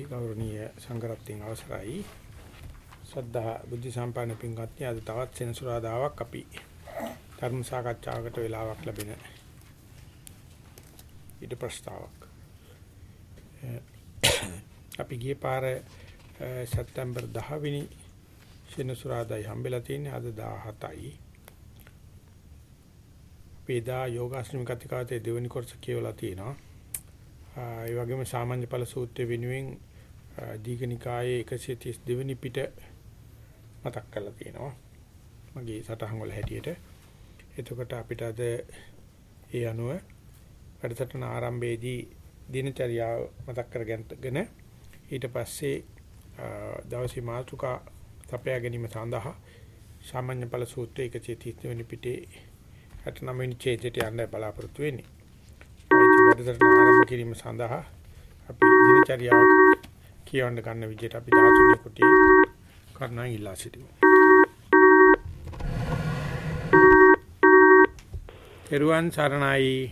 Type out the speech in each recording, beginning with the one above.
අවසරයි. ගෞරවනීය සංඝරත්නයන් අවසරයි. සද්ධා බුද්ධ සම්පන්න පින්වත්නි අද තවත් සෙනසුරාදාවක් අපි ධර්ම සාකච්ඡාවකට වේලාවක් ලැබෙන ඊට ප්‍රස්තාවක්. අපි ගියේ පාර සැප්තැම්බර් 10 වෙනි සෙනසුරාදායි හම්බෙලා තියෙන්නේ අද 17යි වේදා යෝගාශ්‍රමික කතිකාතේ දෙවෙනි කොටස කියවලා තියෙනවා. ඒ වගේම සාමාන්‍ය ඵල සූත්‍රය වෙනුවෙන් දීඝනිකායේ 132 වෙනි පිට මතක් කරලා තියෙනවා. මගේ සටහන් වල හැටියට. එතකොට අපිට අද ඒ අනුව වැඩසටහන ආරම්භයේදී දිනචරියාව මතක් කරගෙන ඊට පස්සේ දවසේ මාතුකා තපයා ගැනීම සඳහා සාමාන්‍ය ඵල සූත්‍රය 132 වෙනි පිටේ 69 වෙනි ඡේදයට යන්න බලාපොරොත්තු වෙන්නේ. වැඩසටහන ආරම්භ කිරීම සඳහා අපි දිනචරියාව කියවන්න ගන්න විදිහට අපි 13 කුටියේ කරනා ඉල්ලා සිටිමු. පෙරුවන් සරණයි.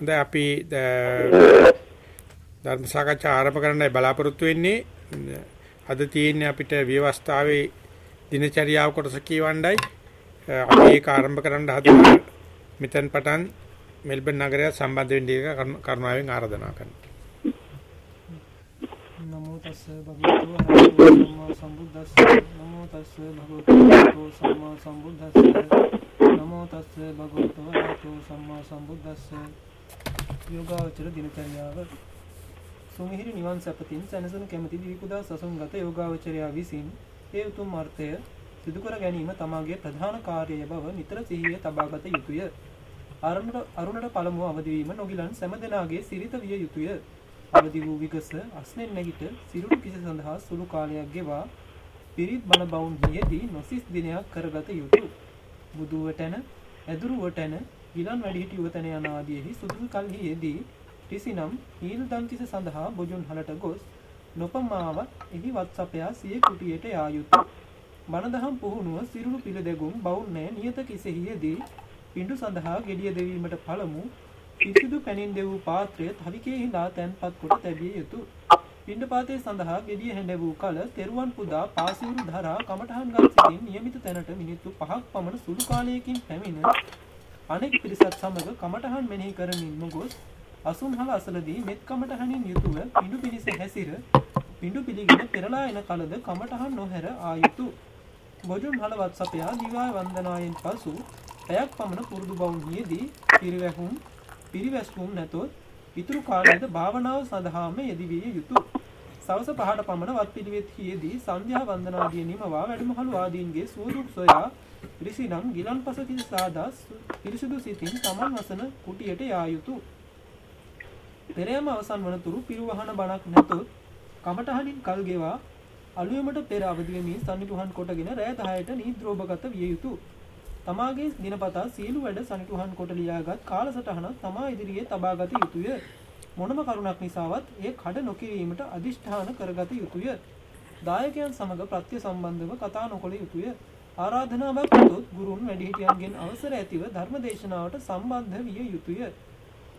දැන් අපි ධර්ම සාකච්ඡා ආරම්භ කරන්නයි බලාපොරොත්තු වෙන්නේ. අද තියෙන්නේ අපිට ව්‍යවස්ථාවේ දිනචරියාව කොටස කියවන්නයි. අපි ඒක ආරම්භ කරන්න හදනවා මෙතෙන් පටන් මෙල්බන් නගරය සම්බන්ධ වෙන්න එක කරුණාවෙන් ආරාධනා කරනවා. නමෝ තස්ස භගවතු සම්මා සම්බුද්දස්ස නමෝ තස්ස භගවතු සම්මා සම්බුද්දස්ස නමෝ තස්ස භගවතු සම්මා සම්බුද්දස්ස යෝගාවචර දිනචර්යාව සුමිහිරි නිවන් සැපතින් සැනසෙන කැමැති දීපුදා සසුන්ගත යෝගාවචරයා විසින් ඒ උතුම් අර්ථය සිදු කර ගැනීම තමාගේ ප්‍රධාන කාර්යය බව නිතර සිහියේ තබාගත යුතුය. අරුණට අරුණට පළමුව අවදිවීම නොගිලන් සෑම දෙනාගේ සිරිත විය යුතුය. අවදි වූ විගස අස්නෙන් නැගිට සිරුරු කිස සඳහා සුළු කාලයක් ගෙවා පිරිත් බණ බවුන්හියේදී නොසිස් දිනයක් කරගත යුතුය. බුදුවටන ඇදුරුවටන ගිලන් වැඩිහිටි යුවතන යන ආදීෙහි සුදුසු කල්හියේදී ටිසිනම් හීල් දන්කිස සඳහා බොජුන් හලට ගොස් නොපමාවත් එහි වත්සපයා සිය කුටියට යා යුතුය. බණදහම් පුහුණුව සිරුරු පිළිදැගුම් බවුන්නෑ නියත කිසෙහියේදී පිඩු සඳහා ගෙඩිය දෙවීමට පළමු පිසිදු පැනින් දෙවූ පාත්‍රය තවිකේ හිලා තැන්පත් කොට තැබිය යුතු. පිණ්ඩපාතය සඳහා ගෙඩිය හැඬ වූ කල තෙරුවන් පුදා පාසිවුරු ධරා කමටහන් ගත් සිටින් නියමිත තැනට මිනිත්තු පහක් පමණ සුළු කාලයකින් පැමිණ අනෙක් පිරිසත් සමග කමටහන් මෙනෙහි කරමින්ම ගොස් අසුන්හල අසලදී මෙත් කමටහනින් යුතුව පිඩු පිරිස හැසිර පිඩු පිළිගෙන පෙරලා එන කලද කමටහන් නොහැර ආයුතු බොජුන් හලවත් සපයා දිවා වන්දනායෙන් පසු පැයක් පමණ පුරුදු බවුන්හියේදී පිරිවැහුම් පිරිවැස්කුම් නැතොත් ඉතුරු කාලයේද භාවනාව සඳහාම යෙදිවිය යුතුය. සවස පහට පමණ වත් පිළිවෙත්හියේදී සන්ධ්‍යා වන්දනාදිය නිමවා වැඩමහළු ආදීන්ගේ සුවදුක් සොයා රිසිනම් ගිලන් පසකින් සාදා පිරිසිදු සිතින් තමන් වසන කුටියට යා යුතුය. පෙරයම අවසන් වනතුරු පිරුවහන බණක් නැතොත් කමටහනින් කල් ගෙවා අලුයමට පෙර අවදිවෙමින් සනිටුහන් කොටගෙන රෑ 10ට නිද්‍රෝපගත විය යුතුය. තමාගේ දිනපතා සියලු වැඩ සනිටුහන් කොට ලියාගත් කාලසටහන තමා ඉදිරියේ තබාගත යුතුය. මොනම කරුණක් නිසාවත් එය කඩ නොකිරීමට අදිෂ්ඨාන කරගත යුතුය. දායකයන් සමග ප්‍රත්‍ය සම්බන්ධව කතා නොකළ යුතුය. ආරාධනාවක් කළොත් ගුරුන් වැඩිහිටියන්ගෙන් අවසර ඇතිව ධර්ම දේශනාවට සම්බන්ධ විය යුතුය.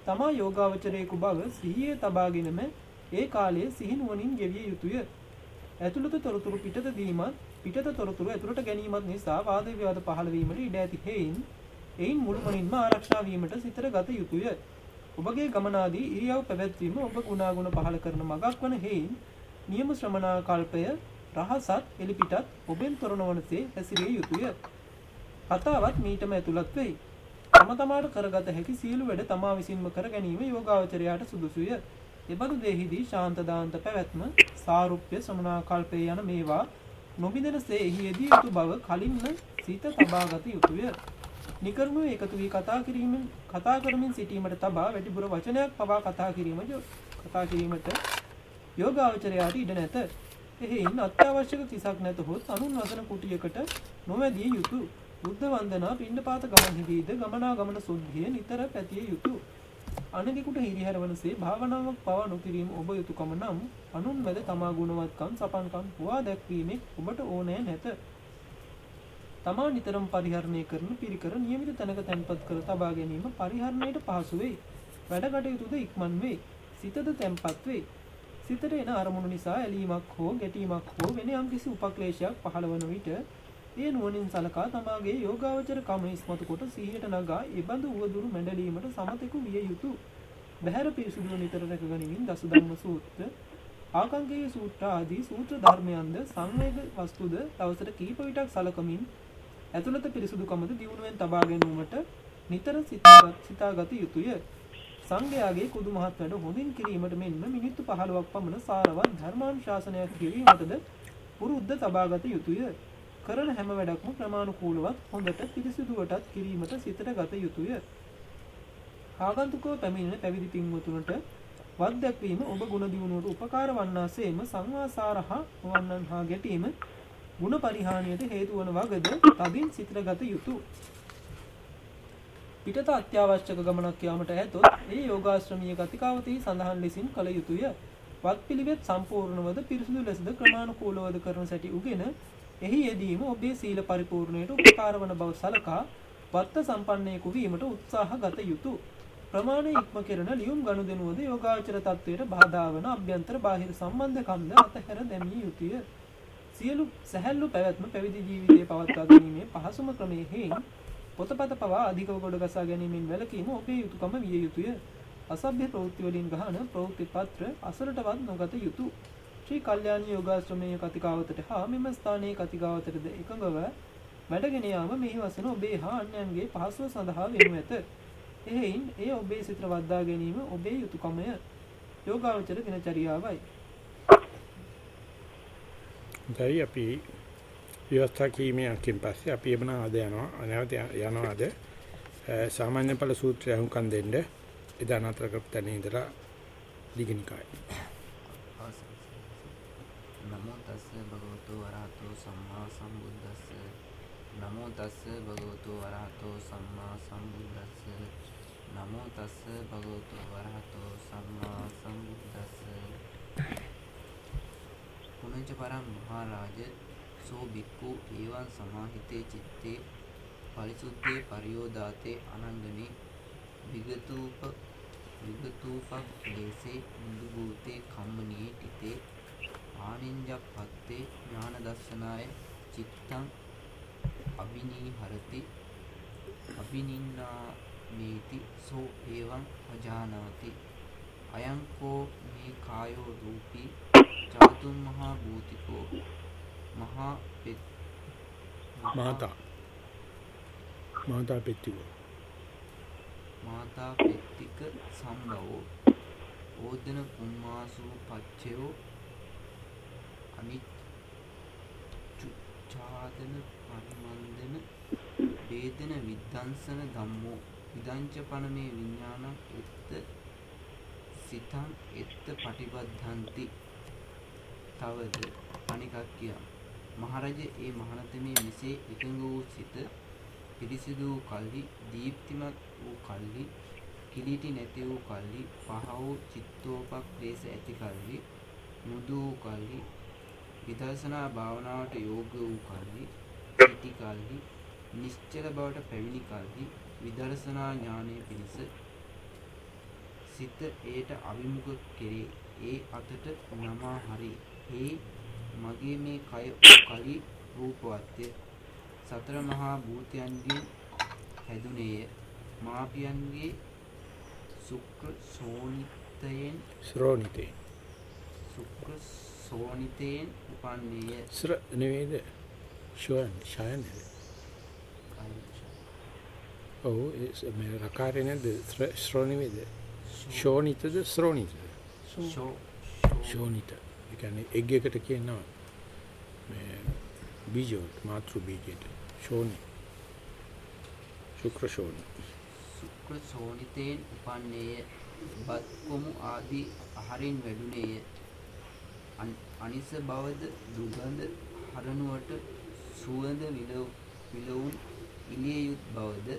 තමා යෝගාවචරයෙකු බව සිහියේ තබාගෙනම ඒ කාලයේ සිහිනුවණින් ගෙවිය යුතුය. ඇතුළත තොරතුරු පිටත දීමත් පිටත තොරතුරු ඇතුළට ගැනීමත් නිසා වාද විවාද පහළ වීමට ඉඩ ඇති හේයින් එයින් මුළුමනින්ම ආරක්ෂා වීමට සිතර ගත යුතුය. ඔබගේ ගමනාදී ඉරියව් පැවැත්වීම ඔබ ගුණාගුණ පහළ කරන මගක් වන හේයින් නියම ශ්‍රමණාකල්පය රහසත් එලිපිටත් ඔබෙන් තොරණවනසේ හැසිරිය යුතුය. කතාවත් මීටම ඇතුළත් වෙයි. තම තමාට කරගත හැකි සියලු වැඩ තමා විසින්ම කර ගැනීම යෝගාවචරයාට සුදුසුය. එබඳු දෙහිදී ශාන්ත දාන්ත පැවැත්ම සාරුප්‍ය සමනාකල්පය යන මේවා නොබිඳෙනසේ එහි යෙදිය යුතු බව කලින්ම සිත තබාගත යුතුය. නිකරුණු එකතු වී කතා කිරීමෙන් කතා කරමින් සිටීමට තබා වැඩිපුර වචනයක් පවා කතා කිරීම කතා කිරීමට යෝගාවචරයාට ඉඩ නැත. එහෙයින් අත්‍යවශ්‍යක කිසක් නැතහොත් අනුන් වසන කුටියකට නොවැදිය යුතුය. බුද්ධ වන්දනා පිණ්ඩපාත ගමන්හිදීද ගමනාගමන සුද්ධිය නිතර පැතිය යුතුය. අනෙකුට හිරිහැර වනසේ භාවනාවක් පවා නොකිරීම ඔබ යුතුකම නම් අනුන් මැද තමා ගුණවත්කම් සපන්කම් හුවා දැක්වීමෙන් ඔබට ඕනෑ නැත. තමා නිතරම් පරිහරණය කරන පිරිකර නියමිත තැනක තැන්පත් කර තබා ගැනීම පරිහරණයට පහසු වෙයි. වැඩ කටයුතුද ඉක්මන් වේ. සිතද තැම්පත් වේ. සිතට එන අරමුණු නිසා ඇලීමක් හෝ ගැටීමක් හෝ වෙන යම්කිසි උපක්ලේශයක් පහළවන විට ඒ නුවණින් සලකා තමාගේ යෝගාවචර කම ඉස්මතු කොට සිහියට නගා ඒබඳු උවදුරු මැඩලීමට සමතෙකු විය යුතුය. බහැර පිරිසුදුව නිතර රැකගනිමින් දසධම්ම සූත්‍ර ආකංකේය සූත්‍ර ආදී සූත්‍ර ධර්මයන්ද සංවේග වස්තුද දවසට කීප විටක් සලකමින් ඇතුළත පිරිසුදුකමද දියුණුවෙන් තබා ගැනීමට නිතර සිතාගත යුතුය. සංඝයාගේ කුදු මහත් වැඩ හොඳින් කිරීමට මෙන්ම මිනිත්තු 15ක් පමණ සාරවත් ධර්මානුශාසනයක් කිරීමටද පුරුද්ද තබාගත යුතුය. කරන හැම වැඩක්ම ක්‍රමානුකූලවත් හොඳට පිරිසිදුවටත් කිරීමට සිතට ගත යුතුය. ආගන්තුකව පැමිණෙන පැවිදි පින්වතුන්ට වත් දැක්වීම ඔබ ගුණ දියුණුවට උපකාර වන්නාසේම සංවාසාරහා වන්නන් හා ගැටීම ගුණ පරිහානියට හේතු වන වගද තදින් සිතට ගත යුතුය. පිටත අත්‍යවශ්‍යක ගමනක් යාමට ඇතොත් ඒ යෝගාශ්‍රමීය කතිකාවතෙහි සඳහන් ලෙසින් කළ යුතුය. වත් පිළිවෙත් සම්පූර්ණවද පිරිසුදු ලෙසද ක්‍රමානුකූලවද කරන සැටි උගෙන එහි යෙදීම ඔබේ සීල පරිපූර්ණයට උපකාර වන බව සලකා වත්ත සම්පන්නයෙකු වීමට උත්සාහ ගත යුතුය. ප්‍රමාණය ඉක්ම කෙරෙන ලියුම් ගනුදෙනුවද යෝගාචර තත්වයට බාධා වන අභ්‍යන්තර බාහිර සම්බන්ධකම්ද අතහැර දැමිය යුතුය. සියලු සැහැල්ලු පැවැත්ම පැවිදි ජීවිතය පවත්වා ගැනීමේ පහසුම ක්‍රමයේ හේයින් පොතපත පවා අධිකව ගොඩ ගසා ගැනීමෙන් වැළකීම ඔබේ යුතුයකම විය යුතුය. අසභ්‍ය ප්‍රවෘත්ති වලින් ගහන ප්‍රවෘත්ති පත්‍ර අසලටවත් නොගත යුතුය. ශ්‍රී කල්යාණ යෝගාශ්‍රමයේ කතිකාවතට හා මෙම ස්ථානයේ කතිකාවතටද එකඟව වැඩගෙන යාම මෙහි වසන ඔබේ හා අන්‍යයන්ගේ පහසුව සඳහා වෙනු ඇත. එහෙයින් එය ඔබේ සිත වද්දා ගැනීම ඔබේ යුතුයකමය. යෝගාවචර දිනචරියාවයි. දැයි අපි ව්‍යවස්ථා කීමකින් පස්සේ අපි එබන ආද යනවා නැවත යනවා ආද සාමාන්‍ය ඵල සූත්‍රය අහුම්කම් දෙන්න එදා නතර කරපු තැන ඉඳලා දීගනිකාය නමෝ තස්ස භගවතු වරහතෝ සම්මා සම්බුද්දස්ස. නමෝ තස්ස භගවතු වරහතෝ සම්මා සම්බුද්දස්ස. නමෝ තස්ස භගවතු වරහතෝ සම්මා සම්බුද්දස්ස. පුනංච පරම් මහරජ සෝ බික්ඛු ඒවං සමාහිතේ චitte පරිසුද්ධේ පරියෝදාතේ අනංගනේ විගතූප විගතූපක් ලේසේ මුදු භූතේ කම්මනී තිතේ ආනින්ජප්පත්තේ ඥාන දර්ශනාය චිත්තං අබිනී හරති අබිනින්නා මේති සෝ ඒවං අජානාති අයං කෝ මේ කායෝ රූපී චාතුම් මහා භූතිකෝ මහා මාතා මාතා පෙත්තික මාතා පෙත්තික සම්භවෝ ඕදන කුම්මාසු පච්චයෝ අනිච්චාදන පරිමන්දන වේදන විද්දංසන ධම්මෝ. විදංච පනමේ විඥානං එත්ත සිතං එත්ත පටිබද්ධಂತಿ තවද අනිකක් කියම් මහරජ ඒ මහනතමේ මෙසේ එකඟ වූ සිත පිරිසිදු වූ කල්හි දීප්තිමත් වූ කල්හි කිලිටි නැති වූ කල්හි පහ වූ චිත්තෝපක්ලේශ ඇති කල්හි මුදු වූ කල්හි විදර්ශනා භාවනාවට යෝග වූ කල්හි සිටි කල්හි නිශ්චල බවට පැමිණි කල්හි විදර්ශනා ඥානය පිණිස සිත එයට අවිමුඛ කෙරේ. ඒ අතට නමා හරි. ඒ මගේ මේ කය කලි රූපවත්ය. සතර මහා භූතයන්ගෙන් හැදුනේය. මාපියන්ගේ සුක්‍ර සෝනිතයෙන් ශ්‍රෝණිතේ සුක්‍ර සෝනිතයෙන් උපන්නේය. ශ්‍ර නෙවෙයිද? ෂෝන් ෂයන් ඔව් මේ රකාරේ නේද? ශ්‍රෝණිවේද ෂෝනිතද ශ්‍රෝණිතද ෂෝනිත. ඒ කියන්නේ එග් එකට කියනවා. මේ බීජ මාතෘ බීජයට. ෂෝනි. ශුක්‍ර ෂෝනි. සුක්‍ර සෝනිතයෙන් උපන්නේය. බත් කොමු ආදී ආහාරින් වැඩුණේය අනිස බවද දුගඳ හරනුවට සුවඳ විලවුන් ඉලිය යුත් බවද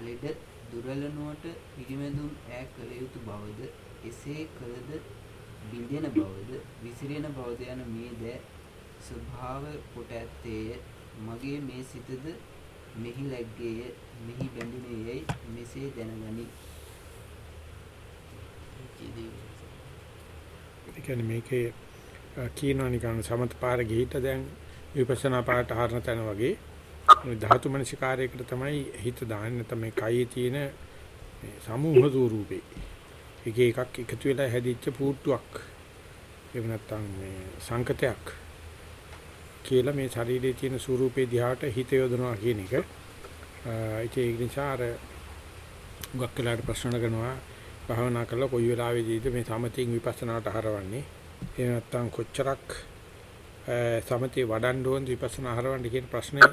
ලෙඩ දුරලනුවට පිරිමැදුම් ඈ කළ යුතු බවද එසේ කළද බිඳෙන බවද විසිරෙන බවද යන මේ දෑ ස්වභාව කොට ඇත්තේය. මගේ මේ සිතද මෙහි läග්ගේය මෙහි බැඳුනේයයි මෙසේ දැනගනි. කියදී ඒ කියන්නේ මේකේ අ, කියනවා නිකන් සමත පාර ගිහිට දැන් විපස්සනා පාරට හරන තැන වගේ. මේ ධාතු මනසිකාරයකට තමයි හිත දාන්නේ. තමයි කයේ තියෙන මේ සමූහ ස්වරූපේ. එක එකක් එකතු වෙලා හැදිච්ච පුට්ටුවක්. එහෙම නැත්නම් මේ සංකතයක් කියලා මේ ශරීරයේ තියෙන ස්වරූපේ දිහාට හිත යොදනවා කියන එක. ඒ නිසා අර ගොක් කලකට ප්‍රශ්න කරනවා භාවනා කරලා කොයි වෙලාවෙදීද මේ සමතින් විපස්සනාට හරවන්නේ? එහෙම නැත්නම් කොච්චරක් සමතේ වඩන්න ඕනද විපස්සනා හරවන්න කියන ප්‍රශ්නේ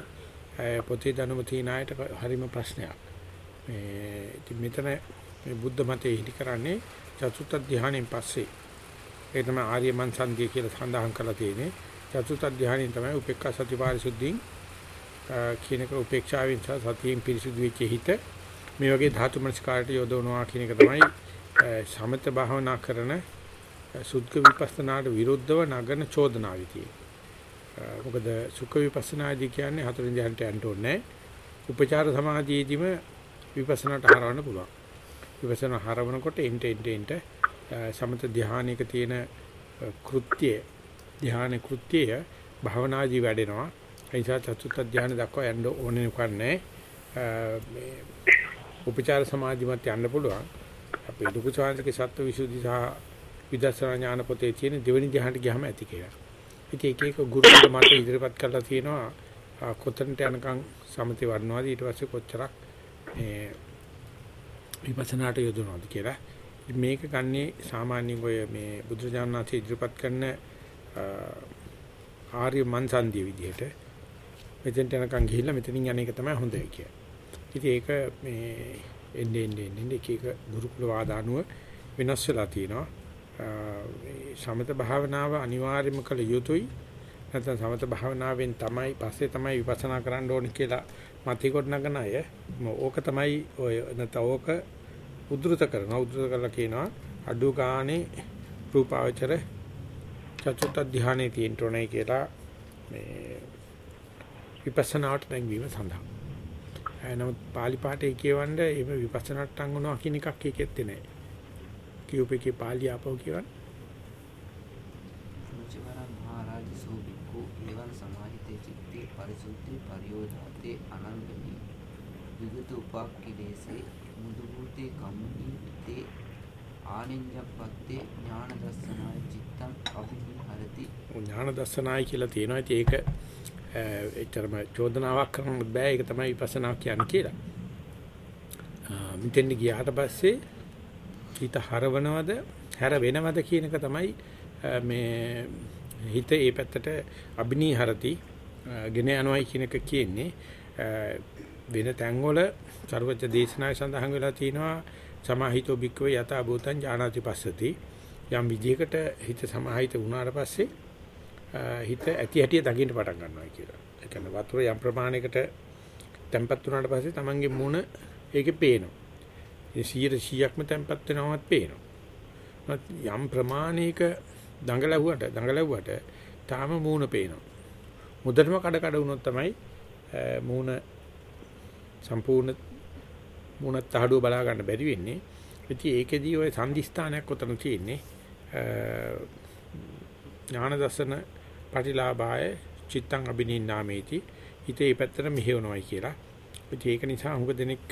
පොතේ දැනුම තියන අයට හරිම ප්‍රශ්නයක්. මේ ඉතින් මෙතන මේ බුද්ධ මතයේ හිලි කරන්නේ චතුත්ථ ධානයෙන් පස්සේ ඒ තමයි ආර්ය මන්සන්දිය කියලා සඳහන් කරලා තියෙන්නේ. චතුත්ථ ධානයෙන් තමයි උපේක්ඛා සති පාරිශුද්ධින් කියනක උපේක්ෂාවෙන් සහ සතියෙන් පිරිසුදු වෙච්ච හිත මේ වගේ ධාතු මනස්කාරයට යොදවනවා කියන එක තමයි සමත භාවනා කරන සුද්ධ විපස්සනාට විරුද්ධව නගන චෝදනාවිතිය. මොකද සුඛ විපස්සනාදී කියන්නේ හතරින් ධ්‍යානට යන්න ඕනේ. උපචාර සමාධියේදීම විපස්සනාට හරවන්න පුළුවන්. විපස්සනා හරවනකොට එන්ට එන්ට එන්ට සමත ධ්‍යානයක තියෙන කෘත්‍ය ධ්‍යාන කෘත්‍යය භවනාදී වැඩෙනවා. ඒ නිසා චතුත්ථ ධ්‍යාන දක්වා යන්න ඕනේ නැහැ. මේ උපචාර සමාධිමත් යන්න පුළුවන්. අපේ ලුකු සාන්තික සත්ව විසුද්ධි සහ විදර්ශනා ඥාන පොතේ තියෙන දෙවෙනි ධ්‍යානට ගියාම ඇති කියලා. ඉතින් එක එක ගුරුතුමෝ මට ඉදිරිපත් කරලා තියෙනවා කොතනට යනකම් සමතේ වඩනවාද ඊට පස්සේ කොච්චරක් මේ විපස්සනාට යොදනවාද කියලා. මේක ගන්නේ සාමාන්‍යයෙන් ඔය මේ බුදුරජාණන් වහන්සේ ඉදිරිපත් කරන ආර්ය මන්සන්දිය විදිහට මෙතෙන්ට යනකම් ගිහිල්ලා මෙතනින් යන එක තමයි හොඳයි කියන්නේ. ඉතින් ඒක මේ එන්නේ එන්නේ එන්නේ එක එක ගුරුකුල වාදානුව වෙනස් වෙලා තියෙනවා. සමත භාවනාව අනිවාර්යම කළ යුතුයි. නැත්නම් සමත භාවනාවෙන් තමයි පස්සේ තමයි විපස්සනා කරන්න ඕනේ කියලා මතී කොට නගන අය ඕක තමයි ඔය නැත්නම් ඕක උද්දෘත කරනවා. උද්දෘත කරලා කියනවා අඩු ගානේ රූපාවචර චතුත් ධානයේ තියෙන්න ඕනේ කියලා මේ විපස්සනාට නැංවීම සඳහා. නමුත් pāli පාඨයේ කියවන්නේ එහෙම විපස්සනාට අංගනවා කියන එකක් ඒකෙත් නැහැ. කියූපේකේ පාලි ආපහු කියවන්නේ. සුචිවරං මහරජ සෝබික්කු එවං සමාහිතේ චිත්තේ පරිසුද්ධි පරියෝධාතේ අනංගනී විගත උපක්ඛිලේසේ මුදු භූතේ කම්මිතේ ආනිඤ්ඤප්පත්තේ ඥාන දස්සනාය චිත්තං අභිනිහරති ඥාන දස්සනායි කියලා තියෙනවා. ඉතින් ඒක එච්චරම චෝදනාවක් කරන්න බෑ. ඒක තමයි විපස්සනා කියන්නේ කියලා. මෙතෙන් ගියාට පස්සේ හිත හරවනවද හැර වෙනවද කියන එක තමයි මේ හිත ඒ පැත්තට අබිනීහරති ගෙන යනවයි කියන එක කියන්නේ වෙන තැන්වල ਸਰවඥ දේශනාවේ සඳහන් වෙලා තියෙනවා සමාහිතෝ භික්කවේ යථා භූතං ඥානාති පස්සති යම් විදිහකට හිත සමාහිත වුණාට පස්සේ හිත ඇති හැටි දකින්න පටන් ගන්නවා කියලා. ඒ කියන්නේ වතුර යම් ප්‍රමාණයකට තැම්පත් වුණාට පස්සේ Tamange මුණ ඒකේ පේනවා. ඒ 100%ක්ම තැම්පත් වෙනවවත් පේනවා. යම් ප්‍රමාණයක දඟලවුවට දඟලවුවට තාම මූණ පේනවා. මුදටම කඩ කඩ වුණොත් තමයි මූණ සම්පූර්ණ මූණත් තහඩුව බලා ගන්න බැරි වෙන්නේ. ඉතින් ඒකෙදී ওই සංදිස්ථානයක් උතන තියෙන්නේ. ඥාන දර්ශන පටිලාභාය චිත්තං අබිනින්නාමේති හිතේ පැත්තට මෙහෙවනවයි කියලා. ඉතින් ඒක නිසා හුඟ දෙනෙක්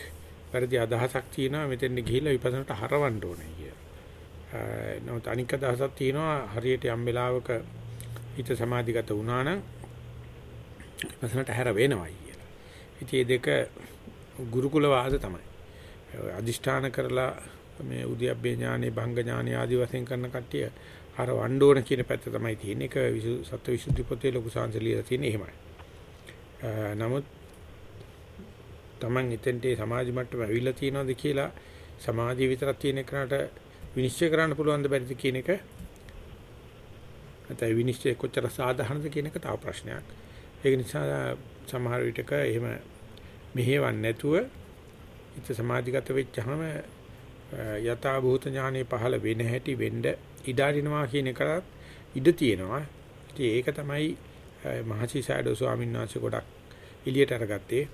වැරදි අදහසක් තියෙනවා මෙතෙන් ගිහිල්ලා විපස්සනාට හරවන්න ඕනේ කියලා. නමුත් අනික් අදහසක් තියෙනවා හරියට යම් වෙලාවක හිත සමාධිගත වුණා නම් විපස්සනාට හැර වෙනවයි කියලා. ඉතින් මේ දෙක ගුරුකුල වාද තමයි. අදිෂ්ඨාන කරලා මේ උද්‍යප්පේ ඥානෙ භංග ඥානෙ ආදී වශයෙන් කරන කට්ටිය අර වණ්ඩෝන කියන පැත්ත තමයි තියෙන්නේ. ඒක සත්‍ය විසුද්ධි පොතේ ලොකු සංසලියලා තියෙන්නේ එහෙමයි. නමුත් Taman එතෙන්ට සමාජ මට්ටම ඇවිල්ලා තියෙනවද කියලා සමාජය විතරක් තියෙන එකට විනිශ්චය කරන්න පුළුවන් ද බැරිද කියන එක නැත්නම් විනිශ්චය කොච්චර සාධාරණද කියන එක තව ප්‍රශ්නයක්. ඒක නිසා සමහර විටක එහෙම මෙහෙවන්නේ නැතුව ඉත සමාධිගත වෙච්චහම යථා භූත ඥානෙ පහළ වෙන හැටි වෙන්න ඉඩ අරිනවා කියන එකත් ඉඩ තියෙනවා. ඉතින් ඒක තමයි මහසි සයඩෝ ස්වාමීන් වහන්සේ ගොඩක් එළියට අරගත්තේ.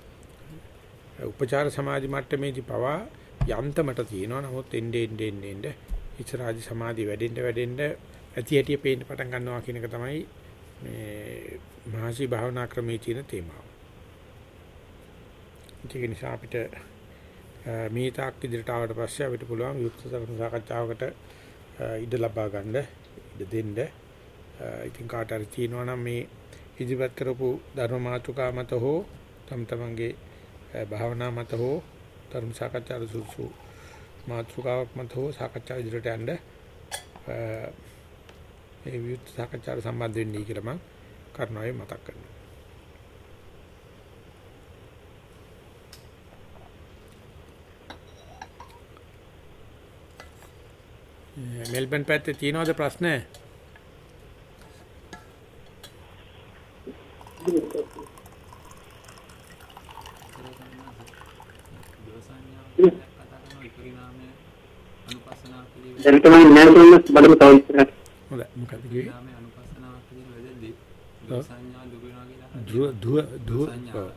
උපචාර සමාධි මට්ටමේදී පවා යන්තමට තියෙනවා. නමුත් එන්නේ එන්නේ එන්නේ ඉස්සරහදි සමාධිය වැඩෙන්න වැඩෙන්න ඇති හැටි පේන්න පටන් ගන්නවා කියන එක තමයි මේ මහසි භාවනා ක්‍රමයේ තියෙන තේමාව. ඒක නිසා අපිට මේ තාක් ඉදිරියට ආවට පස්සේ අපිට පුළුවන් යුක්ත සාකච්ඡාවකට ඉඩ ලබා ගන්න ඉඩ දෙන්න. ඉතින් කාට හරි තියෙනවා නම් මේ ඉදිරිපත් කරපු ධර්ම මාතෘකා මත හෝ තම තමන්ගේ භාවනා මත හෝ ධර්ම සාකච්ඡා සුසු මාතෘකාවක් මත හෝ සාකච්ඡා ඉදිරියට යන්න ඒ විත් සාකච්ඡාට සම්බන්ධ වෙන්නයි කියලා මම කරුණාවෙන් මතක් කරනවා. මෙල්බන් පැත්තේ තියෙනවද ප්‍රශ්න? දැන් තමයි නෑ බලමු තව ඉස්සරහට. හොඳයි මොකද කිව්වේ? නාමයේ අනුපස්සනාව කියන දුර සංඥා දුක වෙනවා කියලා දුව දුව දුව සංඥා.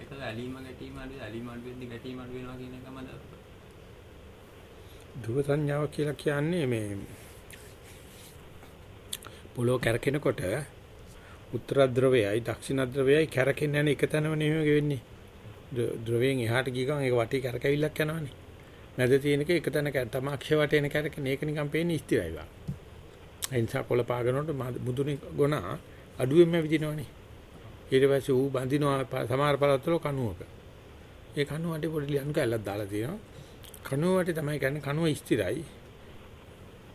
ඒක ඇලීම ගැටීම අඩු ඇලීම අඩු වෙද්දී ගැටීම අඩු වෙනවා කියන එකමද දුව සංඥාව කියලා කියන්නේ මේ පොළොව කැරකෙනකොට උත්තර ධ්‍රවයයි දක්ෂිණ ධ්‍රවයයි කැරකෙන්න යන එක තැනම නෙමෙයි වෙන්නේ. ධ්‍රවයෙන් එහාට ගිය ගමන් ඒක වටේ කැරකෙවිල්ලක් යනවනේ. මැද තියෙන එක එක තැන තම අක්ෂය වටේන කැරකෙන ඒක නිකන් පේන්නේ ස්ථිරයි වා. ඒ නිසා පොළ පාගනකොට මුදුනේ ගොන අඩුවෙන්ම විදිනවනේ. ඊට පස්සේ ඌ බඳිනවා සමහර පළතුරු කණුවක. ඒ කණුවට පොඩි ලියනු කැල්ලක් දාලා තියෙනවා. කණුවට තමයි කියන්නේ කණුව ස්ථිරයි.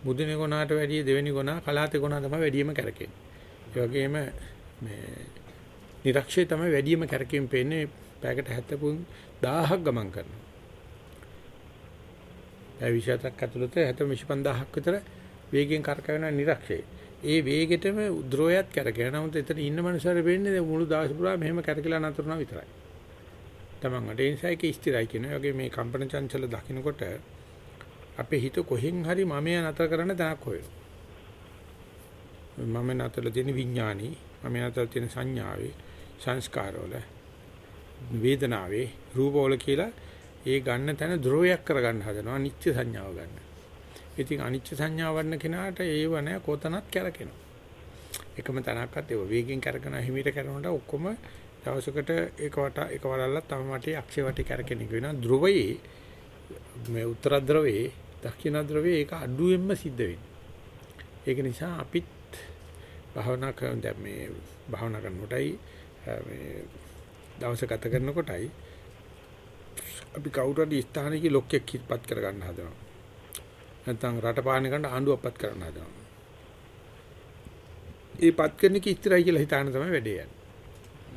මුදුනේ ගොනාට වැඩිය දෙවෙනි ගොනා කලාතේ ගොනා තමයි වැඩියම කැරකෙන්නේ. ඒ වගේම මේ නිරක්ෂය තමයි වැඩියම කැරකෙමින් පේන්නේ පැයකට 70 1000ක් ගමන් කරනවා. පැය 27ක් ඇතුළත 75000ක් විතර වේගයෙන් කරකවන නිරක්ෂය. ඒ වේගෙටම උද්‍රෝයත් කරගෙන නමුත් එතන ඉන්න මනුස්සයර වෙන්නේ මුළු දවස් පුරා මෙහෙම කරකලා නතරුනා විතරයි. තමන් අට ඉන්සයික ස්ථිරයි කියන වගේ මේ කම්පන චංචල දකින්නකොට අපේ හිත කොහෙන් හරි මමයා නතර කරන්න තැනක් හොයනවා. මම නතර තියෙන විඥානි, මම නතර තියෙන සංඥාවේ, සංස්කාරවල, වේදනාවේ, රූපවල කියලා ඒ ගන්න තැන ධ්‍රෝයක් කරගන්න හදනවා අනිත්‍ය සංඥාව ගන්න. ඉතින් අනිත්‍ය සංඥාව වන්න කෙනාට ඒව නැ කොතනත් කැරකෙනවා. එකම තැනක්වත් ඒව වේගෙන් කරගෙන හිමීට කරනකොට ඔක්කොම දවසකට එක වට එක වරල්ලා තම වටේ අක්ෂය වටේ කැරකෙන එක වෙනවා. ධ්‍රුවයේ මේ උත්තර ධ්‍රවයේ දක්ෂිණ ධ්‍රවයේ ඒක අඩුවෙන්ම සිද්ධ වෙන්නේ. ඒක නිසා අපිත් භාවනා කරන දැන් මේ භාවනා කරනකොටයි මේ දවස ගත කරනකොටයි අපි කවුරු හරි ස්ථානික ලොක්කෙක් කිප්පත් කර ගන්න හදනවා. නැත්නම් රට පාලනය කරන්න ආණ්ඩුවක්පත් කරන්න හදනවා. ඒ පත් කරන කි ඉස්තරයි කියලා හිතාන තමයි වැඩේ යන්නේ.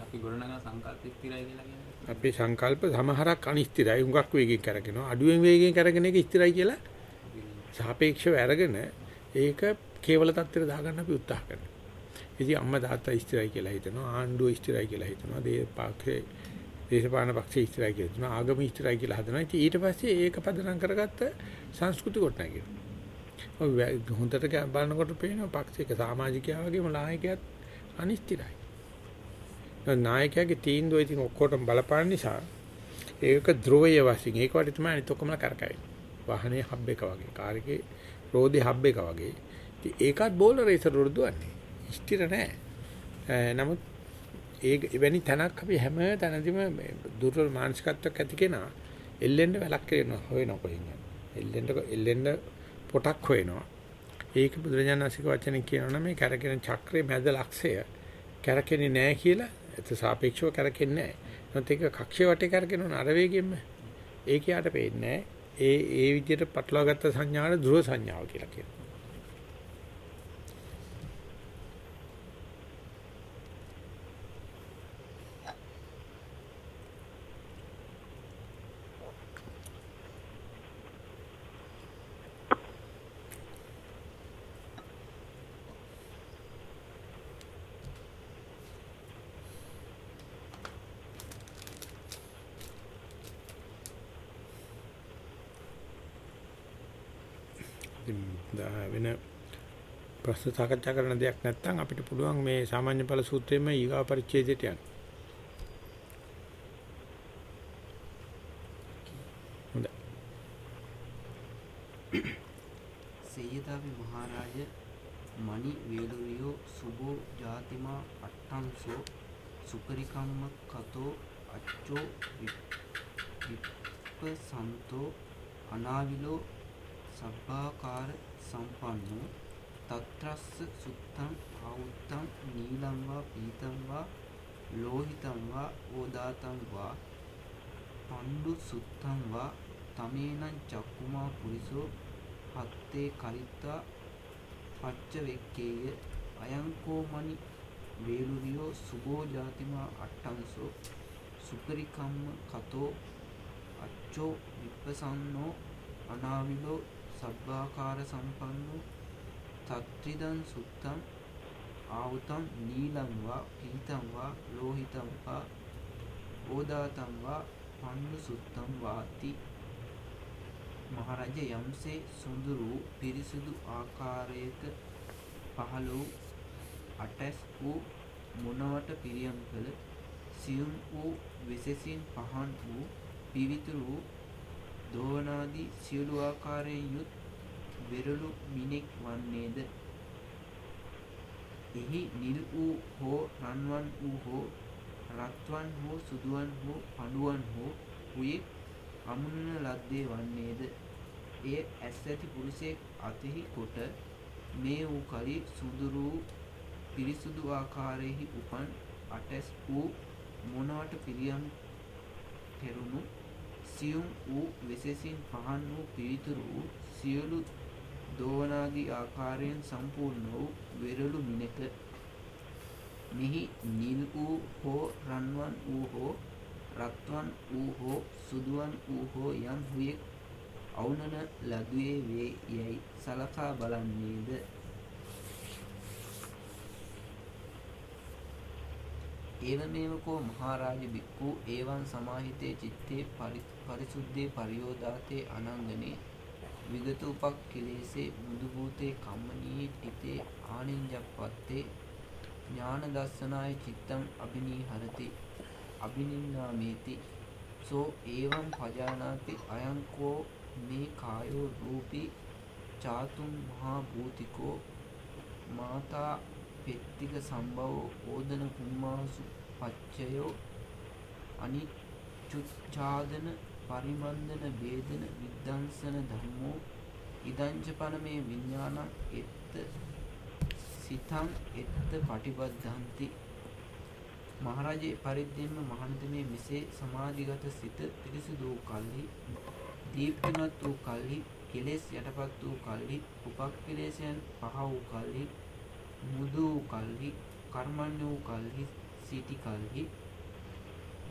අපි ගොඩනගන සංකල්ප ස්ථිරයි කියලා කියන්නේ. අපේ සංකල්ප සමහරක් අනිස්තිරයි හුඟක් වේගෙන් කරගෙනවා. අඩුවෙන් වේගෙන් කරගෙන එක ස්ථිරයි කියලා සාපේක්ෂව අරගෙන ඒක කේවල තත්ත්වයට දාගන්න අපි උත්සාහ කරනවා. ඉතින් අම්මා තාත්තා ස්ථිරයි කියලා හිතනවා ආණ්ඩුව ස්ථිරයි කියලා හිතනවා දේපාක්ෂේ දේශපාලන පක්ෂය ඉස්තරයි කියලා හිතනවා ආගම ඉස්තරයි කියලා හදනවා. ඉතින් ඊට පස්සේ ඒක පදනම් කරගත්ත සංස්කෘති කොට නැගිනවා. ඔය හොඳට බලනකොට පේනවා පක්ෂයක සමාජිකයා වගේම නායකයාත් අනිස්තිරයි. නායකයාගේ තීන්දුව ඉතින් ඔක්කොටම බලපාන නිසා ඒක ද්‍රෝය වශයෙන් ඒක වටේ තමයි අනිත් ඔක්කොම කරකැවෙන්නේ. වාහනේ හබ් එක වගේ, කාර් එකේ රෝදේ හබ් එක වගේ. ඉතින් ඒකත් බෝලර් රේසර් උරුදුවන්නේ. ස්ථිර නැහැ. නමුත් ඒ එවැනි තැනක් අපි හැම තැනදීම දුර්වල මානසිකත්වයක් ඇති කෙනා එල්ලෙන්න වැලක් කරනවා හොයනවා කොහෙන් එල්ලෙන්න එල්ලෙන්න පොටක් හොයනවා. ඒක බුදුරජාණන්සික වචනෙන් කියනවා මේ කැරකෙන චක්‍රයේ මැද ලක්ෂය කැරකෙන්නේ නැහැ කියලා ඒත් සාපේක්ෂව කැරකෙන්නේ නැහැ. නැත්නම් ඒක කක්ෂය වටේ කැරකෙනවන අර වේගෙන්න ඒක යාට පේන්නේ ඒ ඒ විදිහට පටලවාගත්ත සංඥාවට ධ්‍රුව සංඥාව කියලා කියනවා වෙන ප්‍රශ්න සාකච්ඡා කරන දෙයක් නැත්නම් අපිට පුළුවන් මේ සාමාන්‍ය ඵල සූත්‍රයේම ඊගා පරිච්ඡේදයට යන්න. හොඳයි. ඒතාවි මහරජ මණි වේලුරියෝ සුබෝ ජාතිමා අට්ටංසෝ සුකරිකම්ම කතෝ අච්චෝ විප්පසන්තෝ අනාවිලෝ සබ්බාකාර සම්පන්නෝ තත්‍රස්ස සුත්තං ආවුත්තං නීලං වා පීතං වා ලෝහිතං වා ඕදාතං වා පණ්ඩු සුත්තං වා තමේනං චක්කුමා පුරිසෝ හත්තේ කරිත්තා පච්ච වෙක්කේය අයංකෝමනි වේලුරියෝ සුබෝ ජාතිමා අට්ටංසෝ සුකරිකම්ම කතෝ අච්චෝ විප්පසන්නෝ අනාවිලෝ සබ්බාකාර සම්පන්නෝ තත්ත්‍රිදන් සුත්තං ආවුතං නීලං වා පීතං වා ලෝහිතං වා ඕදාතං වා පන්නු සුත්තං වාති. මහරජ යම්සේ සුඳුරු පිරිසුදු ආකාරයක පහළ වූ අටැස් වූ මොනවට පිරියම් කළ සියුම් වූ වෙසෙසින් පහන් වූ පිවිතුරු වූ දෝවනාදී සියලු ආකාරයෙන් යුත් වෙරළු මිනෙක් වන්නේද? එහි නිල් වූ හෝ රන්වන් වූ හෝ රත්වන් හෝ සුදුවන් හෝ පඩුවන් හෝ හුයෙක් අමුණන ලද්දේ වන්නේද? එය ඇස් ඇති පුරුෂයෙක් අතෙහි කොට මේ වූ කලි සුදුරු පිරිසුදු ආකාරයෙහි උපන් අටැස් වූ මොනවට පිරියම් කෙරුණු සියුම් වූ වෙසෙසින් පහන් වූ පිවිතුරු වූ සියලු දෝවනාදී ආකාරයෙන් සම්පූර්ණ වූ වෙරළු මිනක. මෙහි නිල් වූ හෝ රන්වන් වූ හෝ රත්වන් වූ හෝ සුදුවන් වූ හෝ යම් හුයෙක් අවුනන ලදුවේ වේ යැයි සලකා බලන්නේද? ඒවමේවකෝ මහාරාජ බික්කු ඒවන් සමාහිතේ චිත්තේ පරිසුද්ධේ පරියෝධාතේ අනංගනේ විගත උපක් කෙලෙසේ මුදුභූතේ කම්මනී හිතේ ආනින්ජප්පත්තේ ඥාන දස්සනාය චිත්තං අභිනී හරති අභිනින්නාමේති. සෝ ඒවම් පජානාති අයංකෝ මේ කායෝ රූපී චාතුම් මහා භූතිකෝ මාතා පෙත්තික සම්භවෝ ඕදන කුම්මාසු පච්චයෝ අනිච්චුච්ඡාදන පරිමන්දන වේදන විද්දංසන ධම්මෝ ඉදංච පනමේ විඥානං එත්ත සිතං එත්ත පටිබද්ධන්ති මහරජේ පරිද්දෙන්ම මහන්තමේ මෙසේ සමාධිගත සිත පිරිසිදු වූ කල්හි දීප්තිමත් වූ කල්හි කෙලෙස් යටපත් වූ කල්හි උපක්ඛලේශයන් පහ වූ කල්හි මුදු වූ කල්හි කර්මණ්‍ය වූ කල්හි සිටි කල්හි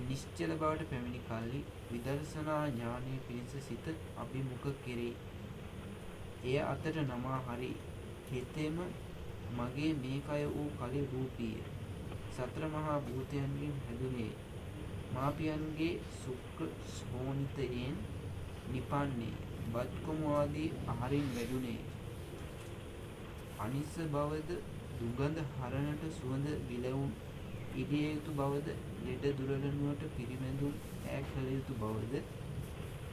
නිශ්චල බවට පැමිණි කල්හි විදර්ශනා ඥානය පිණිස සිත අභිමුඛ කෙරේ. එය අතට නමා හරි හෙතෙම මගේ මේ කය වූ කලි රූපීය. සතර මහා භූතයන්ගෙන් හැදුනේ මාපියන්ගේ සුක්‍ර ස්මෝනිතයෙන් නිපන්නේ බත්කොමු ආදී ආහාරින් වැඩුණේ අනිස බවද දුගඳ හරණට සුවඳ විලවුන් ඉදිය යුතු බවද ලෙඩ දුරලනුවට පිරිමැදුම් ඈ කළ යුතු බවද?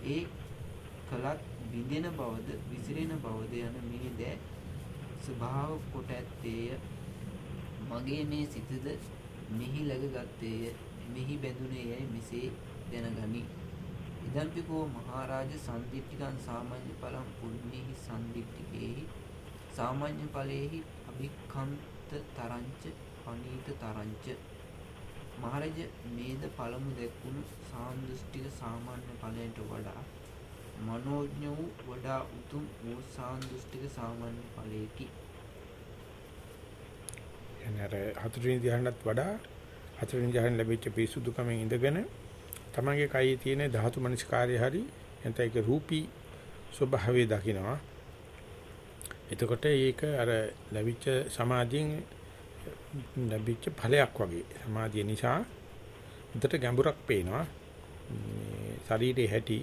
ඒ කලත් බිඳෙන බවද? විසිරෙන බවද යන මේ දෑ ස්වභාව කොට ඇත්තේය. මගේ මේ සිතද මෙහි läගගත්තේය මෙහි බැඳුනේ යැයි මෙසේ දැනගනි. ඉදම්පිකෝ මහරජ සන්දිට්ඨිකං සාමාන්‍ය ඵලං පුඤ්ඤේහි සන්දිට්ඨිකේහි සාමාන්‍ය ඵලයේහි අභික්ඛන්ත තරංච පනීත තරංච. මහරජ මේද පළමු දැක්වුණු සාන්දෘෂ්ටික සාමාන්‍ය ඵලයට වඩා මනෝඥ වූ වඩා උතුම් වූ සාන්දෘෂ්ටික සාමාන්‍ය ඵලයකි. එනර හතරවෙනි ධ්‍යානත් වඩා හතරවෙනි ධ්‍යාන ලැබිච්ච පිසුදුකමෙන් ඉඳගෙන තමන්ගේ කයේ තියෙන ධාතු මනස්කාරය හරි එතන ඒක රූපී ස්වභාවය දකිනවා එතකොට ඒක අර ලැබිච්ච සමාධියෙන් ලැබිච්ච ඵලයක් වගේ සමාධිය නිසා උදට ගැඹුරක් පේනවා. මේ ශරීරයේ හැටි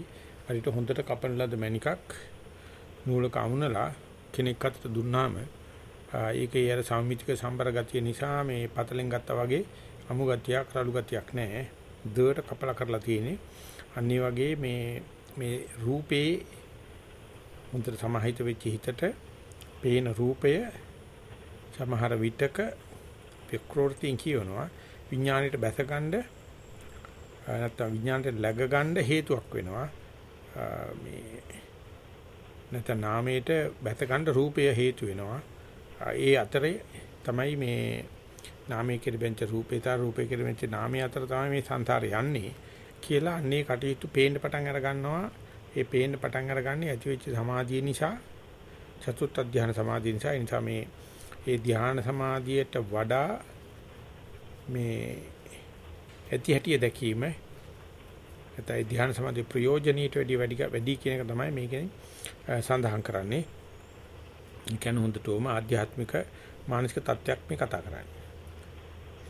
හරිට හොඳට කපන ලද මණිකක් නූලක අමුණලා කෙනෙක් අතට දුන්නාම ඒකේ අර සම්මිතික සම්බර ගතිය නිසා මේ පතලෙන් ගත්තා වගේ අමු ගතියක් රළු ගතියක් නැහැ. දුවට කපලා කරලා තියෙන්නේ. අනිත් වගේ මේ මේ රූපේ හොඳට සමාහිත වෙච්ච හිතට පේන රූපය සමහර විටක වික්‍රෝර්තියෙන් කියනවා විඥාණයට බැසගන්න නැත්නම් විඥාණයට läගගන්න හේතුවක් වෙනවා. මේ නැත්නම් නාමයට බැසගන්න රූපය හේතු වෙනවා. ඒ අතරේ තමයි මේ නාමයේ කෙරෙච්ච රූපේ තර රූපේ කෙරෙච්ච නාමයේ අතර තමයි මේ සංසාරේ යන්නේ කියලා අන්නේ කටයුතු පේන්න පටන් අර ගන්නවා. ඒ පේන්න පටන් අරගන්නේ ඇති වෙච්ච සමාධිය නිසා චතුත් ධ්‍යාන සමාධිය නිසා. ඒ නිසා මේ ඒ ධ්‍යාන සමාධියට වඩා මේ ඇති හැටිය දැකීම නැත්නම් ධ්‍යාන සමාධි ප්‍රයෝජනීයට වැඩි වැඩි වැඩි කියන එක තමයි මේකෙන් සඳහන් කරන්නේ. ඒ කියන්නේ හොඳටම ආධ්‍යාත්මික මානසික තත්ත්වයක් මේ කතා කරන්නේ.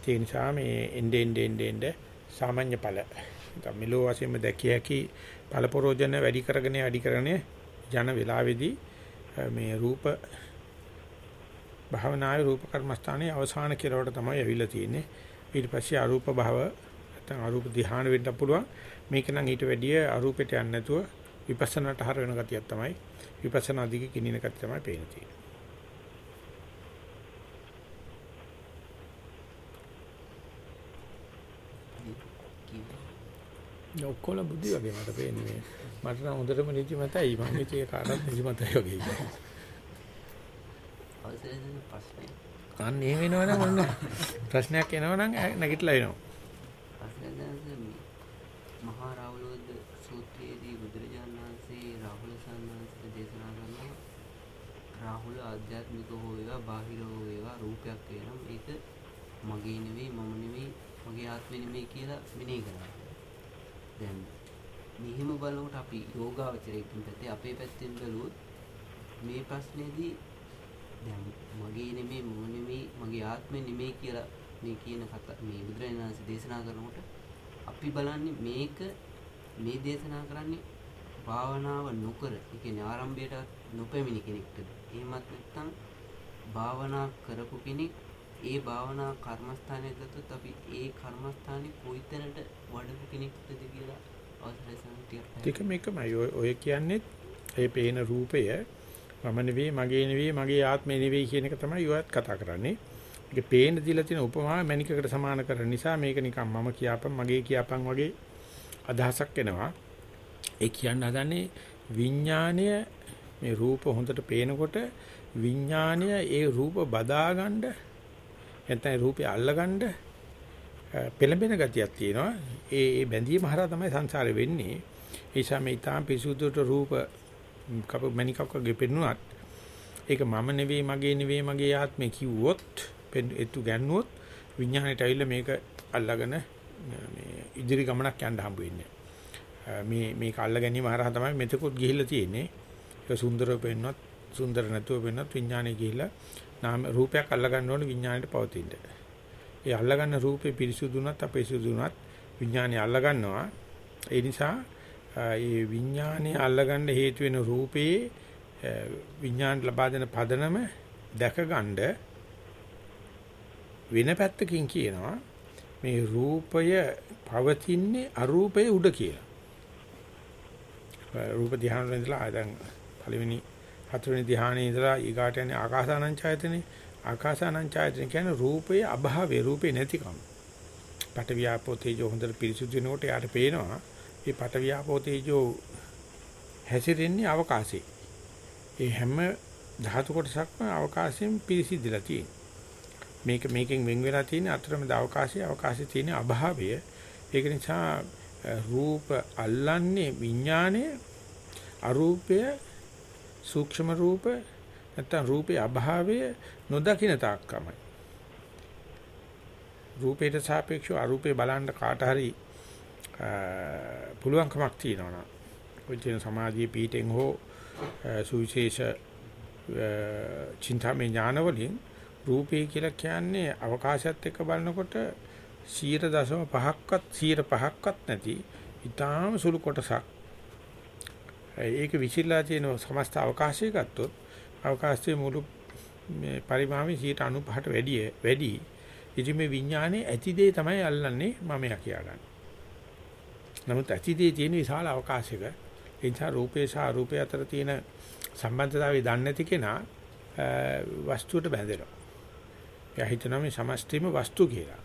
ඒ නිසා මේ එnde ende ende ende සාමාන්‍ය ඵල නැත්නම් මෙලෝ වශයෙන්ම දැකිය හැකි ඵලපරෝජන වැඩි කරගෙන වැඩි කරගෙන යන වෙලාවේදී මේ රූප භාවනාවේ රූප කර්මස්ථානයේ අවසාන කෙලවරට තමයි ඇවිල්ලා තියෙන්නේ. ඊට පස්සේ අරූප භව නැත්නම් අරූප ධ්‍යාන වෙන්න පුළුවන්. මේක නම් ඊට වැඩිය අරූපෙට යන්නේ නැතුව විපස්සනාට හර වෙන ගතියක් තමයි. විපස්සනා දිගේ කිනින ගතිය තමයි පේන්නේ. ඔක්කොම බුද්ධි වගේ මට පේන්නේ. මට නම් හොඳටම නිදිමතයි. මම හිතේ කාටවත් නිදිමතයි වගේ ඉන්නේ. අවසරයෙන් ප්‍රශ්නේ. අන්න ඒ වෙනවනම් ඔන්න ප්‍රශ්නයක් එනවනම් නැගිටලා එනවා. මහා රාහුලෝද සූත්‍රයේදී බුදුරජාණන් වහන්සේ රාහුල සම්මානසික දේශනා කරනවා රාහුල ආධ්‍යාත්මික හෝ වේවා බාහිර හෝ වේවා රූපයක් වෙනම් ඒක මගේ නෙවෙයි මම නෙවෙයි මගේ ආත්මෙ නෙවෙයි කියලා මෙනෙහි කරනවා. දැන් මෙහිම බලනකොට අපි යෝගාවචරයෙන් පැත්තේ අපේ පැත්තෙන් බැලුවොත් මේ ප්‍රශ්නේදී දැන් මගේ නෙමෙයි මම නෙමෙයි මගේ ආත්මෙ නෙමෙයි කියලා මේ කියන කතා මේ බුදුරජාණන් වහන්සේ දේශනා කරනකොට අපි බලන්නේ මේක මේ දේශනා කරන්නේ භාවනාව නොකර ඒ කියන්නේ ආරම්භයට නොපැමිණි කෙනෙක්ටද එහෙමත් නැත්නම් භාවනා කරපු කෙනෙක් ඒ භාවනා කර්මස්ථානය ගත්තොත් අපි ඒ කර්මස්ථානේ කොයිතැනට වඩපු කෙනෙක්ද කියලා අවසරයි සම්පූර්ණ ටික මේකමයි ඔය කියන්නේ ඒ පේන රූපය මම නෙවෙයි මගේ නෙවෙයි මගේ ආත්මේ නෙවෙයි කියන එක තමයි ඔයත් කතා කරන්නේ. ඒක පේන දීලා තියෙන උපමාව මණිකකට සමාන කරන නිසා මේක නිකන් මම කියාපන් මගේ කියාපන් වගේ අදහසක් එනවා. ඒ කියන්න හදන්නේ විඥාණය මේ රූප හොඳට පේනකොට විඥාණය ඒ රූප බදාගන්න නැත්නම් රූපය අල්ලගන්න පෙළඹෙන ගතියක් තියෙනවා. ඒ ඒ බැඳීම හරහා තමයි සංසාරේ වෙන්නේ. ඒ නිසා මේ ඊටාම් පිසුදුට රූප කප මණිකක් වගේ පෙන්නුවත් ඒක මම නෙවෙයි මගේ නෙවෙයි මගේ ආත්මේ කිව්වොත් එතු ගැන්නුවොත් විඥාණයට ඇවිල්ලා මේක අල්ලගෙන මේ ඉදිරි ගමනක් යන්න හම්බ වෙන්නේ. මේ මේක අල්ල ගැනීම හරහා තමයි මෙතකොත් ගිහිල්ලා තියෙන්නේ. ඒක සුන්දරව පෙන්නුවත් සුන්දර නැතුව පෙන්නුවත් විඥානේ ගිහිල්ලා නාම රූපයක් අල්ල ගන්න ඕනේ විඥාණයට පවතින්න. ඒ අල්ල ගන්න රූපේ පිරිසුදුනත් අපිරිසුදුනත් විඥානේ අල්ල ගන්නවා. ඒ නිසා ඒ විඥානේ අල්ලගන්න හේතු වෙන රූපේ විඥාන ලබා දෙන පදනම දැකගන්න වෙන පැත්තකින් කියනවා මේ රූපය පවතින්නේ අරූපයේ උඩ කියලා. රූප ධ්‍යානෙ ඉඳලා දැන් පළවෙනි හතරවෙනි ධ්‍යානෙ ඉඳලා ඊගාට යන්නේ ආකාසානංචායතනේ. ආකාසානංචායතන කියන්නේ රූපයේ අභාවය රූපේ නැතිකම. පට වියාපෝ තේජෝ හොඳට පිරිසුදු වෙනකොට යාට පේනවා මේ පට වියාපෝ තේජෝ හැසිරෙන්නේ අවකාශයේ. ඒ හැම ධාතු කොටසක්ම අවකාශයෙන් පිරිසිදුලා තියෙනවා. මේක මේකෙන් වෙන් වෙලා තියෙන අතරමැද අවකාශයේ අවකාශයේ තියෙන අභාවය. ඒක නිසා රූප අල්ලන්නේ විඥානය අරූපය සූක්ෂම රූප නැත්නම් රූපේ අභාවය නොදකින්න තාක්කමයි. රූපයට සාපේක්ෂව අරූපේ බලන්න කාට හරි පුළුවන්කමක් තියෙනවා ඔය කියන සමාධියේ පීඨෙන් හෝ සුවිශේෂ චින්තාමය ඥානවලින් රූපේ කියලා කියන්නේ අවකාශයත් එක්ක බලනකොට 0.5ක්වත් 100%ක්වත් නැති ඊටාම සුළු කොටසක්. ඒක විසිරලා තියෙන සමස්ත අවකාශය ගත්තොත් අවකාශයේ මුළු මේ පරිමාණය 95ට වැඩි වැඩි. ඉතින් මේ විඥානේ ඇති දේ තමයි අල්ලන්නේ මමයා කියාගන්න. නමුත් ඇති දේ තියෙන විශාල අවකාශයක ඒ නිසා රූපේ සහ අරූපේ අතර තියෙන සම්බන්ධතාවය දන්නේ නැති කෙනා වස්තුවට බැඳෙනවා. එයා හිතනවා මේ සමස්තයම වස්තු කියලා.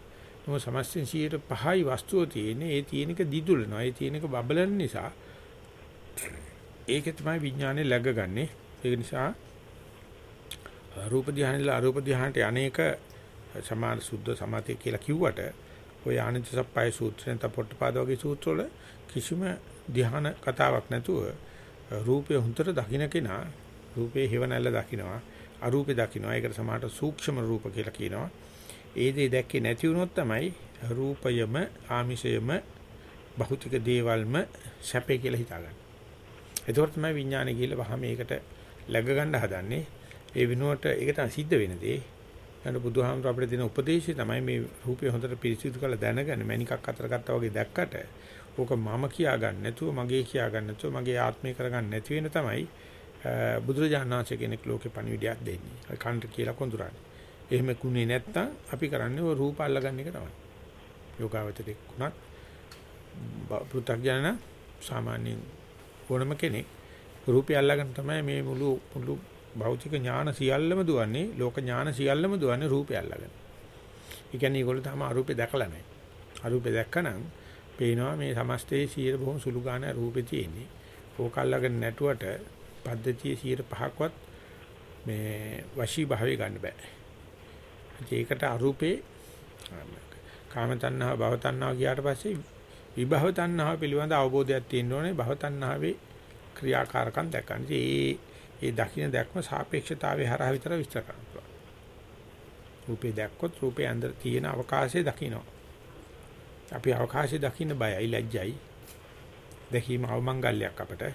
මොකද සමස්තෙන් 5යි වස්තුව තියෙන්නේ. ඒ තියෙනක දිදුලනවා. ඒ තියෙනක බබලන නිසා ඒකේ තමයි විඥානේ läගගන්නේ. ඒක නිසා රූප ධානයලා අරූප ධානයට අනේක සමාන සුද්ධ සමාධිය කියලා කිව්වට ඔය ආනන්ද සප්පයි සූත්‍රයෙන් තපොට්ටපාද වගේ සූත්‍රවල කිසිම ධ්‍යාන කතාවක් නැතුව රූපය හුඳට දකින්න කෙනා රූපේ හේවණල්ල දකින්නවා අරූපේ දකින්නවා ඒකට සමානට සූක්ෂම රූප කියලා කියනවා. ඒ දේ දැක්කේ නැති වුණොත් තමයි රූපයම ආමිෂයම භෞතික දේවල්ම සැපේ කියලා හිතාගන්නේ. එතකොට තමයි විඥානය කියලා වහම ඒකට läග ගන්න හදන්නේ. ඒ විනුවට ඒක තමයි සිද්ධ වෙන දේ. යන බුදුහාමුදුර අපිට දෙන උපදේශය තමයි මේ රූපය හොඳට පිරිසිදු කරලා දැනගන්න මණිකක් අතර ගත්තා වගේ දැක්කට ඕක මම කියා ගන්න නැතුව මගේ කියා ගන්න නැතුව මගේ ආත්මය කරගන්න නැති වෙන තමයි බුදුරජාණන් වහන්සේ කෙනෙක් ලෝකේ පණිවිඩයක් දෙන්නේ. කන්ට කියලා කොඳුරන්නේ. එහෙම කුනේ නැත්තම් අපි කරන්නේ ඔය රූප අල්ලගන්න එක තමයි. යෝගාවචරෙක් වුණත් පෘථග්ජන සාමාන්‍යයෙන් ඕනම කෙනෙක් රූපය අල්ලගන්න තමයි මේ මුළු මුළු භෞතික ඥාන සියල්ලම දුවන්නේ ලෝක ඥාන සියල්ලම දුවන්නේ රූපය අල්ලගෙන. ඒ කියන්නේ ඒගොල්ලෝ තාම අරූපේ දැකලා නැහැ. අරූපේ දැක්කනම් පේනවා මේ සමස්තයේ 100 බොහොම සුළු ගාන රූපේ තියෙන්නේ. ඕක අල්ලගෙන නැටුවට පද්ධතියේ 105ක්වත් මේ වශී භාවය ගන්න බෑ. ඒකට අරූපේ කාම තණ්හාව භව තණ්හාව ගියාට පස්සේ විභව තණ්හාව පිළිබඳ අවබෝධයක් තියෙන්න ඕනේ භව තණ්හාවේ ක්‍රියාකාරකම් දැක්කම. ඒ ඒ දකින්න දැක්ම සාපේක්ෂතාවයේ හරහා විතර විස්තර කරන්න පුළුවන්. රූපේ දැක්කොත් රූපේ අnder තියෙන අවකාශය දකින්නවා. අපි අවකාශය දකින්න බයයි ලැජ්ජයි. දැකීම අවමංගල්‍යයක් අපට. ඒ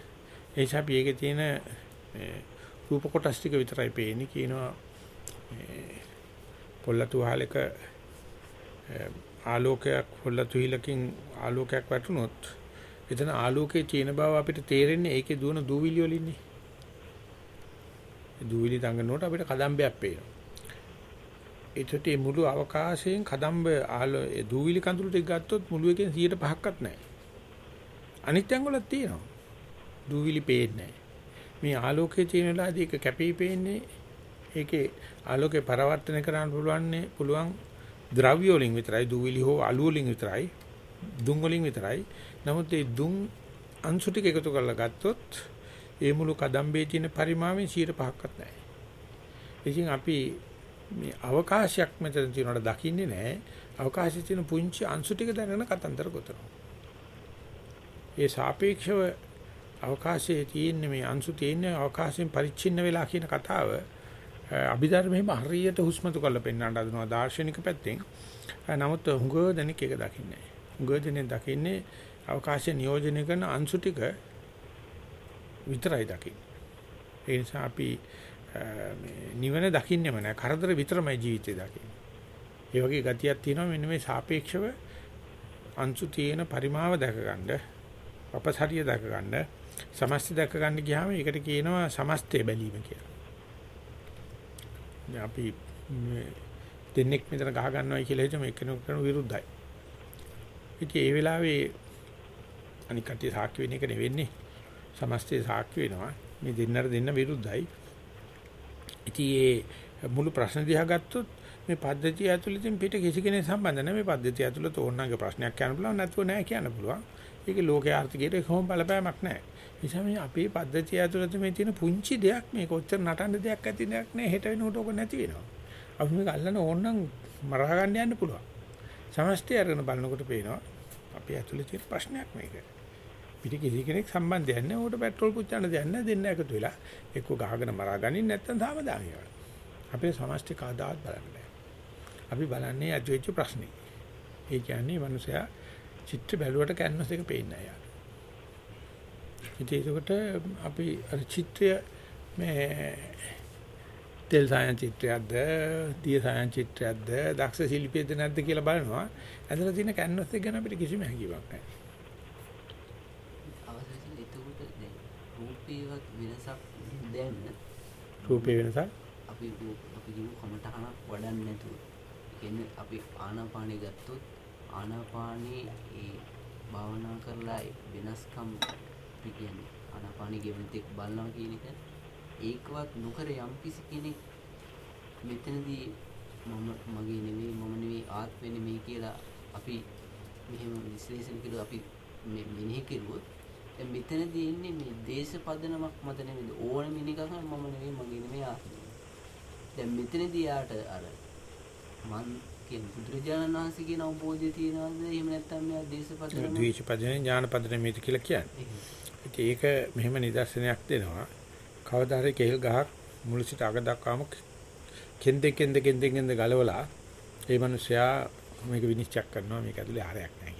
නිසා අපි ඒකේ තියෙන රූප කොටස් ටික විතරයි පේන්නේ කියනවා පොල්ලතු වහලක ආලෝකයක් පොල්ලතු හිලකින් ආලෝකයක් වැටුනොත් එතන ආලෝකයේ තියෙන බව අපිට තේරෙන්නේ ඒකේ දුවන දූවිලි වලින්නේ. දූවිලි තංගනකොට අපිට කදම්බයක් පේනවා. ඒකට මේ මුළු අවකාශයෙන් කදම්බ ආල දූවිලි කඳුළු ටික ගත්තොත් මුළු එකෙන් 100%ක්වත් නැහැ. අනිත් ඇඟවලත් තියෙනවා. දූවිලි පේන්නේ මේ ආලෝකයේ තියෙන වෙලාවදී ඒක කැපී පේන්නේ ඒකේ ආලෝකේ පරවර්තන කරන්න පුළුවන්නේ පුළුවන් ද්‍රව්‍ය වලින් විතරයි දූවිලි හෝ අලු වලින් විතරයි දුම් වලින් විතරයි. නමුත් මේ දුම් අංශු ටික එකතු කරලා ගත්තොත් ඒ මුළු කදම්බේ තියෙන පරිමාවෙන් 105ක්වත් නැහැ. ඉතින් අපි මේ අවකාශයක් මෙතන තියෙනවට දකින්නේ නැහැ. අවකාශයේ තියෙන පුංචි අංශු ටික දැනගෙන කතන්දර ගොතනවා. ඒ සාපේක්ෂව අවකාශයේ තියෙන මේ අංශු තියෙන අවකාශයෙන් පරිච්ඡින්න වෙලා කියන කතාව අභිධර්මයේම හරියට හුස්මතු කරලා පෙන්වන්න හදනවා දාර්ශනික පැත්තෙන්. නමුත් හුඟ දෙනෙක් ඒක දකින්නේ නැහැ. හුඟ දෙනෙක් දකින්නේ අවකාශය නියෝජනය කරන අංශු ටික විතරයි දකින්නේ. ඒ නිසා අපි මේ නිවන දකින්නෙම නෑ කරදර විතරමයි ජීවිතේ දකින්නේ. ඒ වගේ ගතියක් තියෙනවා මෙන්න මේ සාපේක්ෂව අංශු තියෙන පරිමාව දැක ගන්න, අපසහරිය දැක ගන්න, සමස්ත දැක ගන්න ගියාම ඒකට කියනවා සමස්තය බැලීම කියලා. අපි දෙන්නෙක් මෙතන ගහ ගන්නවයි කියලා හිතමු එක්කෙනෙක් කරන විරුද්ධයි. ඉතින් ඒ වෙලාවේ අනික් කට්ටිය සාක්ෂි වෙන එක නෙවෙන්නේ. සමස්තය සාක්ෂි වෙනවා. මේ දෙන්නට දෙන්න විරුද්ධයි. ඉතින් මේ මුළු ප්‍රශ්න දිහා ගත්තොත් මේ පද්ධතිය ඇතුළතින් පිට කිසි කෙනෙක් සම්බන්ධ නැහැ. මේ පද්ධතිය ඇතුළත ඕනනම් ප්‍රශ්නයක් කියන්න පුළුවන් නැත්නම් නෑ කියන්න පුළුවන්. ඒකේ ලෝකයේ ආර්ථිකයට කොහොම බලපෑමක් නැහැ. නිසා මේ අපේ පද්ධතිය ඇතුළත මේ තියෙන පුංචි දෙයක් මේ කොච්චර නටන්න දෙයක් ඇති දෙයක් නෑ. හෙට වෙනකොට ඕක නැති වෙනවා. අපි මේක අල්ලන ඕනනම් මරා ගන්න යන්න පුළුවන්. සමස්තය අරගෙන බලනකොට පේනවා අපේ ඇතුළේ තියෙන ප්‍රශ්නයක් මේක. පිට කිසි කෙනෙක් සම්බන්ධයක් නැහැ. උකට පෙට්‍රල් පුච්චන්න දෙයක් නැහැ. දෙන්න එකතු වෙලා එක්ක ගහගෙන මරා ගනින් නැත්නම් තාම දාගෙන. අපේ සමස්ත කාදාත් බලන්නේ. අපි බලන්නේ අජෝච්ච ප්‍රශ්නේ. ඒ කියන්නේ මනුස්සයා චිත්‍ර බැලුවට කැන්වස් එක පේන්නේ නැහැ. ඉතින් ඒකට අපි අර චිත්‍රය මේ තෙල් සායන් චිත්‍රයක්ද, දිය සායන් චිත්‍රයක්ද, දක්ෂ ශිල්පියෙක්ද නැද්ද කියලා බලනවා. ඇදලා තියෙන කැන්වස් එක ගැන අපිට කිසිම හැඟීමක් නැහැ. රූපේවත් වෙනසක් දැන්න. රූපේ වෙනසක්? අපි අපි කිව්ව කමටහනක් වඩන්නේ නැතුව. කියන්නේ අපි ආනාපානෙ ගත්තොත් ආනාපානේ ඒ භාවනා කරලා වෙනස්කම් කියන්නේ ආනාපානෙ ගෙවෙන තෙක් බලනවා කියන එක. ඒකවත් නොකර යම් කිසි කෙනෙක් මෙතනදී මම මගේ නෙවෙයි මම නෙවෙයි ආත්මෙ නෙමෙයි කියලා අපි මෙහෙම විශ්ලේෂණ කළොත් අපි මෙනෙහි කෙරුවොත් දැන් මෙතනදී ඉන්නේ මේ දේශපදනමක් මත නෙමෙයි ඕන මිනිකක් මම නෙවෙයි මගේ නෙවෙයි ආත්මෙ දැන් මෙතනදී යාට අර මන් කියන බුදුරජාණන් වහන්සේ කියන අවබෝධය තියනවාද එහෙම නැත්නම් මෙයා දේශපදනම ද්වේෂපදනේ ඥානපදනේ මේක කියලා කියන්නේ. ඉතින් ඒක මෙහෙම නිදර්ශනයක් දෙනවා. කවදා හරි කෙල් ගහක් මුල සිට අග දක්වාම කෙන්ද කෙන්ද කෙන්ද කෙන්ද ගලවලා ඒ මිනිසයා මේක විනිශ්චය කරනවා මේක ඇතුලේ ආරයක් නැහැ.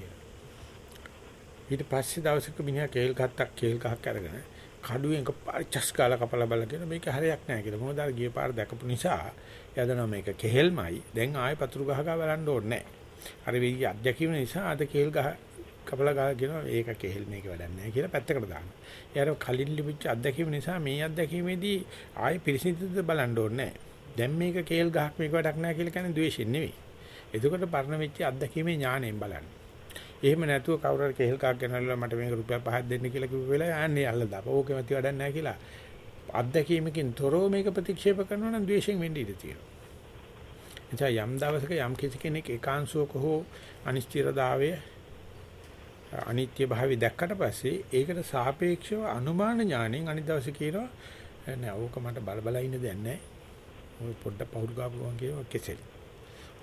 ඊට පස්සේ දවසක මිනිහා කෙල් ගත්තක් කෙල් ගහක් අරගෙන කඩුවෙන් පරිචස් කාලා කපලා බලලා කියන මේක හරියක් නැහැ කියලා. මොකද අර ගිය පාර දැකපු නිසා එයා දන්නවා මේක කෙහෙල්මයි. දැන් ආයෙ පතුරු ගහ ගා බලන්න ඕනේ නැහැ. අර වෙයි අධ්‍යක්ීම නිසා අද කෙල් ගහ කපලා ගා කියනවා ඒක කෙහෙල් මේක වැඩක් නැහැ කියලා පැත්තකට දානවා. එයාර කලින් ලිපිච්ච අත්දැකීම නිසා මේ අත්දැකීමේදී ආයෙ පිරිසිදුද බලන්න ඕනේ නැහැ. දැන් මේක කේල් ගහක් මේක වැඩක් නැහැ කියලා කියන්නේ ද්වේෂයෙන් නෙවෙයි. එතකොට පරණ වෙච්ච අත්දැකීමේ ඥාණයෙන් බලන්න. එහෙම නැතුව කවුරු හරි කේල් ගහක් ගෙනල්ලා මට මේක රුපියල් 5ක් දෙන්න කියලා කිව්ව වෙලාව යන්නේ අල්ල දාප. ඕකෙම තිය වැඩක් නැහැ කියලා. අත්දැකීමකින් තොරව මේක ප්‍රතික්ෂේප කරනවා නම් ද්වේෂයෙන් වෙන්න ඉඩ තියෙනවා. එතන යම් දවසක යම් කිසි කෙනෙක් ඒකාංශවක හෝ අනිශ්චිතතාවය අනිත්‍ය භාවය දැක්කට පස්සේ ඒකට සාපේක්ෂව අනුමාන ඥාණයෙන් අනිත් දවසේ කියනවා නෑ ඕක මට බල බල ඉන්න දෙයක් නෑ. ඔය පොඩ්ඩක් පහුරු ගාපු ගමන් කියනවා කෙසෙල්.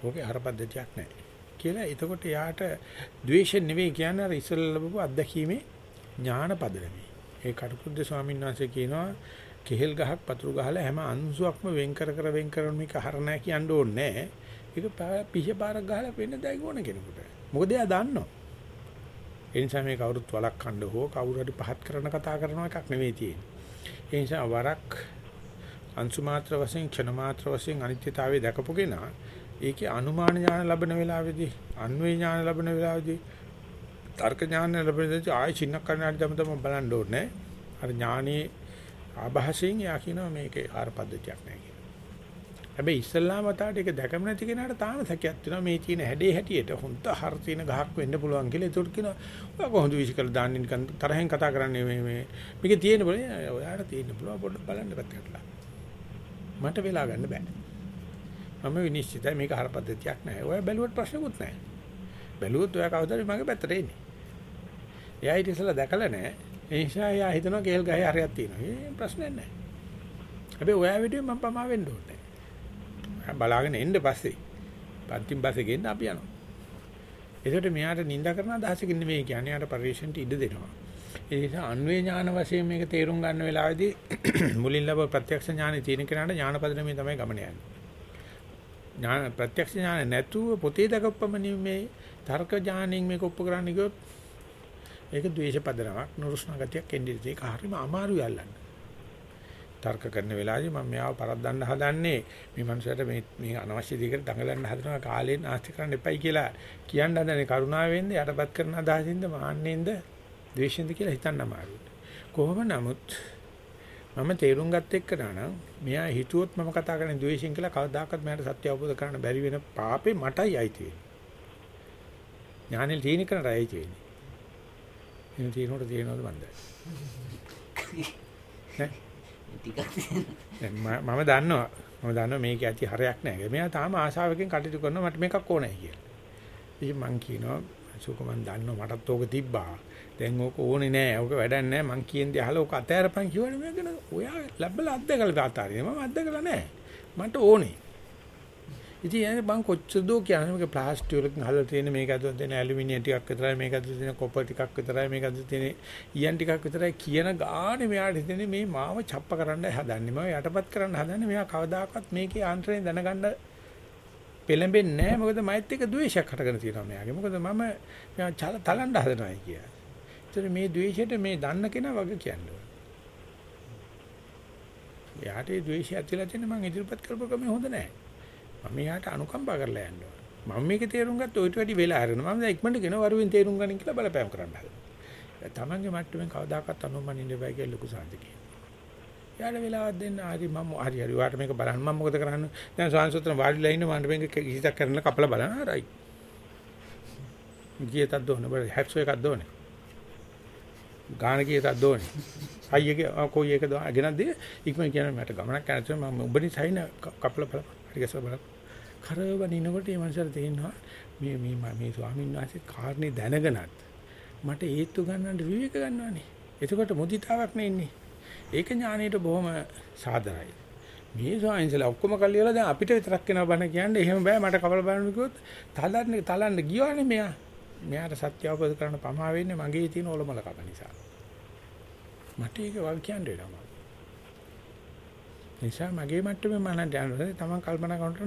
ඕකේ හර පද්ධතියක් නෑ. කියලා එතකොට යාට ද්වේෂ නෙවෙයි කියන්නේ අර ඉස්සෙල්ලා ලැබපු අත්දැකීමේ ඥාන පදනමේ. ඒ කටුකුද්ද ස්වාමීන් වහන්සේ කියනවා කෙහෙල් ගහක් පතුරු ගහලා හැම අංශුවක්ම වෙන් කර කර වෙන් කරන මේක හර නෑ කියන්න ඕනේ නෑ. ඒක පිහ පාරක් ගහලා වෙන්න දැයි ඕන කෙනෙකුට. මොකද එයා දන්නවා. ඒ නිසා මේ කවුරුත් වලක්වන්න හෝ කවුරු හරි පහත් කරන කතා කරන එකක් නෙවෙයි තියෙන්නේ. ඒ නිසා වරක් අංශු මාත්‍ර වශයෙන් ක්ෂණ මාත්‍ර වශයෙන් අනිත්‍යතාවය දැකපු කෙනා ඒකේ අනුමාන ඥාන ලැබෙන වෙලාවේදී අන්වේ ඥාන ලැබෙන වෙලාවේදී තර්ක ඥාන ලැබෙන වෙලාවේදී ආය චින්න කරනාට තම තම බලන්න ඕනේ. අර ඥානයේ ආభాසයෙන් යා කියනවා මේකේ ආර පද්ධතියක් නැහැ කියලා. හැබැයි ඉස්සල්ලාම තාට ඒක දැකම නැති කෙනාට තාම සැකයක් තියෙනවා මේ තියෙන හැඩේ හැටියට හොඳ හර තියෙන ගහක් වෙන්න පුළුවන් කියලා. ඒකට කියනවා ඔය කොහොමද විශ් කරලා දාන්නේ නිකන් තරහෙන් කතා කරන්නේ මේ මේ මේකේ තියෙන බල ඔයාට තියෙන්න පුළුවන් පොඩ්ඩක් බලන්න පැත්තකටලා. මට වෙලා ගන්න බෑ. මම විනිශ්චිතයි මේක හර පද්ධතියක් නැහැ. ඔය බැලුවට ප්‍රශ්නකුත් නැහැ. බැලුවොත් ඔයා කවදාද මගේ පැත්තට එන්නේ. එයා ඊට ඉස්සෙල්ලා දැකලා නැහැ. ඒ නිසා එයා හිතනවා කේල් ගහේ හරියක් තියෙනවා. ඒ ප්‍රශ්නයක් නැහැ. හැබැයි ඔයා විදිහේ මම පමා වෙන්න ඕනේ. බලාගෙන එන්න පස්සේ පන්තිම බස්සේ ගෙන්න අපි යනවා. ඒකට මෙයාට නිඳා කරන අදහසකින් නෙමෙයි කියන්නේ යාට පරිශ්‍රණට ඉඩ දෙනවා. ඒ නිසා අන්වේ ඥාන වශයෙන් මේක තේරුම් ගන්න වෙලාවේදී මුලින් ලැබ ප්‍රත්‍යක්ෂ ඥානෙ තියෙන කෙනාට ඥානපදනමේ තමයි ගමන යන්නේ. ඥාන ප්‍රත්‍යක්ෂ ඥාන නැතුව පොතේ දකප්පමණින් මේ තර්ක ඥානෙන් මේක ඔප්පු කරන්න ගියොත් ඒක ද්වේෂ පදනමක් නුරුස්නා ගතියක් එන්නේ ඒක හරිම අමාරුයි අල්ලන්න. තර්ක කරන වෙලාවේදී මම මෙයාව පරද්දන්න හදන්නේ මේ මනුස්සයාට මේ මේ අනවශ්‍ය දෙයකට දඟලන්න හදනවා කාලයෙන් ආස්ති කරන්න එපයි කියලා කියන්න හදනේ කරුණාවෙන්ද යටපත් කරන අදහසින්ද මාන්නෙන්ද ද්වේෂෙන්ද කියලා හිතන්න අමාරුයි. කොහොම නමුත් මම තේරුම් ගත්ත එක්කනම් මෙයා හිතුවොත් මම කතා කරන්නේ ද්වේෂෙන් කියලා කවදාකවත් මෙයාට සත්‍ය අවබෝධ කරගන්න බැරි වෙන පාපේ මටයි අයිති වෙන්නේ. ඥානෙල් තීන කරට අයිති වෙන්නේ. එන තීනොට තීනවද මන්ද? මම දන්නවා මම දන්නවා මේක ඇති හරයක් නැහැ. මෙයා තාම ආශාවකින් කටයුතු කරනවා මට මේකක් ඕනයි කියලා. ඉතින් මං කියනවා සෝක මන් දන්නවා මටත් ඕක තිබ්බා. දැන් ඕක ඕනේ නෑ. ඕක වැඩක් නෑ. මං කියන්නේ අහලා ඕක අතෑරපන් කිව්වනේ මම කියන ඔයා ලැබලා අද්දගලා අතාරිනේ. මම අද්දගලා නෑ. මට ඕනේ. ඉතින් يعني මං කොච්චර දෝ කියන්නේ මේක ප්ලාස්ටික් වලින් හදලා තියෙන මේක ඇතුළේ තියෙන ඇලුමිනියම් ටිකක් විතරයි මේක ඇතුළේ තියෙන කොපර් ටිකක් විතරයි මේක ඇතුළේ තියෙන ඊයන් ටිකක් විතරයි කියන ගානේ මෙයාට හිතෙන්නේ මේ මාව ڇප්ප කරන්න හදන්නේ මම යටපත් කරන්න හදන්නේ මෙයා කවදාකවත් මේකේ ආන්ත්‍රණය දැනගන්න පෙළඹෙන්නේ නැහැ මොකද මයිත් එක ද්වේෂයක් හටගෙන තියෙනවා මෙයාගේ මොකද මම මෙයා තලන්න හදනවා කියලා. ඒතර මේ ද්වේෂයට මේ දන්න කෙනා වගේ කියන්නේ. එයාට ඒ ද්වේෂය ඇතිලා තියෙන මම ඉදිරිපත් කරපු ක්‍රමය හොඳ නැහැ. මම එයාට අනුකම්පා කරලා යන්න ඕන. මම මේක තේරුම් ගත්ත ඔයිට වැඩි වෙලා හරනවා. මම දැන් ඉක්මනට ගෙන වරුවෙන් තේරුම් ගන්න කියලා බලපෑම් කරන්න හදනවා. තමන්ගේ මට්ටමින් කවදාකවත් අනුමනින්න බෑ කියලා ලොකු සාන්තිකේ. යාට වෙලාවක් දෙන්න. හරි මම හරි හරි. වාට මේක බලන්න. මම මොකද කරන්නේ? දැන් සාංශුත්‍රන වාඩිලා ඉන්න. මම මේක කිසිතක් කරන්න කපලා බලන්න. හරි ගියතක් දෝන බල හැට්ස් එකක් දෝනේ ගාන කීයටද ඕනේ. අයියගේ කොයි එකද? ගෙනත් දෙ ඉක්මන කියන මට ගමනක් යන මම උඹනි සයින කපල බල හරි ගසලා බලන්න. කරවනිනකොට මේ මනසට තේිනවා මේ මේ මේ ස්වාමීන් වහන්සේ කාරණේ දැනගෙනත් මට ඒත්තු ගන්නට විවේක ගන්නවනේ. එතකොට මුදිතාවක් නේ ඉන්නේ. ඒක ඥාණයට බොහොම සාදරයි. මේ ස්වාමීන්සලා ඔක්කොම කල්ලියලා දැන් අපිට විතරක් වෙනවා බණ කියන්නේ එහෙම බෑ මට කවල බලන්න කිව්වොත් තලන්න තලන්න ගියවනේ මෙයා. මෙයාට සත්‍ය අවබෝධ කරන්න පමා වෙන්නේ මගේ තියෙන ඔලොමල කම නිසා. මට ඒක වල් කියන්න වෙනවා. නිසා මගේ මට්ටමේ මම දැනනවා තමන් කල්පනා කරනකොට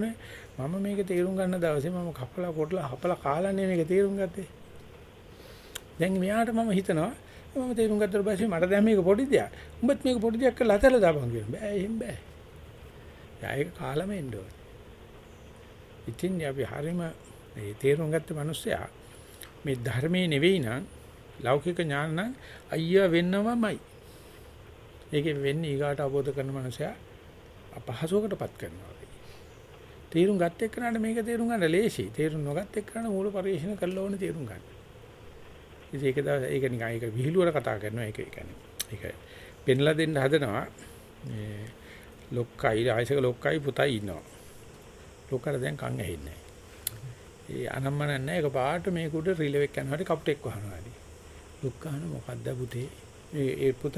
මම මේක තේරුම් ගන්න දවසේ මම කපලා කොටලා හපලා කාලානේ මේක තේරුම් ගත්තේ. දැන් මෙයාට මම හිතනවා මම තේරුම් ගත්තට පස්සේ මට දැන් මේක පොඩි දෙයක්. උඹත් මේක පොඩි දෙයක් කරලා අතල දාපන් කියන බෑ එහෙම බෑ. යා ඒක කාලම එන්න ඕනේ. ඉතින් අපි හරීම මේ තේරුම් ගත්ත මිනිස්සයා මේ ධර්මයේ නෙවෙයි නම් ලෞකික ඥාන නම් අයියා වෙන්නවමයි. ඒකෙන් වෙන්නේ ඊගාට අවබෝධ කරන මනුස්සයා අපහසුවකටපත් කරනවා. තේරුම් ගත්ත එක්කනට මේක තේරුම් ගන්න ලේසි. තේරුම් නොගත් එක්කනට මූල පරිශීලන කළා ඕනේ තේරුම් ගන්න. ඉතින් ඒක දවස් ඒක නිකන් ඒක විහිළුවර කතා කරනවා ඒක කියන්නේ. ඒක පෙන්ලා දෙන්න හදනවා. මේ ලොක්කයි ආයසක ලොක්කයි පුතයි ඉන්නවා. ලොක්කට දැන් කන් ඇහෙන්නේ නැහැ. ඒ අනම්මන නැහැ ඒක පාට මේක උඩ රිලෙව් එක යනවාට කප්ටෙක් වහනවා. ලොක්කාන මොකද්ද පුතේ? මේ ඒ පුතත්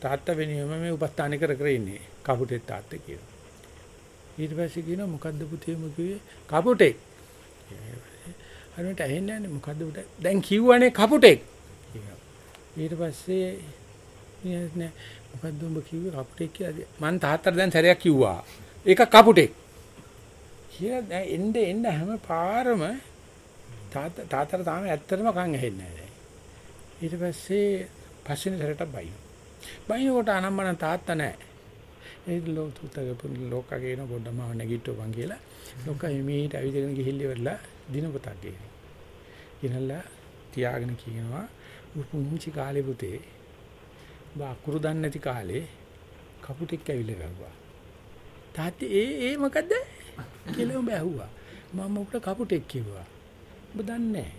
තාත්තා වෙනුවෙම මේ උපස්ථාන කර කර ඉන්නේ. කපුටේ තාත්තා කියනවා. ඊට පස්සේ කියනවා මොකද්ද පුතේ මොකේ කපුටෙක්. හරියට ඇහෙන්නේ නැහැ මොකද්ද පුතේ දැන් කිව්වනේ කපුටෙක්. ඊට පස්සේ නෑ මොකද්ද උඹ කිව්වේ කපුටෙක් කියලා. මං තාත්තට දැන් සැරයක් කිව්වා. ඒක කපුටෙක්. කියලා දැන් එන්න එන්න හැම පාරම තාත්තා තාත්තට තාම ඇත්තටම කන් ඇහෙන්නේ නැහැ. ඊට පස්සේ පස්වෙනි සැරේට බයින. බයිනකොට අනම්මන තාත්තා නැහැ. ඒ ලෝතුතක ලෝකගේ න පොඩ්ඩම නැගිට්ටුවන් කියලා. ලෝක එමෙහිට ඇවිදගෙන ගිහිල්ලා ඉවරලා දිනපතක් ගේනවා. ගෙනල්ලා තියාගෙන කියනවා පුංචි කාලේ පුතේ බාකුරු දන්නේ නැති කාලේ කපුටෙක් ඇවිල්ලා ගාවා. තාත්තේ ඒ ඒ මොකද්ද කියලා උඹ ඇහුවා. මම උඹට කපුටෙක් කිව්වා. ඔබ දන්නේ නැහැ.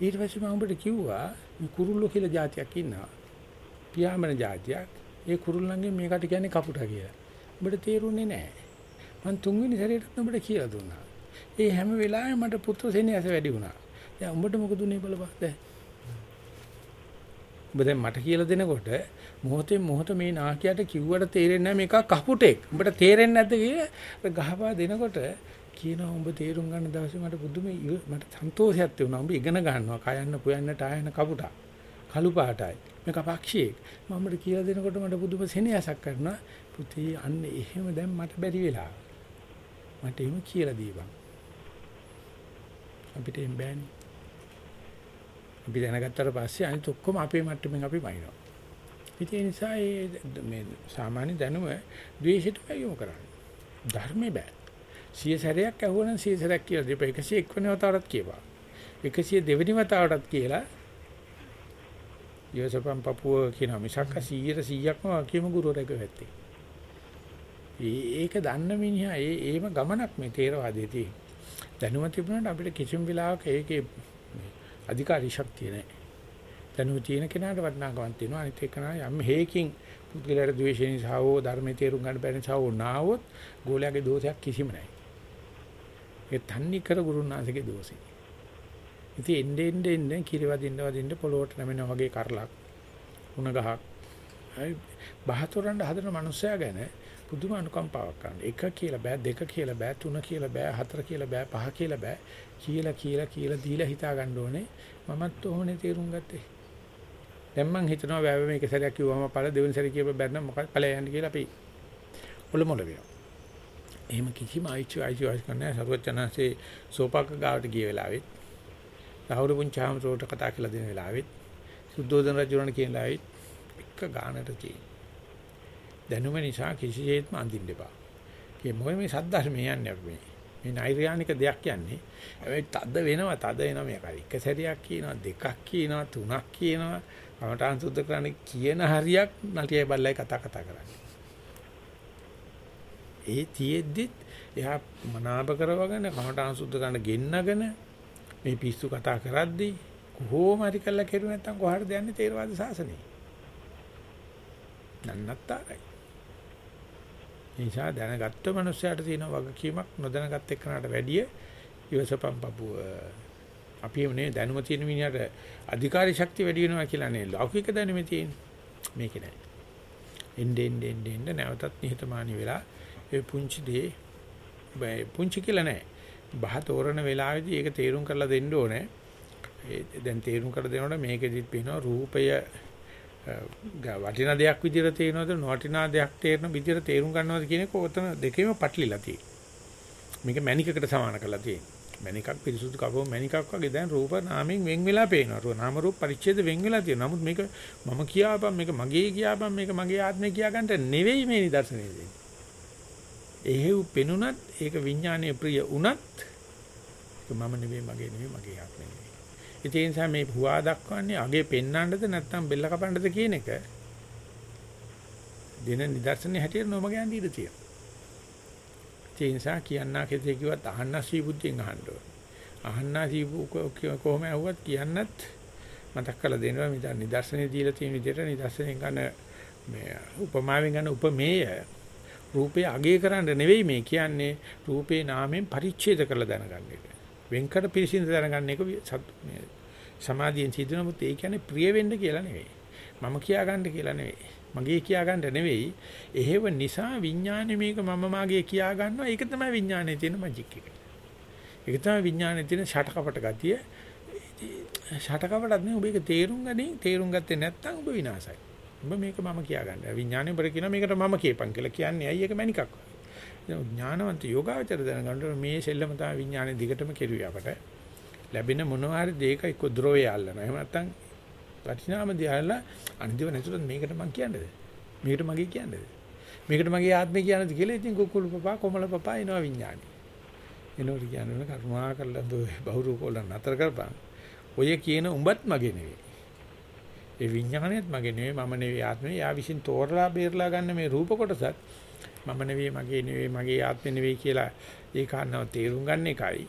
ඊට පස්සේ මම උඹට කිව්වා මේ කුරුල්ලෝ කියලා જાතියක් ඉන්නවා. පියාඹන જાතියක්. ඒ කුරුල්ලන්ගෙන් මේකට කියන්නේ කපුටා කියලා. උඹට තේරුන්නේ නැහැ. මං තුන්වෙනි සැරේටත් උඹට කියලා දුන්නා. ඒ හැම වෙලාවෙම මට පුත්‍ර සෙනෙහස වැඩි වුණා. දැන් උඹට මොකද උනේ බලපන් දැන්. උඹ දැන් මට කියලා දෙනකොට මොහොතේ මොහොත මේ නාකියට කිව්වට තේරෙන්නේ නැහැ මේක කපුටෙක්. උඹට තේරෙන්නේ නැද්ද කියලා ගහපා දෙනකොට කියනවා උඹ තේරුම් ගන්න දවසේ මට පුදුම මට සන්තෝෂයක් තිබුණා. උඹ ඉගෙන ගන්නවා කයන්න පුයන්නට ආයන කපුටා. කළු පාටයි. මේක පක්ෂියෙක්. මමට කියලා දෙනකොට මට පුදුම සෙනෙහසක් කරනවා. පුතේ අන්න එහෙම දැන් මට බැරි වෙලා. මට එහෙම කියලා දීපන්. අපිට එම් බෑනේ. අපි දැනගත්තට පස්සේ අනිත් ඔක්කොම අපේ මට්ටමින් අපි වයින්නවා. ඉතින් ඒ නිසා මේ සාමාන්‍ය දැනුම ද්වේෂයට යොමු කරන්නේ. ධර්මේ බෑ. සිය සැරයක් ඇහුවනම් සිය සැරයක් කියලා දීප 101 වෙනි වතාවටත් කියපන්. 102 වෙනි වතාවටත් කියලා යෝසපම් පපුව කියන මිසක් 100 100ක්ම කියමු ගුරුවරයෙක් වෙත්තේ. ඒක දන්න මිනිහා ඒ ඒම ගමනක් මේ තේරවාදයේ තියෙන. දැනුම තිබුණාට අපිට කිසිම වෙලාවක ඒකේ අධිකාරී ශක්තිය නැහැ. දැනුම තියෙන කෙනාට වටිනාකමක් තියෙනවා. අනිත් එක්කනා යම් හේකින් පුද්ගලයාට ද්වේෂය නිසා හෝ ධර්මයේ තේරුම් ගන්න බැරි නිසා හෝ නාවොත් ගෝලයාගේ දෝෂයක් කිසිම නැහැ. ඒ තන්නේ කර ගුරුනාථගේ දෝෂේ. ඉතින් එන්නේ එන්නේ එන්නේ කිරිවදින්න වදින්න පොළොවට නැමෙනා වගේ කරලක් උණ ගහක්. හරි බහතොරන්න හදන මනුස්සයා ගැන පුදුම අනුකම්පාවක් ගන්න. එක කියලා බෑ, දෙක කියලා බෑ, තුන කියලා බෑ, හතර කියලා බෑ, පහ කියලා බෑ. කියලා කියලා කියලා දීලා හිතා ගන්න ඕනේ. මමත් ඕනේ තේරුම් ගත්තේ. දැන් මං හිතනවා වැව මේක සැරයක් කිව්වම පළ දෙවෙනි සැරේ කියප බැන්න මොකක්ද ඵලය යන්නේ කියලා අපි ඔල මොල වෙනවා. එහෙම කිසිම ආයිචු ආයිචු ආයිචු නැහැ. සරුවචනන්සේ සෝපාක ගාවට ගිය වෙලාවෙත් රාහුල පුංචාමරෝට කතා කරලා දෙන වෙලාවෙත් සුද්ධෝදන රජුණන් කියන වෙලාවෙත් එක ගානට තියෙන. දැනුම නිසා කිසිසේත්ම අඳින්න එපා. ඒ මොකද මේ සද්ධර්මයේ යන්නේ අපි මේ. මේ නෛර්යානික දෙයක් යන්නේ. හැබැයි තද වෙනවා තද වෙනවා මේක. එක සැරයක් කියනවා දෙකක් කියනවා තුනක් කියනවා. කමඨාන් සුද්ධ කරන්නේ කියන හරියක් නටියයි බල්ලයි කතා කතා කරන්නේ. ඒ තියෙද්දිත් එයා මනාප කරවගෙන කමඨාන් සුද්ධ කරන්න ගෙන්නගෙන මේ පිස්සු කතා කරද්දී කොහොම හරි කළා කෙරුවේ නැත්තම් කොහාටද යන්නේ තේරවාද සාසනේ. නන්නත්තරයි. නිසා දැනගත්ත මනුස්සයාට තියෙන වගකීමක් නොදැනගත් එක්කනට වැඩිය ඉවසපම් පපුව. අපි එන්නේ දැනුම තියෙන මිනිහට අධිකාරී ශක්තිය වැඩි වෙනවා කියලා නේ ලෞකික දැනුමේ තියෙන්නේ. මේකේ නෑ. එන්න එන්න එන්න එන්න නැවතත් නිහතමානී වෙලා ඒ පුංචි දේ පුංචි කියලා නෑ. බහ තෝරන වෙලාවේදී ඒක තේරුම් කරලා දෙන්න ඕනේ. දැන් තේරුම් කර දෙනකොට මේකෙදිත් පේනවා රූපය වටිනා දෙයක් විදිහට තේරෙනවද නොවටිනා දෙයක් තේරෙන විදිහට තේරුම් ගන්නවද කියන එක ඔතන දෙකේම පටලිලා තියෙනවා. මේක මණිකකට සමාන කරලා තියෙනවා. මණිකක් පිරිසුදු කපුව මණිකක් වගේ දැන් රූප නාමයෙන් වෙන් වෙලා පේනවා. රූප නාම රූප පරිච්ඡේද වෙන් වෙලා තියෙනවා. නමුත් මේක මම කියාපම් මේක මගේ කියාපම් මේක මගේ ආත්මය කියා ගන්නට නෙවෙයි මේ නිදර්ශනය දෙන්නේ. එහෙව් පෙනුනත් ඒක විඥානයේ ප්‍රිය උනත් මම නෙවෙයි මගේ නෙවෙයි මගේ ආත්මය නෙවෙයි. ඒ නිසා මේ හුවා දක්වන්නේ අගේ පෙන්නන්නද නැත්නම් බෙල්ල කපන්නද කියන එක දින නිදර්ශනයේ හැටියට නොම ගෑන් දීලා තියෙනවා. ඒ නිසා කියන්නා කෙසේ කිව්වත් අහන්නා සී බුද්ධියෙන් අහන්න ඕනේ. අහන්නා සී කොහොම ඇහුවත් කියන්නත් මතක් කරලා දෙනවා මේ නිදර්ශනයේ දීලා තියෙන විදිහට නිදර්ශනයෙන් ගන්න මේ උපමාවෙන් ගන්න උපමේය රූපේ අගේ කරන්න නෙවෙයි මේ කියන්නේ රූපේ නාමයෙන් පරිච්ඡේද කරලා දැනගන්න එක. වෙන්කර පිළිසිඳ දැනගන්න එක සමාධියෙන් සිදුනමුත් ඒ කියන්නේ ප්‍රිය වෙන්න කියලා නෙවෙයි. මම කියා ගන්න කියලා නෙවෙයි. මගේ කියා ගන්න නෙවෙයි. එහෙව නිසා විඥානේ මේක මම මාගේ කියා ගන්නවා. ඒක තමයි විඥානේ තියෙන මැජික් එක. ඒක තමයි විඥානේ තියෙන ෂටකපට ගතිය. ෂටකපටත් නේ ඔබ ඒක තේරුම් ගන්නේ. තේරුම් ගත්තේ නැත්නම් ඔබ විනාසයි. ඔබ මේක මම කියා ගන්න. විඥානේ ඔබට කියනවා මේකට මම කියපන් කියලා කියන්නේ. ඇයි ඒක මැනිකක්? ඥානවන්ත යෝගාවචර දැනගන්න මේ සෙල්ලම තමයි විඥානේ දිගටම කෙරුවේ අපට. ලැබෙන මොනවා හරි දෙයක එක්ක ද්‍රෝය අල්ලනවා. එහෙම නැත්නම් වටිනාම දිහාලා අනිදිව නැතුවත් මේකට මං කියන්නේ. මේකට මගේ කියන්නේ. මේකට මගේ ආත්මය කියන්නද කියලා ඉතින් කුකුළු පපා කොමල පපා එනවා විඥානේ. එනෝට කියන්නේ කරුණා කරලා බහුරු කොල්ල නතර කරපන්. ඔය කියන උඹත් මගේ නෙවෙයි. ඒ විඥානයත් මගේ නෙවෙයි මම නෙවෙයි ආත්මය. යා විසින් තෝරලා බේරලා ගන්න මේ රූප කොටසත් මම නෙවෙයි මගේ නෙවෙයි මගේ ආත්මය නෙවෙයි කියලා ඒ කාරණාව තේරුම් ගන්න එකයි.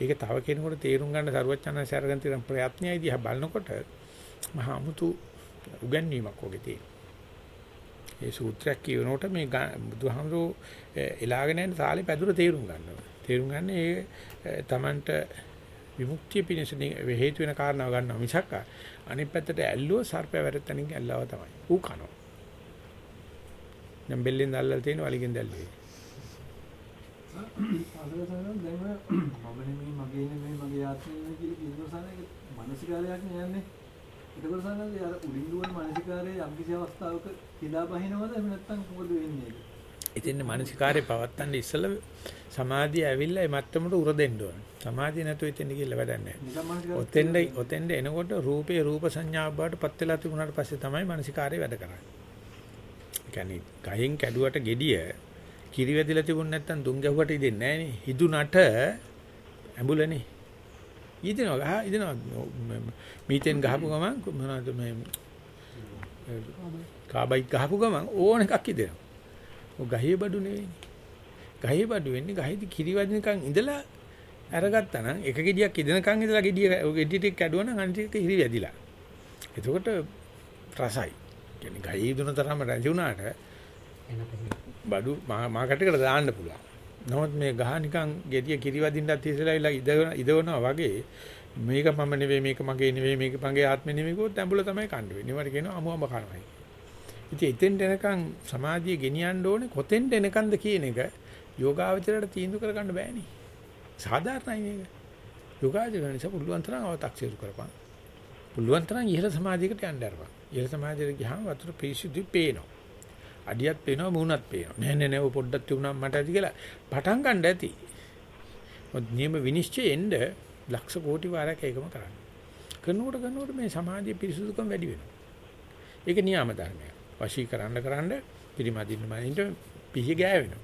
ඒක තව කෙනෙකුට තේරුම් ගන්න සරුවචනන්සේ අරගෙන තියෙන ප්‍රයත්නයයි දිහා බලනකොට මහා අමුතු උගන්වීමක් වගේ තියෙනවා. ඒ සූත්‍රයක් කියනකොට මේ බුදුහාමුදුරෝ එලාගෙන යන තාලේ පැදුර තේරුම් ගන්නවා. තේරුම් ගන්න ඒ තමන්ට විමුක්තිය පිණිස හේතු වෙන කාරණාව ගන්නවා මිසක් අනිත් පැත්තට ඇල්ලුව සර්පය වැරෙත්තනින් ඇල්ලව තමයි. ඌ කනවා. දැන් බෙල්ලෙන් දැල්ලලා තියෙන වලිගෙන් දැල්ලුවේ. අදවසන දැන් මම නෙමෙයි මගේ නෙමෙයි මගේ ආත්මය නෙමෙයි කියලා කියනසන ඒක මානසිකාරයක් නෑනේ. ඒකවල සනද අර උඩින් දුවන මානසිකාරයේ යම් කිසි අවස්ථාවක කිදා බහිනවද එහෙම නැත්නම් මොකද වෙන්නේ? ඉතින් මානසිකාරේ පවත්තන්න ඉස්සෙල්ලා සමාධිය ඇවිල්ලා ඒ මට්ටමට උර දෙන්න ඕන. සමාධිය නැතුව ඉතින් ගිහිල්ලා වැඩක් නැහැ. ඔතෙන්ද ඔතෙන්ද එනකොට රූපේ රූප සංඥාව බවට පත් වෙලා තිබුණාට පස්සේ තමයි මානසිකාරේ වැඩ කරන්නේ. කියන්නේ ගහෙන් කැඩුවට gediya කිරි වැදිලා තිබුණ නැත්තම් දුම් ගැහුවට ඉදෙන්නේ නැහනේ. හිදුනට ඇඹුලනේ. ඊදිනවා ගහ ඊදිනවා මීතෙන් ගහපු ගමන් මොනවද මේ කාබයික් ගහපු ගමන් ඕන එකක් ඉදෙනවා. ඔය ගහේ බඩු නෙවෙයි. ගහේ බඩු වෙන්නේ ගහේදී කිරි වැදිනකන් ඉඳලා අරගත්තා නම් එක ගෙඩියක් ඉදෙනකන් ඉඳලා ගෙඩිය ගෙඩිය ටික කැඩුවා නම් අනිත් ටික හිරි වැදිලා. එතකොට රසයි. කියන්නේ ගහේ දුන තරම රැඳි වුණාට බඩු මාකට් දාන්න පුළුවන්. නමුත් මේ ගහ නිකන් gediya කිරිවදින්නත් ඉස්සෙල්ලා ඉදවන ඉදවනවා වගේ මේක මම නෙවෙයි මේක මගේ නෙවෙයි මේක මගේ ආත්මෙ නෙවෙයි කොත් ඇඹුල තමයි කන්න වෙන්නේ. ඒවට කියනවා අමු අඹ කනවායි. ඉතින් එතෙන්ට එනකන් සමාධිය ගෙනියන්න ඕනේ කොතෙන්ට එනකන්ද කියන එක යෝගාවචරයට තීන්දුව කරගන්න බෑනේ. සාධාරණයි මේක. යෝගාචරණ නිසා පුළුවන් තරම් අව탁සිරු කරපන්. පුළුවන් තරම් ඉහළ සමාධියකට යන්න අරපන්. ඉහළ සමාධියට ගියාම වතුර පිරිසිදු පේනවා. අඩියක් පේනවා මුණක් පේනවා. නෑ නෑ නෑ පොඩ්ඩක් තිබුණා මට ඇති කියලා පටන් ගන්න ඇති. මොකද නියම විනිශ්චය එන්න ලක්ෂ කෝටි වාරයක් ඒකම කරන්න. කරනකොට කරනකොට මේ සමාජයේ පිරිසුදුකම වැඩි වෙනවා. ඒක නියම ධර්මයක්. වශී කරන්න කරන්න පිරිමදින්න මනින්න පිහි ගෑවෙනවා.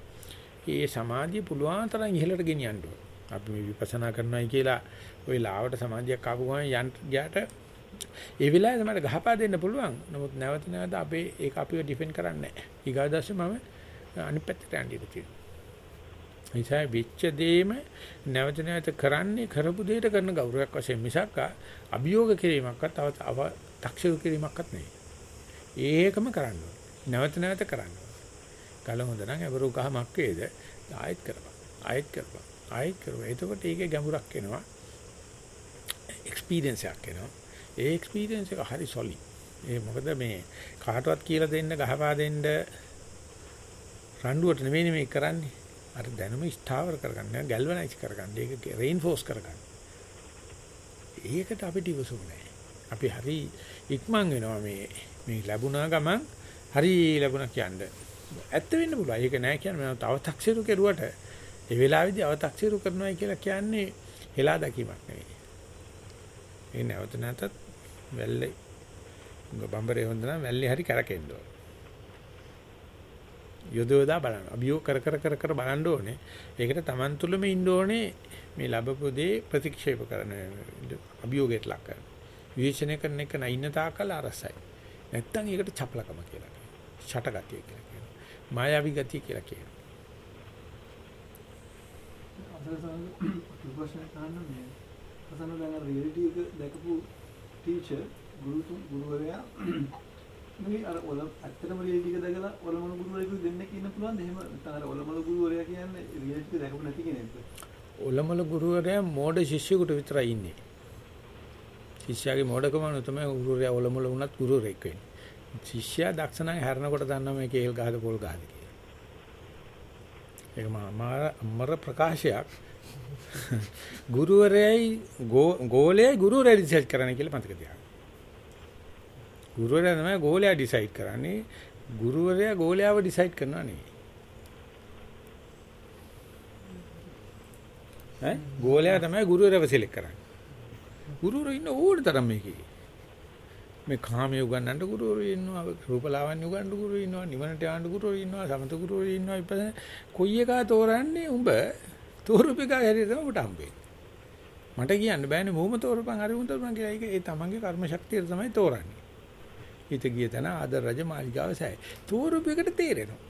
මේ සමාධිය පුළුවන් තරම් ඉහළට ගෙනියන්න ඕන. අපි මේ විපස්සනා කරනවායි කියලා ওই ලාවට සමාධියක් ආපු ගමන් යන්න ගියාට ඒ වෙලාවේ තමයි ගහපා දෙන්න පුළුවන්. නමුත් නැවත නැවත අපේ ඒක අපිව ඩිෆෙන්ඩ් කරන්නේ නැහැ. ඊගාදස්සේ මම අනිත් පැත්තට යන්න ඉඩ තියෙනවා. නිසා වෙච්ච දෙයම නැවත නැවත කරන්නේ කරපු දෙයට කරන ගෞරවයක් වශයෙන් මිසක් අභියෝග කිරීමක්වත් තව තක්ෂේරු කිරීමක්වත් නෙවෙයි. ඒකම කරන්න නැවත නැවත කරන්න ගල හොඳ නම් අවරු ගහමක් වේද ආයෙත් කරපන්. ආයෙත් කරපන්. ආයෙත් කරපන්. එතකොට ඒකේ ගැඹුරක් එනවා. එක්ස්පීරියන්ස් එකක් එනවා. ඒ එක්ස්පීරියන්ස් එක හරි සොලිඩ්. ඒ මොකද මේ කාටවත් කියලා දෙන්න ගහපා දෙන්න රණ්ඩුවට නෙවෙයි මේ කරන්නේ. අර දැනුම ස්ථාවර කරගන්න, ගැල්වනයිස් කරගන්න, ඒක රේන්ෆෝස් කරගන්න. ඒකට අපිට ඉවසුම නැහැ. අපි හරි ඉක්මන් වෙනවා මේ මේ ලැබුණා ගමන් හරි ලැබුණා කියන්නේ. ඇත්ත වෙන්න පුළුවන්. ඒක නෑ කියන්නේ මම තව තක්සිරු කෙරුවට ඒ වෙලාවේදී අව탁සිරු කරනවායි කියලා කියන්නේ හෙලා දැකීමක් නෙවෙයි. ඒ නැවත නැතත් වැල්ලේ බම්බරේ හොඳ නම් වැල්ලේ හරි කරකෙන්න ඕන. යොදවලා බලන්න. අභියෝග කර කර කර කර බලන්න ඕනේ. ඒකට Taman තුලම ඉන්න ඕනේ මේ ලැබපු දේ ප්‍රතික්ෂේප කරන අභියෝගයට ලක් කරන. විවේචනය කරන එක නැින්න තාකල් අරසයි. නැත්තම් ඒකට චපලකම කියලා කියනවා. ෂටගතිය කියලා කියනවා. මායාවි ගතිය කියලා කියනවා. අසසන ප්‍රශ්න අහන්න මේ අසන දැන් අර රියැලිටි එක දැකපු ටීචර් ගුරු ගුරුවරයා මේ අර ඔල ඇත්තටම රියැලිටි එක දැකලා ඔලමල ගුරුවරයෙකු දෙන්නෙක් ඉන්න පුළුවන්ද එහෙම නැත්නම් අර ඔලමල ගුරුවරයා කියන්නේ රියැලිටි එක දැකපු නැති කෙනෙක්ද ඔලමල ගුරුවරයා මෝඩ ශිෂ්‍යයෙකුට විතරයි ඉන්නේ ශිෂ්‍යයාගේ මෝඩකම නු තමයි ගුරුවරයා ඔලමල වුණත් ගුරුවරයෙක් වෙන්නේ ශිෂ්‍යයා දක්ෂ නම් හැරෙනකොට දන්නවා මේක ඒල් ගහද පොල් ගහද කියලා. ඒක මා අමර ප්‍රකාශයක්. ගුරුවරයයි ගෝලයයි ගුරුවරයා ඩිසයිඩ් කරන්න කියලා මතක තියාගන්න. ගුරුවරයා තමයි ගෝලයා ඩිසයිඩ් කරන්නේ. ගුරුවරයා ගෝලයාව ඩිසයිඩ් කරනවා නෙවෙයි. ඈ ගෝලයා තමයි ගුරුවරයාව සිලෙක්ට් කරන්නේ. ගුරුවරයා ඉන්න ඕන තරම් මේකේ. මේ කාමයේ උගන්නන්න ගුරුවරු ඉන්නවා රූපලාවන්‍ය උගන්නන්න ගුරුවරු ඉන්නවා නිවනට යන්න ගුරුවරු ඉන්නවා සමත ගුරුවරු ඉන්නවා ඉපද කොයි එකා තෝරන්නේ උඹ තෝරුපිකා හැරියට තමයි ඔබට හම්බෙන්නේ. මට කියන්න බෑනේ මොහොම තෝරපන් හරි උන් තෝරපන් කියලා. ඒක ඒ තමන්ගේ කර්ම ශක්තිය තමයි තෝරන්නේ. හිත ගිය තැන ආදර රජ මාලිගාව සෑය. තෝරුපිකට තේරෙනවා.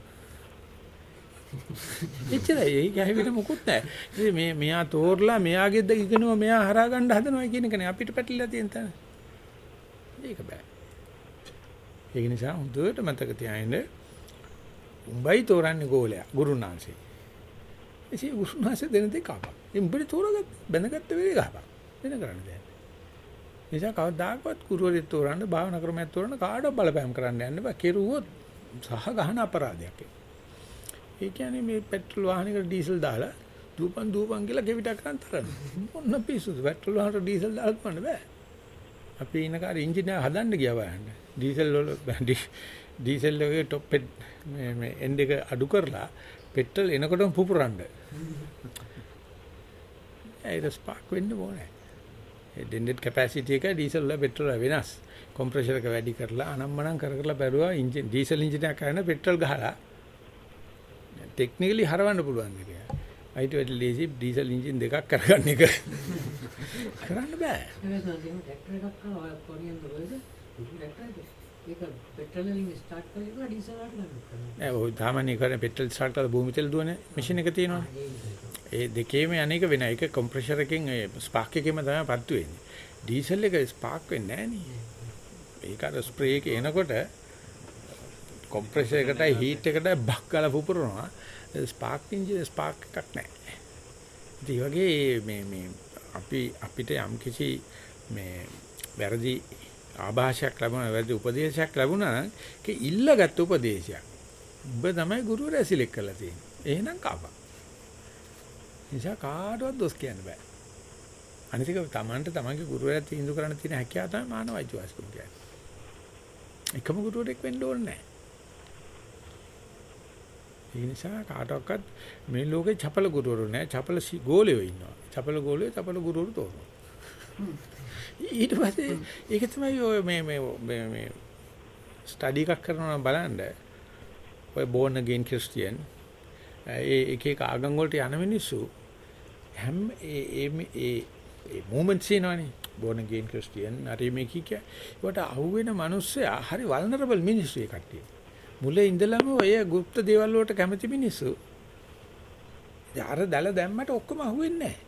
එච්චරයි. ඒක හැවිත මොකුත් නැහැ. මේ මෙයා තෝරලා මෙයාගෙද්ද ඉගෙනුව මෙයා හරා ගන්න හදනවා කියන එකනේ අපිට පැටලිලා තියෙන තැන. ඒක බෑ. ඒක නිසා හොඳට මතක තියාගන්න. උඹයි තෝරන්නේ ගෝලයා ගුරුනාංශේ. එසේ ගුරුනාංශ දෙන දෙක කපා. උඹට තෝරගත්ත බැඳගත්ත වෙලේ ගහපන්. වෙන කරන්න දෙයක්. නිසා කවදාකවත් ගුරුවරයෙක් තෝරන්න භාවනා ක්‍රමයක් තෝරන්න කාටවත් බලපෑම් කරන්න යන්න බෑ. කෙරුවොත් සහ ගහන අපරාධයක් ඒක. ඒ කියන්නේ මේ පෙට්‍රල් වාහනයකට ඩීසල් දාලා දූපන් දූපන් කියලා ගෙවිටක් කරන් තරන. මොන්න පිස්සුද පෙට්‍රල් වාහනට ඩීසල් දාලා ගන්න බෑ. අපි ඉන්න කාර එන්ජිනේර් හදන්න ගියා බලන්න. ඩීසල් වල ඩීසල් වගේ টොප් මේ මේ එන්ඩ් එක අඩු කරලා පෙට්‍රල් එනකොටම පුපුරන්න. ඒක ස්පාක් වෙන්න ඕනේ. ඒ ඩෙන්ඩඩ් කැපැසිටි එක ඩීසල් වල පෙට්‍රල් වෙනස්. කොම්ප්‍රෙෂර් එක වැඩි කරලා අනම්මනම් කර කරලා බැලුවා එන්ජින් ඩීසල් එන්ජින් එකක් කරන පෙට්‍රල් ගහලා ටෙක්නිකලි හරවන්න පුළුවන් කියලා. අයිට වැඩි ලේසි ඩීසල් එන්ජින් දෙකක් කරගන්න එක. කරන්න බෑ. ට්‍රැක්ටර් එකක් කරනවා කොරියන් දොරේද? ඒක පෙට්‍රල් වලින් ස්ටාර්ට් කරලා ඩීසල් වලට ගන්නවා. ඒ ඔය සාමාන්‍ය කරන්නේ පෙට්‍රල් ස්ටාර්ට් කරලා භූමි තෙල් දුවන මැෂින් එක තියෙනවනේ. ඒ දෙකේම අනේක වෙන එක කොම්ප්‍රෙෂර් එකකින් ඒ ස්පාර්ක් එකෙම තමයි පත්තු වෙන්නේ. ඩීසල් එක ස්පාර්ක් වෙන්නේ නැහැ නේ. ඒක අර ස්ප්‍රේ එක එනකොට කොම්ප්‍රෙසර් එකටයි හීට් එකටයි බක් ගාලා පුපුරනවා. ස්පාර්ක් එන්ජින් ස්පාර්ක් එකක් නැහැ. ඉතින් වගේ මේ මේ අපි අපිට යම් කිසි මේ වැරදි ආభాෂයක් ලැබුණා වැරදි උපදේශයක් ලැබුණා නම් ඒක ඉල්ලගත් උපදේශයක්. ඔබ තමයි ගුරුවරයා සිලෙක්ට් කරලා තියෙන්නේ. එහෙනම් කපා. නිසා කාටවත් දොස් කියන්න බෑ. අනිත් එක තමන්ට තමන්ගේ ගුරුවරයා තීන්දුව කරන්න තියෙන හැකියාව තමයි මානව අයිතිවාසිකම් කියන්නේ. එකම ගුරුවරෙක් වෙන්න ඕනේ නැහැ. ඒ නිසා කාටවත් මේ ලෝකේ චපල ගුරුවරු නැහැ. චපල ගෝලියෝ ඉන්නවා. චපල ගෝලියෝ චපල ගුරුවරු තෝරනවා. ඊට පස්සේ ඒක තමයි ඔය මේ මේ මේ ස්ටඩි එකක් කරනවා බලන්න. ඔය born again christian ඒ එක එක ආගම් වලට යන මිනිස්සු හැම ඒ ඒ ඒ මොමන්ට්ස් එනවනේ born again christian හරි මේ කික ඒකට අහුවෙන මිනිස්සයා හරි vulnerable මිනිස්සු ඒ කට්ටිය. මුල ඉඳලම ඔය গুপ্ত දේවල් වලට කැමති මිනිස්සු යාර දැල දැම්මට ඔක්කොම අහුවෙන්නේ නැහැ.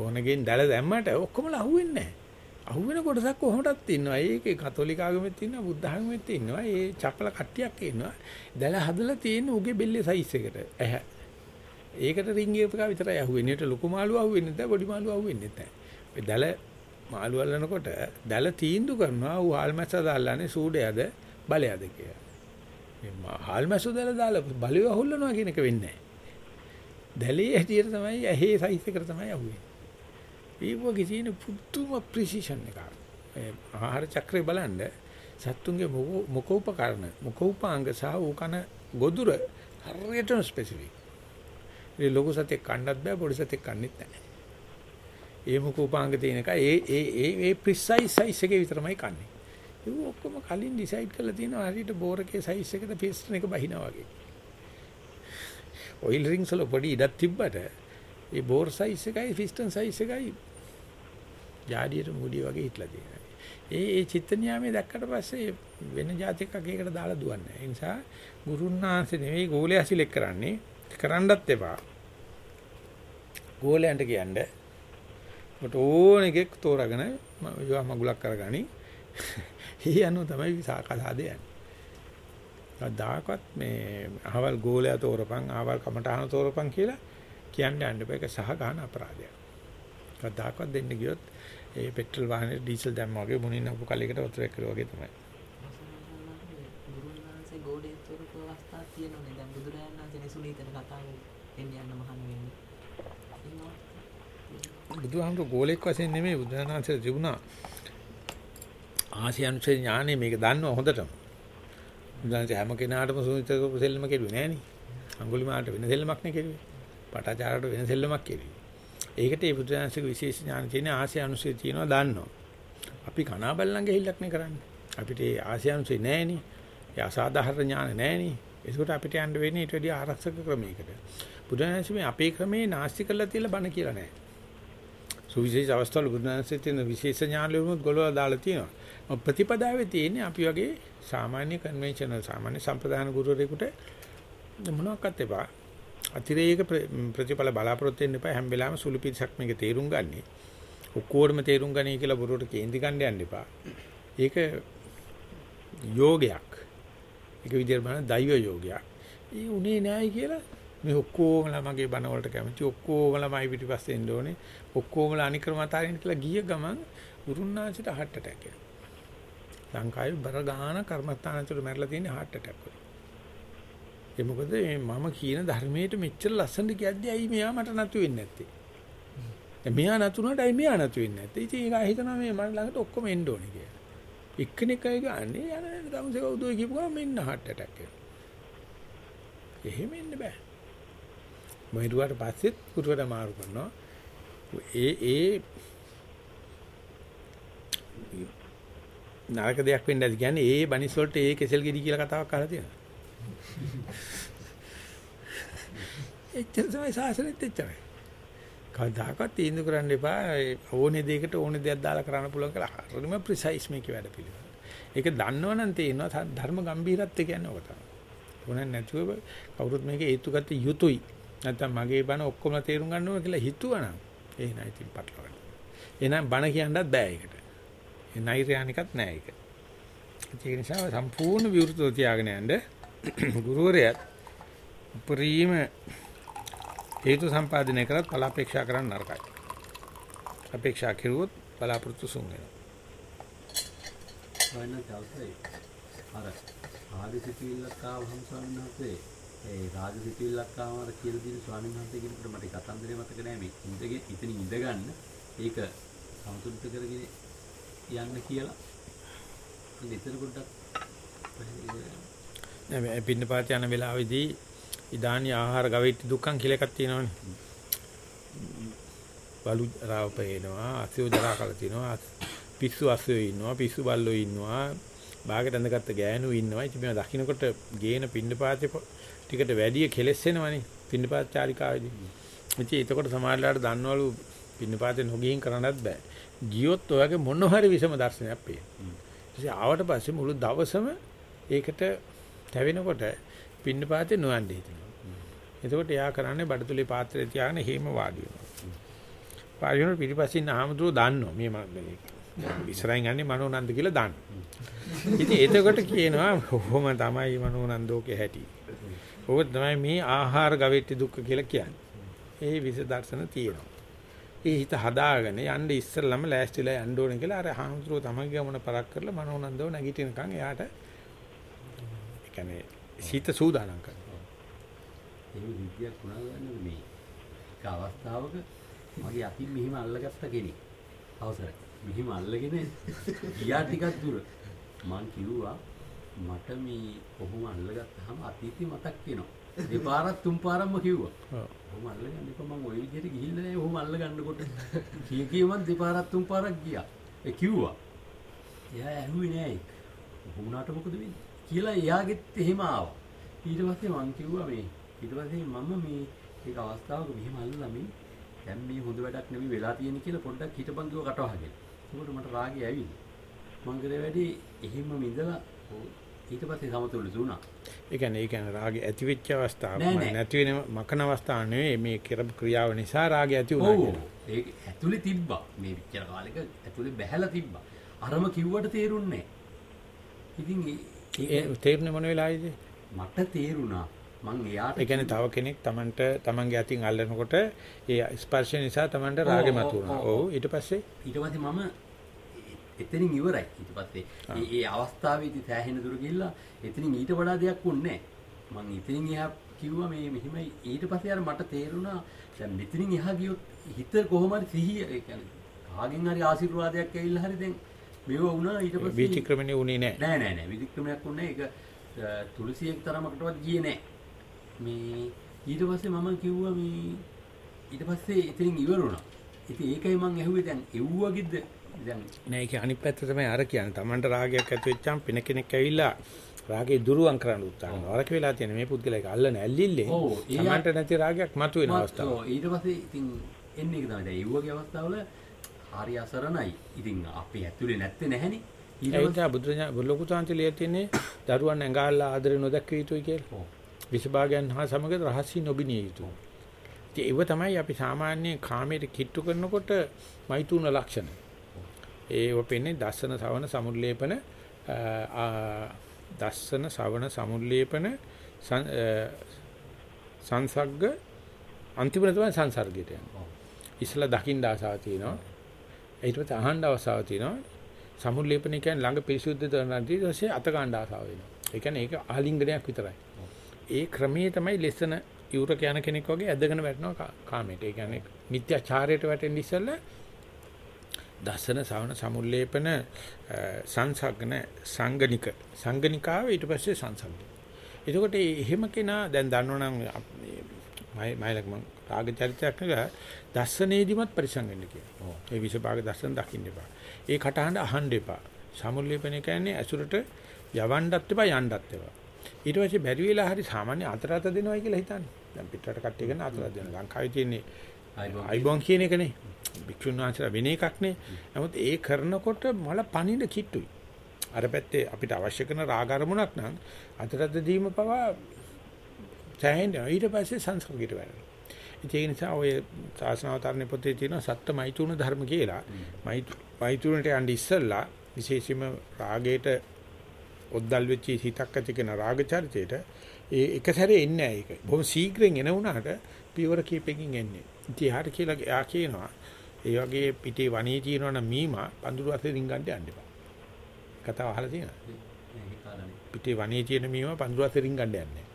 බොනගෙන් දැල දැම්මට ඔක්කොම අහුවෙන්නේ නැහැ. අහුවෙන කොටසක් කොහොමදත් ඉන්නවා. ඒකේ කතෝලික ආගමෙත් ඉන්නවා, බුද්ධ ආගමෙත් ඉන්නවා. ඒ චපල කට්ටියක් ඉන්නවා. දැල හදලා තියෙන උගේ බෙල්ලේ සයිස් එකට. ඇහැ. ඒකට රින්ග් එක විතරයි අහුවෙන්නේ. ඒට ලොකු මාළු අහුවෙන්නේ නැහැ, පොඩි මාළු අහුවෙන්නේ නැහැ. ඔය දැල මාළු අල්ලනකොට දැල තීන්දුව කරනවා ඌ හාල්මැස්ස දාලානේ සූඩයද බලයද කියලා. මේ හාල්මැස්ස දාලා දාලා බලය අහුල්ලනවා කියන එක වෙන්නේ නැහැ. දැලේ හැටියට තමයි ඇහි සයිස් එකට තමයි අහුවෙන්නේ. ඒ වගේ තියෙන පුදුම ප්‍රිසිෂන් එකක්. ඒ ආහාර චක්‍රය බලන්න සත්තුන්ගේ මොක උපකරණ මොක උපාංග සහ උකන ගොදුර හරියටම ස්පෙસિෆික්. ඒ ලොකු සතෙක් කන්නත් බෑ පොඩි සතෙක් කන්නෙත් නැහැ. ඒ මොක උපාංග තියෙන එක ඒ ඒ ඒ ඒ ප්‍රිසයිස් සයිස් එකේ විතරමයි කන්නේ. ඒක ඔක්කොම කලින් ඩිසයිඩ් කරලා තියෙනවා හරියට බෝරකේ සයිස් එකට පිස්ටන් එක බහිනා වගේ. ඔයිල් රින්ග්ස් වල පොඩි ඉඩක් තිබ්බට ඒ බෝර් සයිස් එකයි පිස්ටන් සයිස් එකයි ජාඩියට මුඩිය වගේ හිටලා තියෙනවා. ඒ ඒ චිත්ත නියාමයේ දැක්කට පස්සේ වෙන જાතිකක් එකකට දාලා දුවන්නේ. ඒ නිසා ගුරුන්නාංශ නෙවෙයි ගෝලයා සිලෙක් කරන්නේ. කරන්නත් එපා. ගෝලයන්ට කියන්නේ මට ඕන එකෙක් තෝරාගෙන යවා මගුලක් කරගනි. හි යනු තමයි විසාකසාද යන්නේ. කවදාකවත් මේ අහවල් ගෝලයා තෝරපන් අහවල් කමටහන තෝරපන් කියලා කියන්න යන්න බෑ ඒක සහ ගන්න අපරාධයක්. කවදාකවත් දෙන්න ගියොත් ඒ පෙට්‍රල් වාහනේ ඩීසල් දැම්මා වගේ මුණින් අපු කලයකට වතුරක් කරුවා වගේ තමයි. ගෝඩේ තොරක අවස්ථා තියෙනවනේ දැන් බුදුරජාණන් වහන්සේ නිසුනීතන කතාව එන්න යන්න මහාන වෙන්නේ. බුදුහාමුදුර ගෝලෙක් වශයෙන් නෙමෙයි බුදුහාමුදුරන්සේ තිබුණා. ආසියනුසේ ඥානෙ මේක දන්නව හොඳටම. බුදුහාමුදුරන්සේ හැම කෙනාටම සුනිත සෙල්ලම කෙරුවේ නෑනේ. අඟුලිමාලට වෙන සෙල්ලමක් නේ කෙරුවේ. පටාචාරට වෙන සෙල්ලමක් කෙරුවේ. ඒකට ඒ බුදුරජාණන්සේගේ විශේෂ ඥාන තියෙන ආසියානුසය තියෙනවා දන්නවා. අපි කනා බල්ලන් ගිහිල්ලක් නේ කරන්නේ. අපිට ඒ ආසියානුසය නැහෙනේ. ඒ අසාධාරණ ඥාන නැහෙනේ. ඒකට අපිට යන්න වෙන්නේ ඊට වඩා ආරක්ෂක ක්‍රමයකට. බුදුරජාණන්සේ මේ අපේ ක්‍රමේ නාස්ති කරලා තියලා බණ කියලා නැහැ. සුවිශේෂ අවස්ථාවල බුදුරජාණන්සේ තියෙන විශේෂ ඥාන ලැබුණොත් ගොළවලා දාලා තියෙනවා. ප්‍රතිපදාවේ තියෙන්නේ අපි වගේ සාමාන්‍ය කන්වෙන්ෂනල් සාමාන්‍ය සම්ප්‍රදාන ගුරුවරයෙකුට මොනවාක්වත් එපා. අතිරේක ප්‍රතිඵල බලාපොරොත්තු වෙන්න එපා හැම වෙලාවෙම සුළු පිටසක් මේක තේරුම් ගන්නි. ඔක්කොරම තේරුම් ගනී කියලා බොරුවට කේන්ති ගන්න යන්න එපා. ඒක යෝගයක්. ඒක විදියට බලන දෛව යෝගයක්. ඒ උනේ නෑයි කියලා මේ ඔක්කොමලා මගේ බණ වලට කැමති ඔක්කොමලාමයි පිටිපස්සේ එන්න ඕනේ. ඔක්කොමලා අනික්‍රම අතාරින්න කියලා ගිය ගමන් උරුණාචිට heart attack එනවා. ලංකාවේ බර ගාන කර්මස්ථානවල මැරලා තියෙන heart attack වල. ඒ මොකද මේ මම කියන ධර්මයට මෙච්චර ලස්සනට කියද්දී ඇයි මෙයා මට නතු වෙන්නේ නැත්තේ? දැන් මෙයා නතුනට ඇයි මෙයා නතු වෙන්නේ නැත්තේ? ඉතින් ඒක හිතනවා මේ මට ළඟට ඔක්කොම එන්න ඕනේ කියලා. එක්කෙනෙක් අය ගන්නේ යන ගමසේ උදේ කියපු ගමන් මෙන්න heart attack එක. එහෙම එන්න බෑ. මොහිරුවාට පස්සෙත් කුරුවට මාරු කරනවා. ඒ ඒ නරක දෙයක් වෙන්න ඇති කියන්නේ ඒ බනිස් වලට ඒ කෙසෙල් ගෙඩි කියලා කතාවක් අහලා තියෙනවා. එච්චර තමයි සාසනෙත් එච්චරයි. කවදාකවත් තීන්දුව කරන්න එපා ඕනේ දෙයකට ඕනේ දෙයක් දාලා කරන්න පුළුවන් කියලා හරිම ප්‍රිසයිස් මේකේ වැඩ පිළිවෙල. ඒක දන්නවනම් තේරෙනවා ධර්ම ගැඹීරත්වය කියන්නේ ඔක තමයි. ඕනේ නැතුව කවුරුත් මේක හේතු ගත යුතුයි. නැත්තම් මගේ බණ ඔක්කොම තේරුම් ගන්න ඕන කියලා හිතුවනම් ඒ නයි ඉතින් පටලවන්න. එහෙනම් බණ කියන්නත් බෑ ඒකට. ඒ නෛර්යානිකත් නෑ ඒක. ඒක නිසා සම්පූර්ණ විවෘතව තියාගෙන යන්න ගුරුවරයාත් උපරිම හේතු සම්පාදනය කරත් බල අපේක්ෂා කරන්න නරකයි. අපේක්ෂා කෙරුවොත් බලාපොරොත්තු සුන් වෙනවා. අර ආදිසිතිල්ලක් ආවහම ස්වාමීන් වහන්සේ ඒ රාජසිතිල්ලක් ආවම කියලා දින ස්වාමීන් වහන්සේ කෙනෙකුට මට කතන්දරේ මතක නෑ මේ ඉඳගෙන ඉතින් ඉඳ ගන්න ඒක සමතුලිත කරගෙන යන්න කියලා. ඉතින් පොඩ්ඩක් නෑ පින්න පාත යන වෙලාවේදී ඉදානි ආහාර ගවෙට්ටි දුක්ඛම් කියලා එකක් තියෙනවනේ. බලු රාව පේනවා, අසියෝ ජරා කල තියෙනවා, පිස්සු අසියෝ ඉන්නවා, පිස්සු බල්ලෝ ඉන්නවා, බාගට ඇඳගත්ත ගෑනු ඉන්නවා. ඉතින් මේ දකින්නකොට ගේන පින්න පාතේ ටිකට වැඩි කෙලස් වෙනවනේ පින්න පාත චාරිකාවේදී. ඉතින් එතකොට සමාජලාට දන්නවලු පින්න පාතේ නොගිහින් කරන්නත් බෑ. ගියොත් ඔයගේ මොන හරි විසම දර්ශනයක් පේනවා. ඉතින් ආවට පස්සේ මුළු දවසම ඒකට තැවෙනකොට පින්න පාතේ නොයන්ඩ හිතෙනවා. එතකොට එයා කරන්නේ බඩතුලේ පාත්‍රය තියාගෙන හේම වාඩි වෙනවා. වාඩි වෙනකොට පිටිපස්සින් ආමතුරු දන්නවා මේ මම ඉස්සරහින් යන්නේ මනෝනන්ද කියලා දන්නවා. ඉතින් එතකොට කියනවා කොහොම තමයි මනෝනන්දෝකේ හැටි. ඕක තමයි මේ ආහාර ගවෙට්ටි දුක්ඛ කියලා කියන්නේ. ඒ විස දර්ශන තියෙනවා. ඒ හිත හදාගෙන යන්න ඉස්සෙල්ලම ලෑස්තිලා යන්න ඕනේ කියලා අර හාමුදුරුවෝ තමන්ගේ ගමන පරක් කරලා මනෝනන්දව නැගිටිනකන් එයාට ඒ කියන්නේ සීත සූදානම් කරනවා. එහෙම විද්‍යාවක් වුණා ගන්න මේ එක අවස්ථාවක මගේ අතින් මෙහිම අල්ලගත්ත කෙනෙක්. අවසරයි. මෙහිම අල්ලගෙන ගියා ටිකක් දුර. මං කිව්වා මට මේ කොහොම අල්ලගත්තාම අතීතේ මතක් වෙනවා. දෙපාරක් තුන් පාරක්ම කිව්වා. ඔව්. කොහොම අල්ලගන්න එපා. මං ওই විදිහට ගිහිල්ලා නැහැ කොහොම අල්ලගන්නකොට කිය මං දෙපාරක් තුන් පාරක් ගියා. ඒ කිව්වා එයා ඇහුවේ නෑ. වුණාට මොකද වෙන්නේ? කියලා එයාගෙත් එහෙම ආවා. ඊට පස්සේ මං කිව්වා මේ ඊට පස්සේ මම මේ ඒක අවස්ථාවක මෙහෙම අල්ලලා මේ දැන් මේ හොඳ වැඩක් නෙමෙයි වෙලා තියෙන්නේ කියලා පොඩ්ඩක් හිටපන් කිව්ව කටවහගෙන. ඒකට මට රාගය ඇවිල්ලා. මං කරේ වැඩි එහෙම ඔව් ඊට පස්සේ සමතුලිත වුණා. ඒ කියන්නේ ඒ කියන්නේ රාගය ඇති වෙච්ච අවස්ථාව. නැති වෙන මකන අවස්ථාව නෙවෙයි මේ කරපු ක්‍රියාව නිසා රාගය ඇති වුණා කියලා. ඒක ඇතුලේ තිබ්බා. මේ විචාර කාලෙක ඇතුලේ බැහැලා තිබ්බා. අරම කිව්වට තේරුන්නේ නෑ. ඉතින් ඒ- ඒ තේරුනේ මොන වෙලාවේද? මට තේරුණා මං එයාට ඒ කියන්නේ තව කෙනෙක් Tamanට Tamanගේ අතින් අල්ලනකොට ඒ ස්පර්ශ නිසා Tamanට රාගෙ මතුවනවා. ඔව්, ඊට පස්සේ? ඊට පස්සේ මම එතනින් ඉවරයි. ඊට පස්සේ ඒ ඒ අවස්ථාවේදී සෑහෙන දුර ගිහිල්ලා එතනින් ඊට වඩා දෙයක් වුණේ නැහැ. මං එතනින් එහා කිව්වා මේ මෙහිමයි. ඊට පස්සේ අර මට තේරුණා දැන් මෙතනින් එහා ගියොත් හිත කොහොම හරි සිහිය ඒ කියන්නේ කාගෙන් හරි ආශිර්වාදයක් ඇවිල්ලා හරි දැන් මේව වුණා. ඊට පස්සේ විචක්‍රමණේ උනේ නැහැ. නෑ නෑ නෑ. විදික්‍රමයක් වුණේ ඒක තුලසියෙක් තරමකටවත් ගියේ නෑ මේ ඊට පස්සේ මම කිව්වා මේ ඊට පස්සේ එතනින් ඉවර වුණා ඉතින් ඒකයි මං ඇහුවේ දැන් එව්වගිද්ද දැන් නෑ ඒක අනිත් පැත්ත තමයි අර කියන්නේ. Tamanට රාගයක් ඇති වෙච්චාම පින කෙනෙක් ඇවිල්ලා රාගේ දුරුවන් කරන්න උත්සාහ කරනවා. වරක වෙලා තියෙන මේ පුද්ගලයා එක අල්ලන ඇල්ලිල්ලේ Tamanට නැති රාගයක් මතුවෙන අවස්ථාව. ඔව්, ඊට පස්සේ ඉතින් එන්නේ ඒක තමයි දැන් එව්වගේ අවස්ථාවල හරි අසරණයි ඉතින් අපි ඇතුලේ නැත්තේ නැහනේ ඊට පස්සේ බුදුරජාණන් ලොකු තාන්තිලිය තියෙන්නේ දරුවන් ඇඟාල්ලා ආදරේ නොදැක්විය යුතුයි කියලා. ඔව්. විසභාගයන් හා සමග රහසී නොබිනිය යුතුයි. ඉතින් ඒව තමයි අපි සාමාන්‍ය කාමයට කිට්ටු කරනකොට මෛතුන ලක්ෂණ. ඒව පෙන්නේ දස්සන සවන සමුල්ලේපන අ, ආ, දස්සන සවන සමුල්ලේපන සන්- අ, සංසග්ග අන්තිමට තමයි සංසර්ගයට යන්නේ. ඔව්. ඉස්සලා දකින්න ආසාව තියෙනවා. ඊට පස්සේ අහන්න අවස්ථාව තියෙනවා. සමුල්ලේපන කියන්නේ ළඟ පිරිසුද්ධ දරනදී ඊට පස්සේ අත ගන්න ආසාව වෙනවා. ඒ කියන්නේ ඒක ආලිංගනයක් විතරයි. ඒ ක්‍රමයේ තමයි ලෙසන යුරක යන කෙනෙක් වගේ ඇදගෙන වැටෙනවා කාමයට. ඒ කියන්නේ මිත්‍යාචාරයට වැටෙන්න ඉස්සෙල්ලා දසන සවන සමුල්ලේපන සංසග්න සංගනික සංගනිකාව ඊට පස්සේ සංසග්න. එතකොට මේ එහෙම කෙනා දැන් දන්නවනම් මයි මයිලක් මං රාග චරිතයක් නේද දස්සනේදිමත් පරිසං වෙන්න කියනවා. ඒ විසභාග දස්සන දකින්න එපා. ඒ කටහඬ අහන්න එපා. සමුල්ලේපන කියන්නේ ඇසුරට යවන්නත් එපා යන්නත් එපා. ඊට පස්සේ බැරි වෙලා හරි සාමාන්‍ය අතර අත දෙනවයි කියලා හිතන්නේ. දැන් පිටරට කට්ටිය කරන අතර අත දෙනවා. ලංකාවේ තියෙන්නේ. අයිබෝන් කියන එකනේ. භික්ෂුන් වහන්සේලා වෙන එකක් නේ. නමුත් ඒ කරනකොට මල පණින කිට්ටුයි. අර පැත්තේ අපිට අවශ්‍ය කරන රාග අරමුණක් නම් අතරද දීම පවා සෑහෙන ඊට පස්සේ සංස්කෘතියට වැටෙනවා. ඉතින් ඒ නිසා ඔය ශාසනාවතරණ පොතේ තියෙන සත්‍ය මෛතුන ධර්ම කියලා. මෛතුනට යන්න ඉස්සෙල්ලා විශේෂයෙන්ම රාගයට ඔද්දල් වෙච්ච හිතක් ඇති කෙන රාග චරිතයට ඒ එක සැරේ එන්නේ නැහැ ඒක. බොහොම ශීඝ්‍රයෙන් එන වුණාට පියවර කීපකින් එන්නේ. ඉතින් එහාට කියලා එයා කියනවා ඒ වගේ පිටේ වනේ තියෙනවනම් මීමා පඳුරු අතේ රින්ගන්න යන්න එපා. කතාව අහලා තියෙනවද? පිටේ වනේ තියෙන මීමා පඳුරු අතේ රින්ගන්න යන්නේ.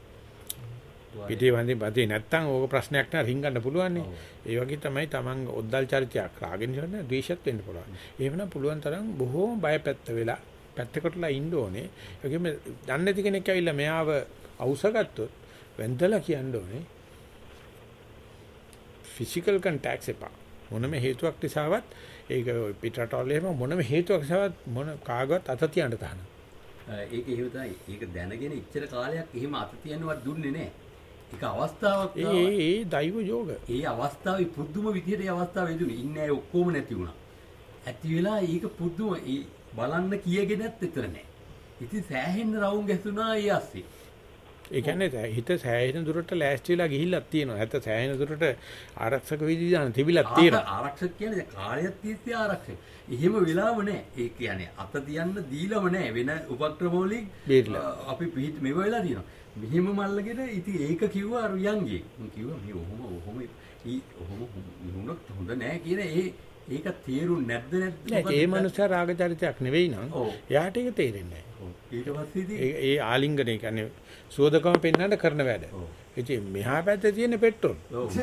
පිටේ වන්දේ බතේ නැත්තම් ඕක ප්‍රශ්නයක් නෑ රින්ගන්න පුළුවන් නේ. ඒ වගේ තමයි Taman ඔද්දල් චරිතයක් රාගෙන් ඉන්න ද්වේෂත් වෙන්න පුළුවන්. එහෙමනම් පුළුවන් තරම් බොහෝම බයපැත්ත වෙලා පැත්තකටලා ඉන්න ඕනේ. ඒකෙම දන්නේ නැති කෙනෙක් ඇවිල්ලා මෙයාව අවශ්‍යගත්තොත් වැන්දලා කියන්න ඕනේ. ෆිසිකල් කන්ටැක්ට්ස් එපා. මොනම හේතුවක් නිසාවත් ඒක පිටරටවල එහෙම මොනම හේතුවක් නිසාවත් මොන කාගවත් අත තියන්න තහන. ඒක එහෙම තමයි. ඒක දැනගෙන ඉච්චර කාලයක් එහෙම අත තියන්නවත් දුන්නේ නැහැ. ඒක අවස්ථාවක් ඒ. ඒ ඒ දෛව යෝග. ඒ අවස්ථාවේ පුදුම විදියට ඒ අවස්ථාව වෙදුනේ. ඉන්නේ ඔක්කොම නැති වුණා. ඇති වෙලා ඒක පුදුම ඒ බලන්න කියගෙනත් එතන නැහැ. ඉතින් සෑහෙන්න රවුම් ගැසුණා ඒ ASCII. ඒ කියන්නේ හිත සෑහෙන දුරට ලෑස්ති වෙලා ගිහිල්ලක් තියෙනවා. නැත්නම් සෑහෙන දුරට ආරක්ෂක විධිදාන තිබිලක් තියෙනවා. ආර- ආරක්ෂක කියන්නේ කාලයක් තිස්සේ ආරක්ෂක. එහෙම වෙලාව නැහැ. ඒ කියන්නේ අත තියන්න දීලම නැහැ. වෙන උපක්‍රම වලින් අපි පිහිට මෙව වෙලා තියෙනවා. මෙහිම මල්ලගෙන ඉතින් ඒක කිව්වා අර යන්ගේ. මම කිව්වා මේ ඔහොම ඔහොම ඔහොම වුණොත් හොඳ නැහැ කියන ඒ ඒක තේරුම් නැද්ද නැද්ද? නෑ ඒ මනුස්සයා රාග චරිතයක් නෙවෙයි නං. එයාට ඒක තේරෙන්නේ ඉතින් ඒ ඒ ආලිංගනේ කියන්නේ සුවදකම පෙන්වන්න කරන වැඩ. ඉතින් මෙහා පැත්තේ තියෙන පෙට්‍රල්.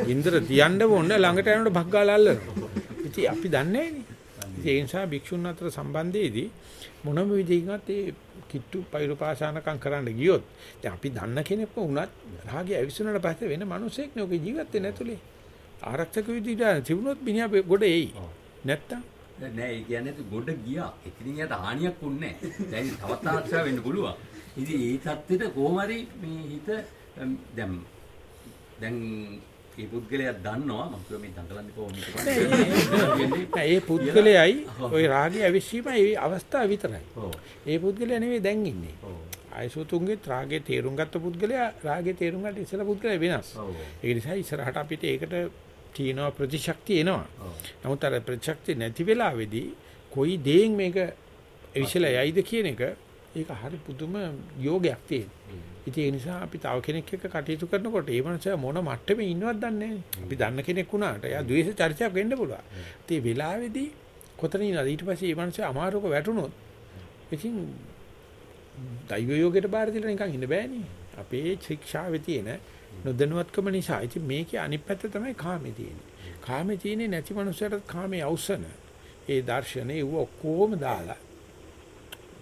ඉන්දර තියන්න ඕනේ ළඟට යනකොට භග්ගාලා අල්ලනවා. ඉතින් අපි දන්නේ නැහැනේ. ඒ නිසා භික්ෂුන් අතර සම්බන්ධයේදී මොනම විදිහකින්වත් ඒ කිට්ටු පෛරුපාසනකම් කරන්න ගියොත් දැන් අපි දන්න කෙනෙක්ම වුණත් රාගය ඇවිස්සුනට පස්සේ වෙන මිනිසෙක් නේ ඔක ජීවත් නැතුලේ. ආරක්ෂක විදිහට තිබුණොත් මිනිහා ගොඩ එයි. නැත්තම් නෑ ඒ කියන්නේ ගොඩ ගියා. එතනින් යට හානියක් වුන්නේ නෑ. දැන් තවත් ආරක්ෂා වෙන්න පුළුවන්. ඉතින් ඒ தත්තෙට කොහොම හරි මේ හිත දැන් දැන් ඒ පුද්ගලයා දන්නවා මම කිව්ව මේ දඟලන්නේ කොහොමද ඒ පුද්ගලයායි ওই රාගය අවිශ්ීමයි ඒ අවස්ථාව විතරයි. ඒ පුද්ගලයා නෙවෙයි දැන් ඉන්නේ. ආයසෝතුන්ගේ රාගේ තේරුම් ගත්ත පුද්ගලයා රාගේ තේරුම් ගන්න ඉස්සලා පුද්ගලයා වෙනස්. ඒ නිසා ඉස්සරහට අපිට ඒකට තියෙනවා ප්‍රතිශක්තිය එනවා. නමුත් අර ප්‍රතිශක්තිය නැති වෙලාවේදී කොයි දේෙන් මේක එවිසලා යයිද කියන එක ඒක හරි පුදුම යෝගයක් තියෙනවා. ඉතින් ඒ නිසා අපි තව කෙනෙක් එක්ක කටයුතු කරනකොට ඒ මනුස්සයා මොන මට්ටමේ ඉන්නවද දන්නේ නැහැ. අපි දන්න කෙනෙක් වුණාට එයා ද්වේෂ චරිතයක් වෙන්න පුළුවන්. ඉතින් ඒ වෙලාවේදී කොතනින් ඉන්නද ඊට පස්සේ ඒ මනුස්සයා අමාරුක වැටුනොත් ඉතින් දෛව යෝගයට බාර දීලා නිකන් ඉන්න බෑනේ. අපේ ශික්ෂාවේ තියෙන නොදැනුවත්කම නිසා. ඉතින් මේකේ අනිත් පැත්ත තමයි කාමේ තියෙන්නේ. කාමේ තියෙන්නේ නැති මනුස්සයට කාමේ අවසන. ඒ දර්ශනේ ඌ ඔක්කොම දාලා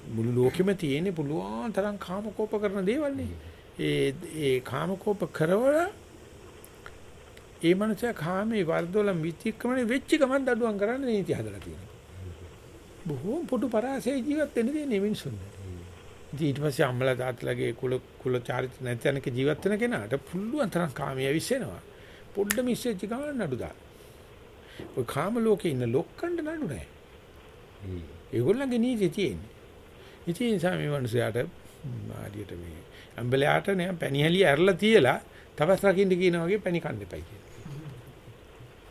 මුළු ලෝකෙම තියෙන්නේ පුළුවන් තරම් කාමකෝප කරන දේවල් නේ. ඒ ඒ කාමකෝප කරවල ඒ මනුස්සයා කාමේ වර්ධවල විචක්‍රමනේ වෙච්ච ගමන් දඩුවම් කරන්න නීති හදලා තියෙනවා. බොහෝම පොඩු පරාසය ජීවත් වෙන්න දෙන්නේ මිනිසුන්ට. ඉතින් ඊට පස්සේ අම්මලා තාත්තලාගේ කුල කුල චාරිත්‍ර නැති තැනක ජීවත් වෙන කෙනාට පුළුවන් තරම් කාමයේ ඇවිස්සෙනවා. පොඩ්ඩ මිස්සෙච්ච ගමන් නඩු දාන. ඔය කාම ලෝකේ ඉන්න ලොක්කන්ට නඩු නැහැ. ඒගොල්ලන්ගේ නීතිය තියෙන්නේ. ඉතින් නිසා මේ මිනිසයාට ආදියට මේ අම්බලයාට නෑ පැණිහැලිය ඇරලා තියලා තවස් රකින්න කියනා වගේ පැණි කන්න එපයි කියලා.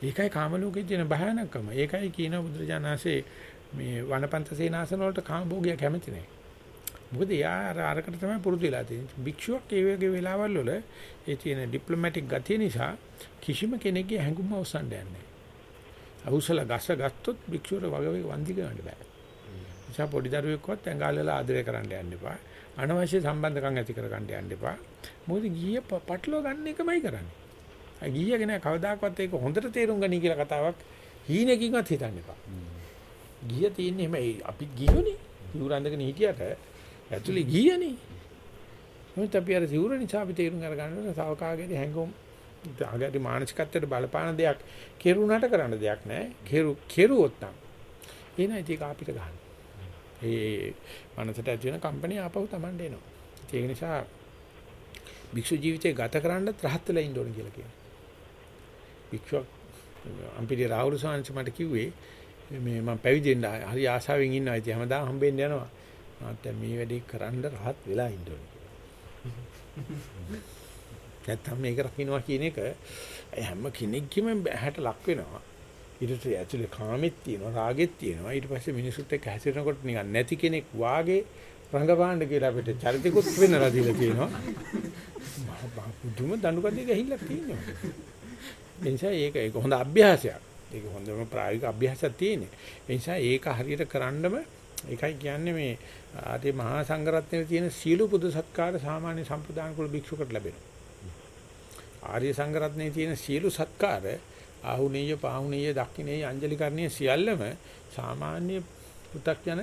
ඒකයි කාම ලෝකේ තියෙන භයානකම. ඒකයි කියන බුදුරජාණන්සේ මේ වනපන්ත සේනාසන වලට කාම භෝගය කැමති නෑ. මොකද අර අරකට තමයි පුරුදු වෙලා තියෙන්නේ. භික්ෂුවක් ඒ වගේ වෙලාවල් වල ඒ තියෙන ඩිප්ලොමැටික් ගතිය නිසා කිසිම කෙනෙක්ගේ හැඟුම් අවසන් දෙන්නේ. අවුසල ගස ගත්තොත් භික්ෂුවර වගේ වන්දි කරන්න බෑ. නිසා පොඩි දරුවෙක්වත් ඇඟාලලා ආදරය කරන්න යන්න එපා. අනවශ්‍ය සම්බන්ධකම් ඇති කර ගන්න යන්න එපා. මොකද ගිය පටලවා ගන්න එකමයි කරන්නේ. අය ගියගෙන කවදාකවත් ඒක හොඳට තේරුම් ගනි කියලා කතාවක් හීනකින්වත් හිතන්න එපා. ගිය තියෙන්නේ එහෙම අපි ගියෝනේ. සිවුරන්දගෙන හිටියට ඇතුලේ ගියනේ. මොකද අපි අර සිවුර නිසා අපි තේරුම් අරගන්න සවකාගේදී හැංගුම් ආගාදී මානසිකත්වයට බලපාන දෙයක් කෙරුණාට කරන්න දෙයක් නැහැ. කෙරු කෙරුවොත් නම් එන ඒක අපිට ගන්න. ඒ මනසට ඇති වෙන කම්පැනි ආපහු Tamande එනවා. ඒක නිසා භික්ෂු ජීවිතය ගත කරන්න රහත් වෙලා ඉන්න ඕන කියලා කියනවා. භික්ෂුවක් අම්පිරි රාහුල සාංශ මට කිව්වේ මේ මම පැවිදි වෙන්න හරි ආසාවෙන් ඉන්නවා. ඉතින් හැමදාම හම්බෙන්න යනවා. මාත් දැන් මේ වැඩේ කරන්න රහත් වෙලා ඉන්න ඕන. නැත්තම් මේක රකින්නවා කියන එක හැම කෙනෙක්ගේම ඇහැට ලක් වෙනවා. ඊට පස්සේ ඇතුලේ කාමෙත් තියෙනවා රාගෙත් තියෙනවා. ඊට පස්සේ මිනිසුත් එක්ක හැසිරෙනකොට නිකන් නැති කෙනෙක් වාගේ රංගපාණ්ඩ කියලා අපිට චරිතකුත් වෙන්නලා දීලා තියෙනවා. බුදුම දනුකඩේ ගහිල්ලක් තියෙනවා. ඒ නිසා ඒක ඒක හොඳ අභ්‍යාසයක්. ඒක හොඳම ප්‍රායෝගික අභ්‍යාසයක් තියෙන්නේ. ඒ නිසා ඒක හරියට කරන්නම ඒකයි කියන්නේ මේ ආදී මහා සංඝරත්නයේ තියෙන සීල පුදු සත්කාර සාමාන්‍ය සම්ප්‍රදාන කුල භික්ෂුකට ලැබෙනවා. ආර්ය සංඝරත්නයේ තියෙන සීල සත්කාර ආහුනීය පාහුනීය දක්ඛිනීය අංජලි කරණීය සියල්ලම සාමාන්‍ය පු탁ජන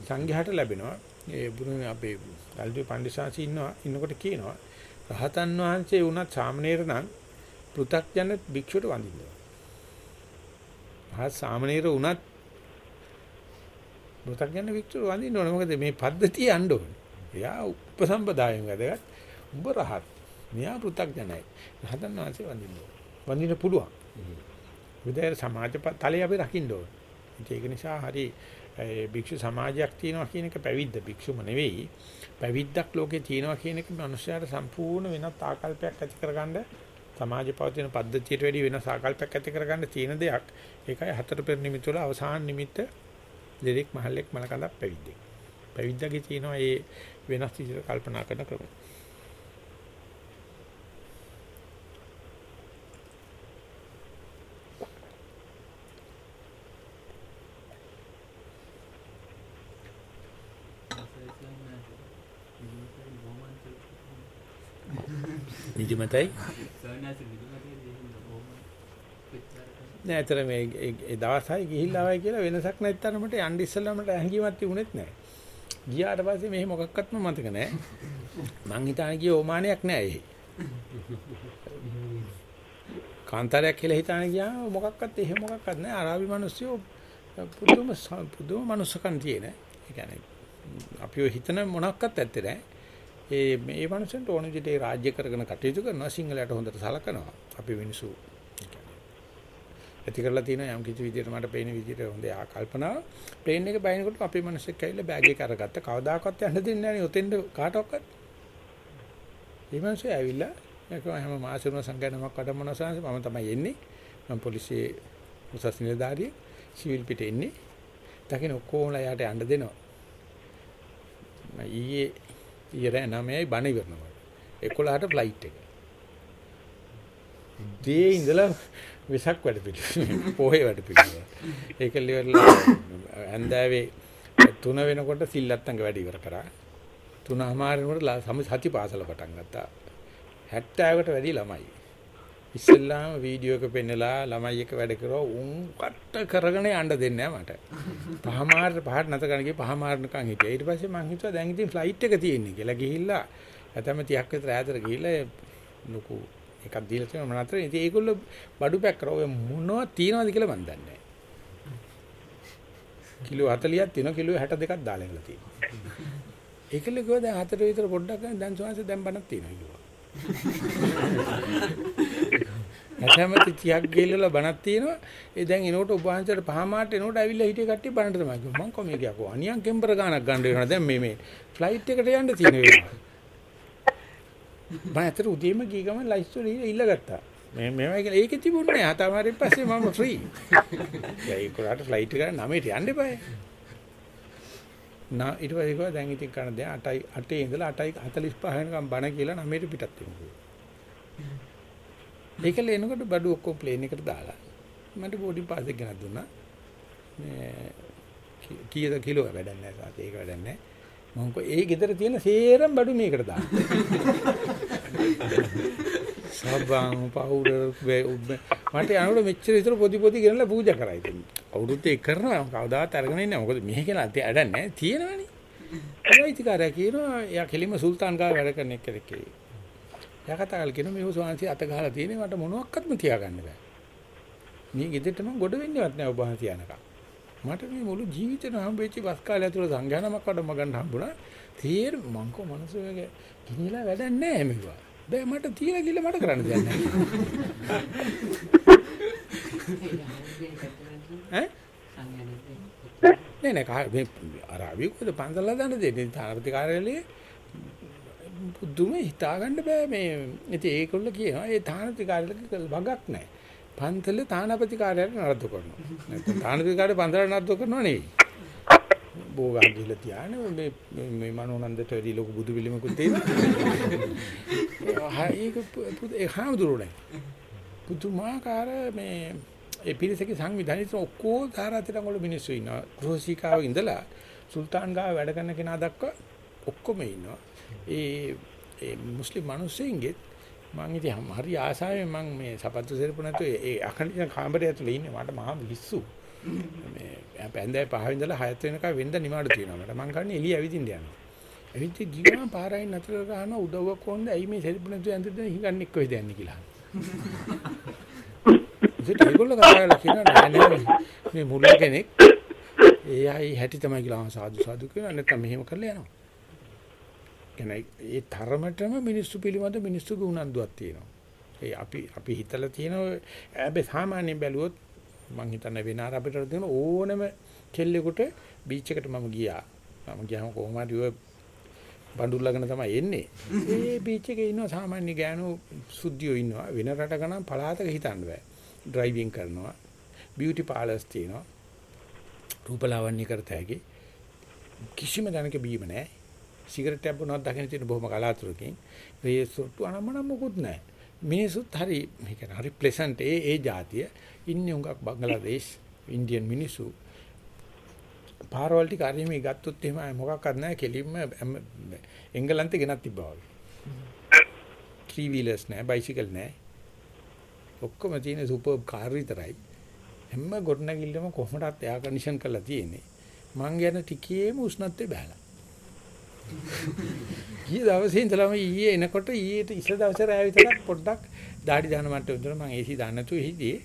සංඝයාට ලැබෙනවා. ඒ බුදුන් අපේ ගල්දුවේ පණ්ඩිතාසි ඉන්නවා ඉන්නකොට කියනවා රහතන් වහන්සේ වුණත් සාමණේර නම් පු탁ජන භික්ෂුවට වඳිනවා. ආ සාමණේර වුණත් පු탁ජන භික්ෂුවට වඳින්න ඕනේ. මොකද මේ පද්ධතිය යන්න ඕනේ. එයා උපසම්පදායෙන් වැදගත්. උඹ රහත්. මෙයා පු탁ජනයි. රහතන් වහන්සේ වඳින්න ඕනේ. වඳින්න පුළුවන්. විදේර සමාජ තලයේ අපි රකින්න ඕනේ. ඒක නිසා හරි ඒ භික්ෂු සමාජයක් තියෙනවා කියන එක පැවිද්ද භික්ෂුම නෙවෙයි. පැවිද්දක් ලෝකේ තියෙනවා කියන එක මනුස්සයාට සම්පූර්ණ වෙනත් ආකල්පයක් ඇති කරගන්න සමාජ පවතින පද්ධතියට වැඩි වෙනස් ආකල්පයක් ඇති කරගන්න තියෙන දෙයක්. ඒකයි හතර පෙර නිමිති වල අවසාන නිමිත්ත දෙරෙක් මහල්ලෙක් මලකඳක් පැවිද්දෙක්. පැවිද්දගේ තියෙනවා මේ වෙනස් විදිහට කල්පනා කරන ක්‍රම. නිදිමතයි නෑ අතර මේ ඒ දවසයි ගිහිල්ලා ආවයි කියලා වෙනසක් නැත්තරමට යන්න ඉස්සෙල්ලාමට හැංගීමක් තිබුණෙත් නෑ. ගියාට පස්සේ මෙහි මොකක්වත්ම මතක නෑ. මං හිතාන ගියේ ඕමානයක් නෑ එහි. කාන්තාරයක් කියලා හිතාන ගියාම මොකක්වත් එහෙම මොකක්වත් නෑ. අරාබි මිනිස්සු පුදුම පුදුම මනුස්සකම් තියෙන. ඒ කියන්නේ අපි ඔය හිතන මොනක්වත් ඇත්තේ නෑ. ඒ මේ මනුස්සන්ට ඕන විදිහට ඒ රාජ්‍ය කරගෙන කටයුතු කරනවා සිංහලයට හොඳට සලකනවා. අපි මිනිස්සු ඇති කරලා තියෙන යම් කිසි විදිහට මට පේන විදිහට හොඳ ආකල්පනාව ප්ලේන් එක බයිනකොට අපේ මිනිස්සෙක් ඇවිල්ලා බෑග් එක අරගත්ත කවදාකවත් යන්න දෙන්නේ නැහැ නේ. ඔතෙන්ද කාටවත්. මේ මිනිස්සු ඇවිල්ලා මම හැම මාසෙම සංගණනයක් වඩමන සංස මම තමයි එන්නේ. මම පොලිසියේ උසස් නිලධාරියෙක්. සිවිල් පිට එන්නේ. දකින්න ඔක්කොමලා යාට යන්න දෙනවා. මම ඊයේ ඊයේ 9යි බණ ඉවරනවා. 11ට ෆ්ලයිට් එක. දේ ඉඳලා විසක් වැඩ පිළිවෙල පොහේ වැඩ පිළිවෙල. ඒක liverලා ඇන්දාවේ 3 වෙනකොට සිල්ලත්තංග වැඩ ඉවර කරා. 3:00මාරේනකොට සම සති පාසල පටන් ගත්තා. 70කට වැඩි ළමයි. ඉස්සෙල්ලාම වීඩියෝ එක පෙන්නලා ළමයි එක වැඩ කරා උන් කට කරගෙන යන්න දෙන්නේ නැහැ මට. පහමාර පහට නැත ගන්න ගියේ පහමාරනකන් හිටියා. ඊට පස්සේ මං හිතුවා දැන් ඉතින් ෆ්ලයිට් එක තියෙන්නේ කියලා ගිහිල්ලා ඇතම 30ක් විතර ඈතට ගිහිල්ලා ලොකු එකක් දීලා තියෙනවා මම අතර ඉතින් ඒගොල්ලෝ බඩු පැක් කරා ඔය මොනවද තියනවද කියලා මන් දන්නේ නැහැ. කිලෝ 40ක් තියෙනවා කිලෝ 62ක් දාලා ඉඳලා තියෙනවා. ඒකල කිව්වා දැන් හතර විතර පොඩ්ඩක් ගන්න දැන් සෝන්සේ දැන් බණක් තියෙනවා කිව්වා. නැතමති 30ක් ගිහලා බණක් තියෙනවා. ඒ දැන් එනකොට ඔබ වහන්සේට පහමාට එනකොට ඇවිල්ලා හිටිය කට්ටිය බණට තමයි කිව්වා. මං කොහොමද කියකෝ අනියන් කෙම්බර ගානක් ගන්න වෙනවා. දැන් මේ මේ ෆ්ලයිට් එකට යන්න තියෙන වෙලාව. මම අතට උදේම ගිය ගමන් ලයිස්ට් වල ඉල්ලගත්තා. මේ මේවයි කියලා ඒකේ තිබුණේ නැහැ. හතමාරෙන් පස්සේ මම ෆ්‍රී. ඒ ඒකට ෆ්ලයිට් එක ගන්න 9ට යන්න එපා. නා ඊට පස්සේ කිව්වා දැන් ඉතින් කරන දැන් 8යි 8 ඉඳලා 8යි 45 වෙනකම් බණ කියලා 9ට පිටත් වෙනවා. ඒකල එනකොට බඩු ඔක්කොම ප්ලේන් එකට දාලා මට බෝඩින් පාස් එක ගෙනත් දුන්නා. මේ කීයද කිලෝ වැඩක් නැහැ සාතේ ඒක වැඩක් නැහැ. මම කො ඒ ගෙදර තියෙන සේරම බඩු මේකට දාන්න. සබ්බන් පවුඩර් මට යනකොට මෙච්චර විතර පොඩි පොඩි ගෙනලා පූජා කරා ඉතින්. අවුරුද්ද ඒක කරනවා කවදාවත් අරගෙන ඉන්නේ මොකද මෙහෙ කියලා අඩක් නැහැ තියෙනවනේ. ඒයිතිකාරයා කියනවා එයා කෙලිම සුල්තාන් ගාව වැඩ කරන එක්කෙනෙක් කියලා. එයා කතා කරලා කියනවා මේ සෝන්සි අත ගහලා තියෙන්නේ මට මොනවත්ක්වත්ම තියාගන්න බෑ. මේ ගෙදරට මම ගොඩ වෙන්නේවත් නෑ ඔබ වහන්සේ යනකම්. මට මේ මුළු ජීවිතේම හම්බෙච්ච බස් කාලය ඇතුළත සංඥානමක් වඩම ගන්න හම්බුණා. තීර මං කො මනසෙක ගිනිලා වැඩක් නෑ මේවා. බෑ මට තියලා ගිල්ල මට කරන්න දෙයක් නෑ. ඈ නෑ නෑ මේ අරාබිය කොහෙද පන්සල දාන්න දෙන්නේ තානාපති කාර්යාලයේ පුදුම හිතා ගන්න බෑ මේ ඉතින් ඒගොල්ලෝ කියනවා ඒ තානාපති කාර්යාලයක වගක් නෑ පන්සල තානාපති කාර්යාලයට නරද්ද කරනවා නැත්නම් තානාපති කාර්යාලය පන්සලට නරද්ද කරනවා නෙවෙයි බෝගා ගිහලා තියාන මේ මේ මනෝනන්දට වැඩි ලොකු බුදු පිළිමකුත් තියෙනවා ඒක ඒ හාමුදුරුවනේ පුදුමාකාර මේ ඒ පිරිසකේ සංවිධානයේ ඔක්කොම තාරාතිරම් වල මිනිස්සු ඉන්නවා. ගෘහසීකාව ඉඳලා සුල්තාන් ගාව වැඩ කරන කෙනා දක්වා ඔක්කොම ඉන්නවා. ඒ ඒ මුස්ලිම් මිනිස්සුන්ගේ මම ඉතින් හරි ආසාවෙන් මම මේ සපත්තු සෙරපු නැතුව ඒ අකණ්ඩ කාමරය ඇතුලේ ඉන්නේ. මට මහා විශ්සු. මේ පැන්දේ පහ ඉඳලා හයත් වෙනකම් වෙන්ද නිමාඩ තියෙනවා. මට මං කන්නේ එළිය ඇවිදින්න යනවා. ඇවිත් ගියාම පාරයින් නතර කරන උදව්වක් ඕනද? ඇයි මේ සෙරපු නැතුව ඇඳින්න හිඟන්නේ කොහෙද යන්නේ කියලා. ඉතින් ඒගොල්ලෝ කතා කරලා කියනවා නෑ නෑ මේ මුල කෙනෙක් එයයි හැටි තමයි කියලා සාදු සාදු කියනවා නැත්නම් මෙහෙම කරලා යනවා. කියන්නේ ඒ තරමටම මිනිස්සු පිළිබඳ මිනිස්සුගේ උනන්දුවක් තියෙනවා. ඒ අපි අපි හිතලා තියෙනවා හැබැයි සාමාන්‍යයෙන් බැලුවොත් මං හිතන්නේ වෙන අර අපිට දෙන ඕනම කෙල්ලෙකුට බීච් එකට මම ගියා. මම ගියාම කොහොම හරි ඔය බඳුල්ලාගෙන තමයි එන්නේ. ඒ බීච් එකේ ඉන්න සාමාන්‍ය ගෑනු සුද්ධියෝ ඉන්නවා. වෙන රටක නම් පළාතක හිතන්න බෑ. ඩ්‍රයිවිං කරනවා. බියුටි පාලර්ස් තියෙනවා. රූපලාවන්‍ය කරත හැකි. කිසිම දැනක බීම නැහැ. සිගරට් එකක් බොනවත් දකින්න තියෙන බොහොම කලාතුරකින්. රේසොට්ටු අනම්මනම් මොකුත් නැහැ. මිනිසුත් හරි මේක හරි ප්ලෙසන්ට් ඒ ඒ જાතිය. ඉන්නේ උඟක් බංග්ලාදේශ ඉන්දියන් මිනිස්සු. පාරවල් ටික අරිමේ ගත්තොත් එහෙම මොකක්වත් නැහැ. කෙලින්ම එංගලන්තේ ගෙනත් තිබ්බා වගේ. ත්‍රී වීලර්ස් නැහැ බයිසිකල් නැහැ. ඔක්කොම තියෙන සුපර්බ් කාර් විතරයි. හැම ගොඩනැගිල්ලම කොහොමදත් එයා කන්ඩිෂන් කරලා තියෙන්නේ. මං යන ටිකේම උෂ්ණත්වය බහැලා ඊයේ දවසේ ඉඳලම ඊයේ එනකොට ඊයේ ඉස්සර දවසේ රාව විතරක් පොඩ්ඩක් দাঁඩි දාන මට උදේට මම AC දාන්න නැතුව හිටියේ.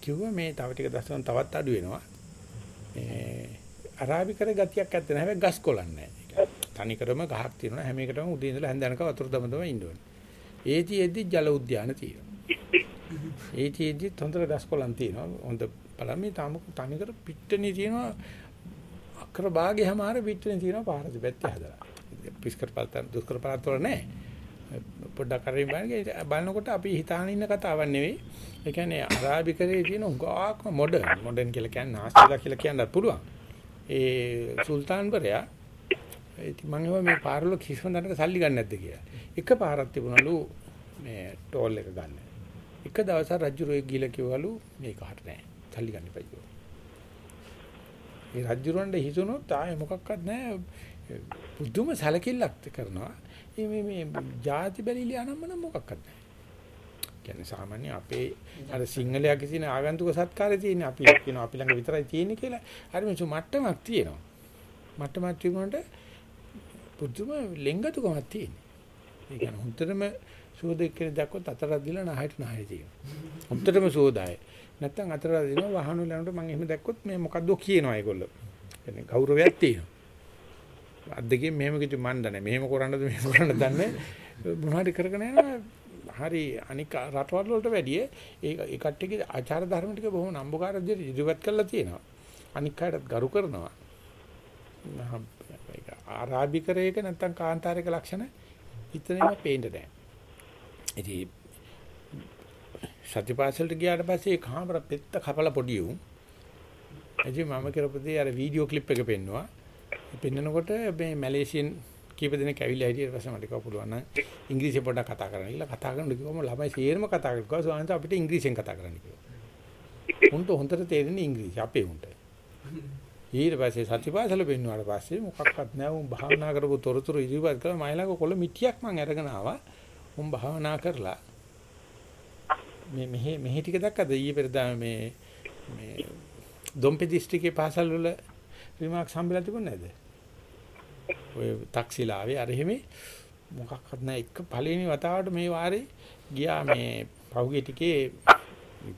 කිව්වා මේ තව ටික දවසක් තවත් අඩු වෙනවා. මේ අරාබිකර ගතියක් ඇත්ත නැහැ. හැබැයි ගස් කොලන්නේ නැහැ. තනි කරම ගහක් තියෙනවා. හැම එකටම උදේ ඉඳලා හැන්දනක වතුර දම දම ඉන්න ඕනේ. ඒතිෙද්දි ජල උද්‍යාන තියෙනවා. ඒතිෙද්දි හොඳට ගස් කොලන් තියෙනවා. හොඳ බලමි තාම තනි කර පිට්ටනේ තියෙනවා. අක්කර භාගේ හැමාර පිට්ටනේ තියෙනවා පාර දෙපැත්තේ හදලා. පිස්කර පළතන දුෂ්කර පළාත් වල නැහැ. පොඩ්ඩක් අරින් බලන්නේ බලනකොට අපි හිතාන ඉන්න කතාවක් නෙවෙයි. ඒ කියන්නේ අරාබිකරේ තියෙන උගාක්ම මොඩර්න් මොඩර්න් කියලා කියන්නේ නාස්තිලා කියලා කියන්නත් පුළුවන්. ඒ සුල්තාන්වරයා ඉතින් මම හිතුවා මේ පාරවල කිසිම දණක සල්ලි ගන්න නැද්ද කියලා. එක පාරක් තිබුණලු මේ ටෝල් එක ගන්න. එක දවසක් රජුරෝ ගිහලා කිව්වලු මේක හරියට නැහැ. සල්ලි ගන්න එපා කිව්වා. ඒ රජුරන්ට හිතුනොත් ආයේ මොකක්වත් නැහැ. පුදුම සැලකිල්ලක් කරනවා. මේ මේ ಜಾති බැලිලි අනම්මන මොකක්වත් නැහැ. කියන්නේ සාමාන්‍ය අපේ අර සිංහලයා කියන ආගන්තුක සත්කාරය තියෙන අපි කියනවා අපි ළඟ විතරයි තියෙන්නේ කියලා. හරි මිසු මට්ටමක් තියෙනවා. මට්ටමක් තිබුණාට පුදුම ලෙංගතුකමක් තියෙනවා. ඒ කියන්නේ හුන්තරම සෝදෙක් කෙනෙක් දැක්කොත් අතරක් දීලා නහයට නහය තියෙනවා. හුන්තරම සෝදාය. නැත්තම් අතරක් දෙනවා වහනු ලැනට මම එහෙම දැක්කොත් මේ මොකද්ද කියනවා ඒගොල්ලෝ. කියන්නේ ගෞරවයක් තියෙනවා. අත් දෙකෙන් මෙහෙම කිව්ව මන් දන්නේ මෙහෙම කරන්නද මෙහෙම කරන්නද දන්නේ මොනවද කරගෙන යනවා. හරි අනික රටවල් වලට වැඩිය ඒ ඒ කට්ටියගේ ආචාර ධර්ම ටික බොහොම නම්බුකාර විදිහට ඉදිරිපත් කරලා තියෙනවා. අනික් අයටත් ගරු කරනවා. ඒක ආරාබිකරයක නැත්තම් කාන්තාරයක ලක්ෂණ හිතේම පේන්න දැන් ඉතින් සත්‍යපාසලට ගියාට පස්සේ කාමර පෙත්ත කපලා පොඩි උන් එදි මම කරපදී අර වීඩියෝ ක්ලිප් එක පෙන්නවා. පෙන්නකොට මේ මැලේසියන් කීප දෙනෙක් ඇවිල්ලා හිටියට පස්සේ මට කිව්වා පුළුවන් නම් ඉංග්‍රීසි පොඩ්ඩක් කතා කරන්න කියලා කතා කරනකොට කිව්වම ළමයි සේරම කතා කරනවා ස්වාමීන් වහන්සේ අපිට ඉංග්‍රීසියෙන් කතා කරන්න කිව්වා. උන්ට හොඳට තේරෙන්නේ ඉංග්‍රීසි අපේ උන්ට. ඊට පස්සේ සත්‍යපාසල පෙන්නුවාට පස්සේ මොකක්වත් නැහැ උන් භාවනා කරපු තොරතුරු ඉදිරිපත් කළා මයිලක කොළ මිටියක් මං අරගෙන ආවා. උන් භාවනා කරලා මේ මෙහි මෙහි ටික දැක්කද ඊයේ පෙරදා මේ මේ දොම්පෙ දිස්ත්‍රික්කේ පාසල් වල රිමාක් සම්බෙලා තිබුණේ නැද්ද? ඔය තාක්ෂිලාවේ අර එහෙම මොකක්වත් නැහැ එක පළවෙනි වතාවට මේ වාරේ ගියා මේ පහුගිය ටිකේ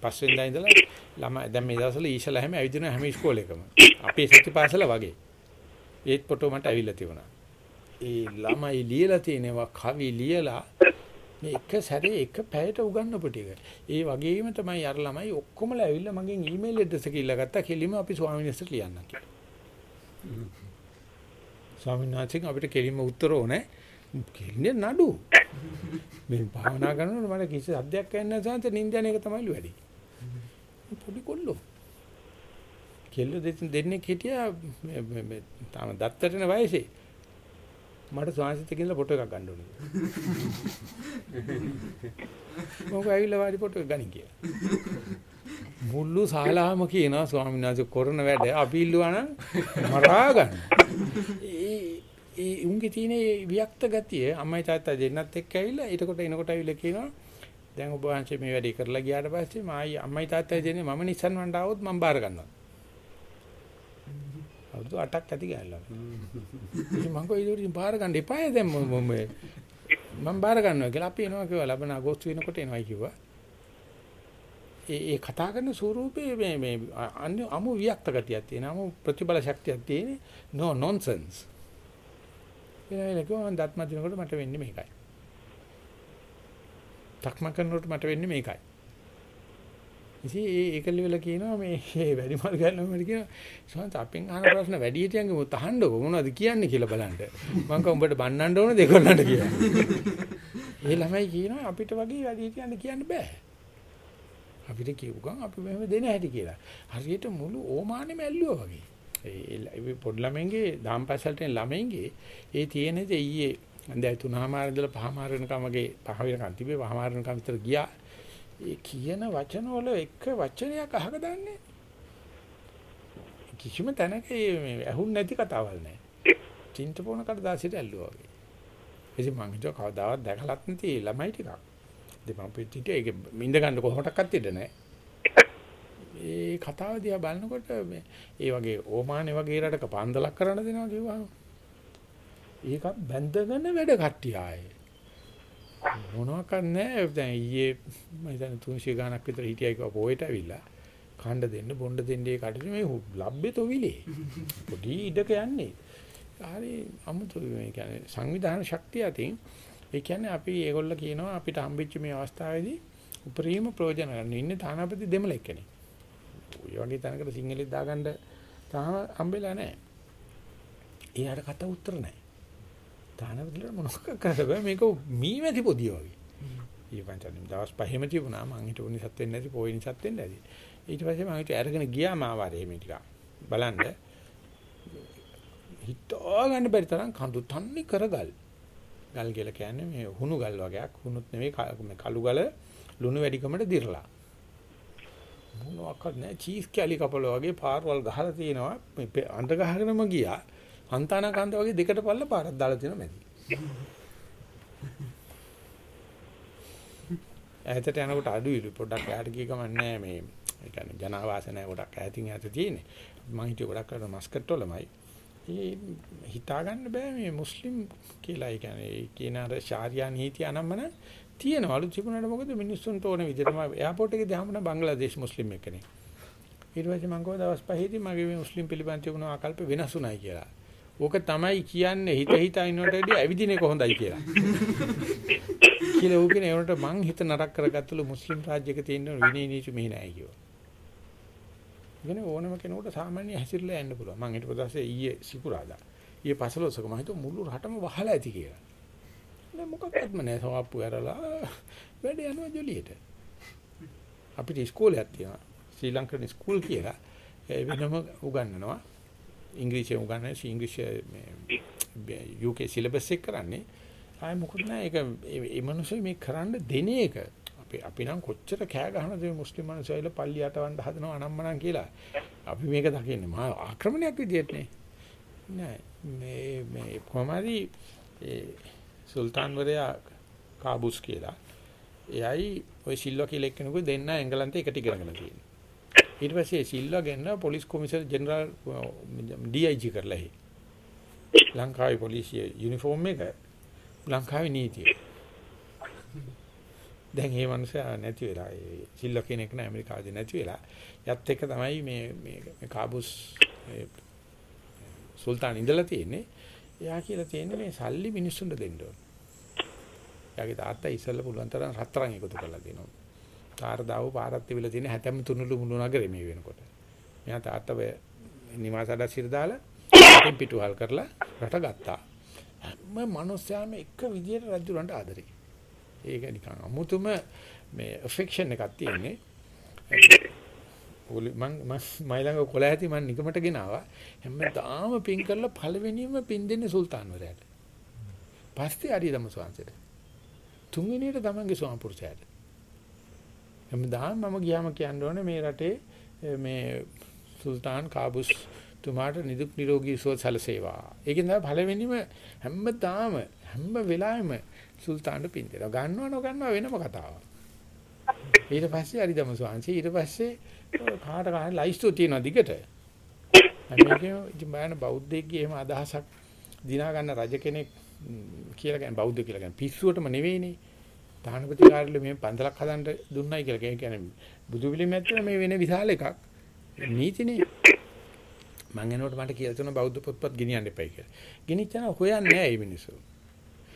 පස්වෙනිදා ඉඳලා ළමයි දැන් මේ දවස්වල ඊශලා හැම ඇවිදින හැම ඉස්කෝලේකම අපේ සත්‍යපාසල වගේ ඒත් ෆොටෝ මට ඇවිල්ලා තිබුණා ඒ ළමයි ලියලා තියෙනවා කවි ලියලා මේ එක සැරේ එක පැයට උගන්වපු ටික. ඒ වගේම තමයි අර ළමයි ඔක්කොමලා ඇවිල්ලා මගෙන් ඊමේල් ඇඩ්‍රස් එක ඉල්ලගත්තා කෙලිම අපි ස්වාමීන් වහන්සේට ලියන්න කියලා. ස්වාමීන් වහන්සේ අපිට කෙලින්ම උත්තර ඕනේ. කෙලින්නේ නඩු. මේ භාවනා කරනකොට මට කිසි අධ්‍යයක් නැහැ සාන්ත නින්දන එක තමයි වැඩි. පොඩි කොල්ලෝ. කෙල්ල දෙන්නේ හිටියා මේ තාම දත්තටන වයසේ. මට ස්වාමීන් කියලා ෆොටෝ එකක් ගන්න ඕනේ. මොකද ඇවිල්ලා වාඩි ෆොටෝ එක ගනින් කියලා. මුල්ලු ශාලාවම කියනවා ස්වාමීන් වහන්සේ කරන වැඩ අපි ඉල්ලුවා නම් මරා ගන්න. ඒ ඒ උන්ගේ තියෙන වික්ත ගතිය අම්මයි තාත්තා දෙන්නත් එක්ක ඇවිල්ලා ඊටකොට එනකොට ඇවිල්ලා කියනවා දැන් ඔබ වහන්සේ මේ වැඩේ කරලා ගියාට පස්සේ මායි අම්මයි තාත්තයි දෙන්නේ මම නිසන් වණ්ඩ આવොත් මම බාර ගන්නවා. අවුරුදු 8ක් ඇති ගෑල්ලා. ඉතින් මම කොයි ඉතින් බාර ගන්න එපාය දැන් මම මම බාර ගන්නවා කියලා අපි එනවා කිව්වා ලබන අගෝස්තු වෙනකොට එනවායි කිව්වා. ඒ ඒ කතා කරන ස්වරූපේ මේ මේ අමු වික්ත ගතියක් තියෙන අමු ප්‍රතිබල ශක්තියක් තියෙන no nonsense. එනයිලක මම දත්ම දිනකොට මට වෙන්නේ මේකයි. තක්ම කරනකොට මට වෙන්නේ මේකයි. ඉතින් ඒ ඒකලි වල කියනවා මේ වැඩිමල් ගන්නවා මට කියනවා සමහර අපෙන් අහන ප්‍රශ්න වැඩි හිටියන්ගේ මොකද අහන්නකො මොනවද කියන්නේ කියලා බලන්න. මම කව උඹට බන්නන්න ඕන දෙකොල්ලන්ට කියලා. ඒ ළමයි කියනවා අපිට වගේ වැඩි හිටියන්ට කියන්න බෑ. අපිට කියපු ගමන් අපි මෙහෙම දෙන හැටි කියලා. හරියට මුළු ඕමානෙම ඇල්ලුවා වගේ. ඒ පොඩි ළමෙන්ගේ දාම්පස්සල්ට එන ළමෙන්ගේ ඒ තියෙන දේ ඊයේ දැන් තුනමාර ඉඳලා පහමාර වෙනකම් වගේ පහ වෙනකම් තිබේ පහමාර වෙනකම් විතර ගියා. ඒ කියන වචන වල එක වචනයක් අහක දන්නේ කිසිම තැනක මේ ඇහුන් නැති කතාවල් නැහැ. චින්තපෝන කඩදාසියට ඇල්ලුවා වගේ. ඉතින් මං හිතුවා කවදාවත් දැකලත් නැති ළමයි ටිකක්. දෙපම් පිටිට ඒක මින්ද ගන්න කොහොමඩක්වත් ඉඩ නැහැ. ඒ කතාව දිහා බලනකොට මේ ඒ වගේ ඕමානේ වගේ රටක පන්දලක් කරන්න දෙනවා කිව්වහම ඒක බැඳගෙන වැඩ කට්ටිය ආයේ මොනවාක් නැහැ දැන් ඊයේ මම හිතන්නේ 300 ගාණක් විතර හිටියයි කිව්වා පොයට ඇවිල්ලා කණ්ඩ දෙන්න බොණ්ඩ දෙන්න ඒ කටට මේ ලබ්බේ තොවිලේ පොඩි ඉඩක යන්නේ හරි අමුතු මේ කියන්නේ සංවිධාන ශක්තිය අතින් ඒ කියන්නේ අපි ඒගොල්ල කියනවා අපිට හම්බෙච්ච මේ අවස්ථාවේදී උපරිම ප්‍රයෝජන ගන්න ඉන්නේ තානාපති දෙමළ එක්කනේ. ඔය වගේ තැනකට සිංහලෙත් දාගන්න තාම හම්බෙලා නැහැ. එයාට කට උත්තර නැහැ. තානාපතිල මොනවක් කරද බෑ මේක මීමැති පොදිය වගේ. ඊපන්චන් දවස් පහෙම තිබුණා මං හිතුව නිසත් වෙන්නේ නැති පොයි නිසත් වෙන්නේ නැති. ඊට පස්සේ මම හිතුව අරගෙන ගියා මාවාරේ මේ ටික. බලන්න හිතා ගන්න බැරි තරම් කඳු තන්නේ කරගල්. ගල් කියලා කියන්නේ මේ හුණු ගල් වගේක්. හුණුත් නෙවෙයි මේ කළු ගල ලුණු වැඩිකමට දිරලා. මොනවාක්වත් නැහැ චීස් කැලි කපල වගේ පාරවල් ගහලා තියෙනවා. මේ අඳ ගහගෙනම ගියා. හන්තාන කන්ද වගේ දෙකට පල්ල පාරක් දාලා තියෙනවා මැදි. ඈතට යනකොට අඩුයිලු පොඩ්ඩක් ඈට ගිය ගමන් නෑ මේ ඒ කියන්නේ ජනාවාස නෑ ගොඩක් ඈතින් ඈත තියෙන්නේ. මං හිතුවේ ගොඩක් කරලා මස්කට් වලමයි. ඒ හිතා ගන්න බෑ මේ මුස්ලිම් කියලා ඒ කියන්නේ ඒ කියන අර ශාරියා නීති අනම්මන තියෙනවලු තිබුණාට මොකද මිනිස්සුන්ට ඕන විදිහටම එයාපෝට් එකේ දහමන බංග්ලාදේශ මුස්ලිම් එක්කනේ. ඊට පස්සේ මං ගියා දවස් පහේදී මගේ මේ මුස්ලිම් පිළිබඳ තිබුණ ආකල්ප වෙනස් වුණයි කියලා. ඕක තමයි කියන්නේ හිත හිතා ඉන්නට වැඩිය ඇවිදින්නේ කොහොඳයි කියලා. කියලා ඌ කියන ඒකට මං හිත නරක කරගත්තලු මුස්ලිම් රාජ්‍යයක තියෙන විනය නීති මෙහි නැහැ කිව්වා. ඉගෙන ඕනම කෙනෙකුට සාමාන්‍ය හැසිරලා යන්න පුළුවන්. මං ඊට පස්සේ ඊයේ සිකුරාදා. ඊයේ පසළොස්වක මම හිතුවා මුළු රටම වහලා ඇති කියලා. නෑ මොකක්වත්ම නෑ සමාප්පු ඇරලා වැඩ යනවා ජොලියට. අපිට ඉස්කෝලයක් තියෙනවා. ශ්‍රී ලංකන් ස්කූල් කියලා වෙනම උගන්වනවා. ඉංග්‍රීසියෙන් උගන්වන්නේ ඉංග්‍රීසි මේ UK සිලබස් එක කරන්නේ. ආයේ මොකද නෑ ඒක මේ මිනිස්සු මේ කරන්න දෙන එක අපි අපි නම් කොච්චර කෑ ගහනද මේ මුස්ලිම් මිනිස්සුයිල පල්ලි යටවන්න හදනවා අනම්මනම් කියලා. අපි මේක දකින්නේ මහා ආක්‍රමණයක් විදියට නේ. නෑ මේ මේ කොහමරි ඒ සුල්තාන්වරයා කාබුස් කියලා. එයයි ওই සිල්වා කියලා එක්කෙනෙකු දෙන්න එංගලන්තේ එකට ඉගෙනගෙන තියෙනවා. ඊට පස්සේ සිල්වා ගෙන්න පොලිස් කොමිසර් ජෙනරල් DIG කරලා හි. ලංකාවේ පොලිසිය යුනිෆෝම් එක ලංකාවේ නීතිය. දැන් මේ මිනිස්සයා නැති වෙලා ඒ සිල්වා කියන එක නෑ ඇමරිකාවේ නැති වෙලා. යත් එක තමයි මේ මේ කාබුස් සුල්තාන් ඉඳලා තියෙන්නේ. එයා කියලා තියෙන්නේ මේ සල්ලි මිනිස්සුන්ට දෙන්න ඕන. එයාගේ තාත්තා ඉස්සෙල්ලා පුළුවන් තරම් රත්තරන් එකතු කරලා දෙනවා. තාර දාව පාරක් තිබිලා තියෙන හැතැම්ම තුනුළු මුළු නගරේ මේ වෙනකොට. මෙයා තාත්තා වේ නිවාසඩ සිර දාලා පිටින් පිටුහල් කරලා රට ගත්තා. හැම මිනිස්යාම එක විදියට රජුරන්ට ආදරේ. ඒක නිකන් අමුතුම මේ ඇෆෙක්ෂන් එකක් තියෙන්නේ. ඔලි මං මයිලඟ කොළ ඇති මං නිකමට ගෙනාවා හැමදාම පින් කරලා පළවෙනිම පින් දෙන්නේ සුල්තාන්වරයාට පස්සේ අරියදම ස්වාමීන්ට තුන්වෙනියට තමන්ගේ ස්වාම පුරුෂයාට හැමදාම මම ගියාම කියන්න ඕනේ මේ රටේ මේ සුල්තාන් කාබුස් තුමාට නිදුක් නිරෝගී සුව සැලසේවා ඒකෙන් තමයි පළවෙනිම හැමදාම හැම වෙලාවෙම සුල්තාන්ට පින් දෙනවා ගන්නව නොගන්නව වෙනම කතාවක් ඊට පස්සේ අරිදම ස්වාමීන් ඊට පස්සේ කාට කාට ලයිස්තු තියෙනවා දිගට. මේකේ ඉතින් බලන්න බෞද්ධයෙක්ගේ එහෙම අදහසක් දිනා ගන්න රජ කෙනෙක් කියලා කියන්නේ බෞද්ධ කියලා කියන්නේ පිස්සුවටම නෙවෙයිනේ. තානපති කාර්යල මේ පන්සලක් හදන්න දුන්නයි කියලා කියන්නේ බුදු පිළිම ඇත්තට මේ වෙන විශාල එකක්. නීතිනේ. මං එනකොට මට කියලා තුන බෞද්ධ පොත්පත් ගෙනියන්න එපයි කියලා. ගෙනිච්චන හොයන්නේ නැහැ මේ මිනිස්සු.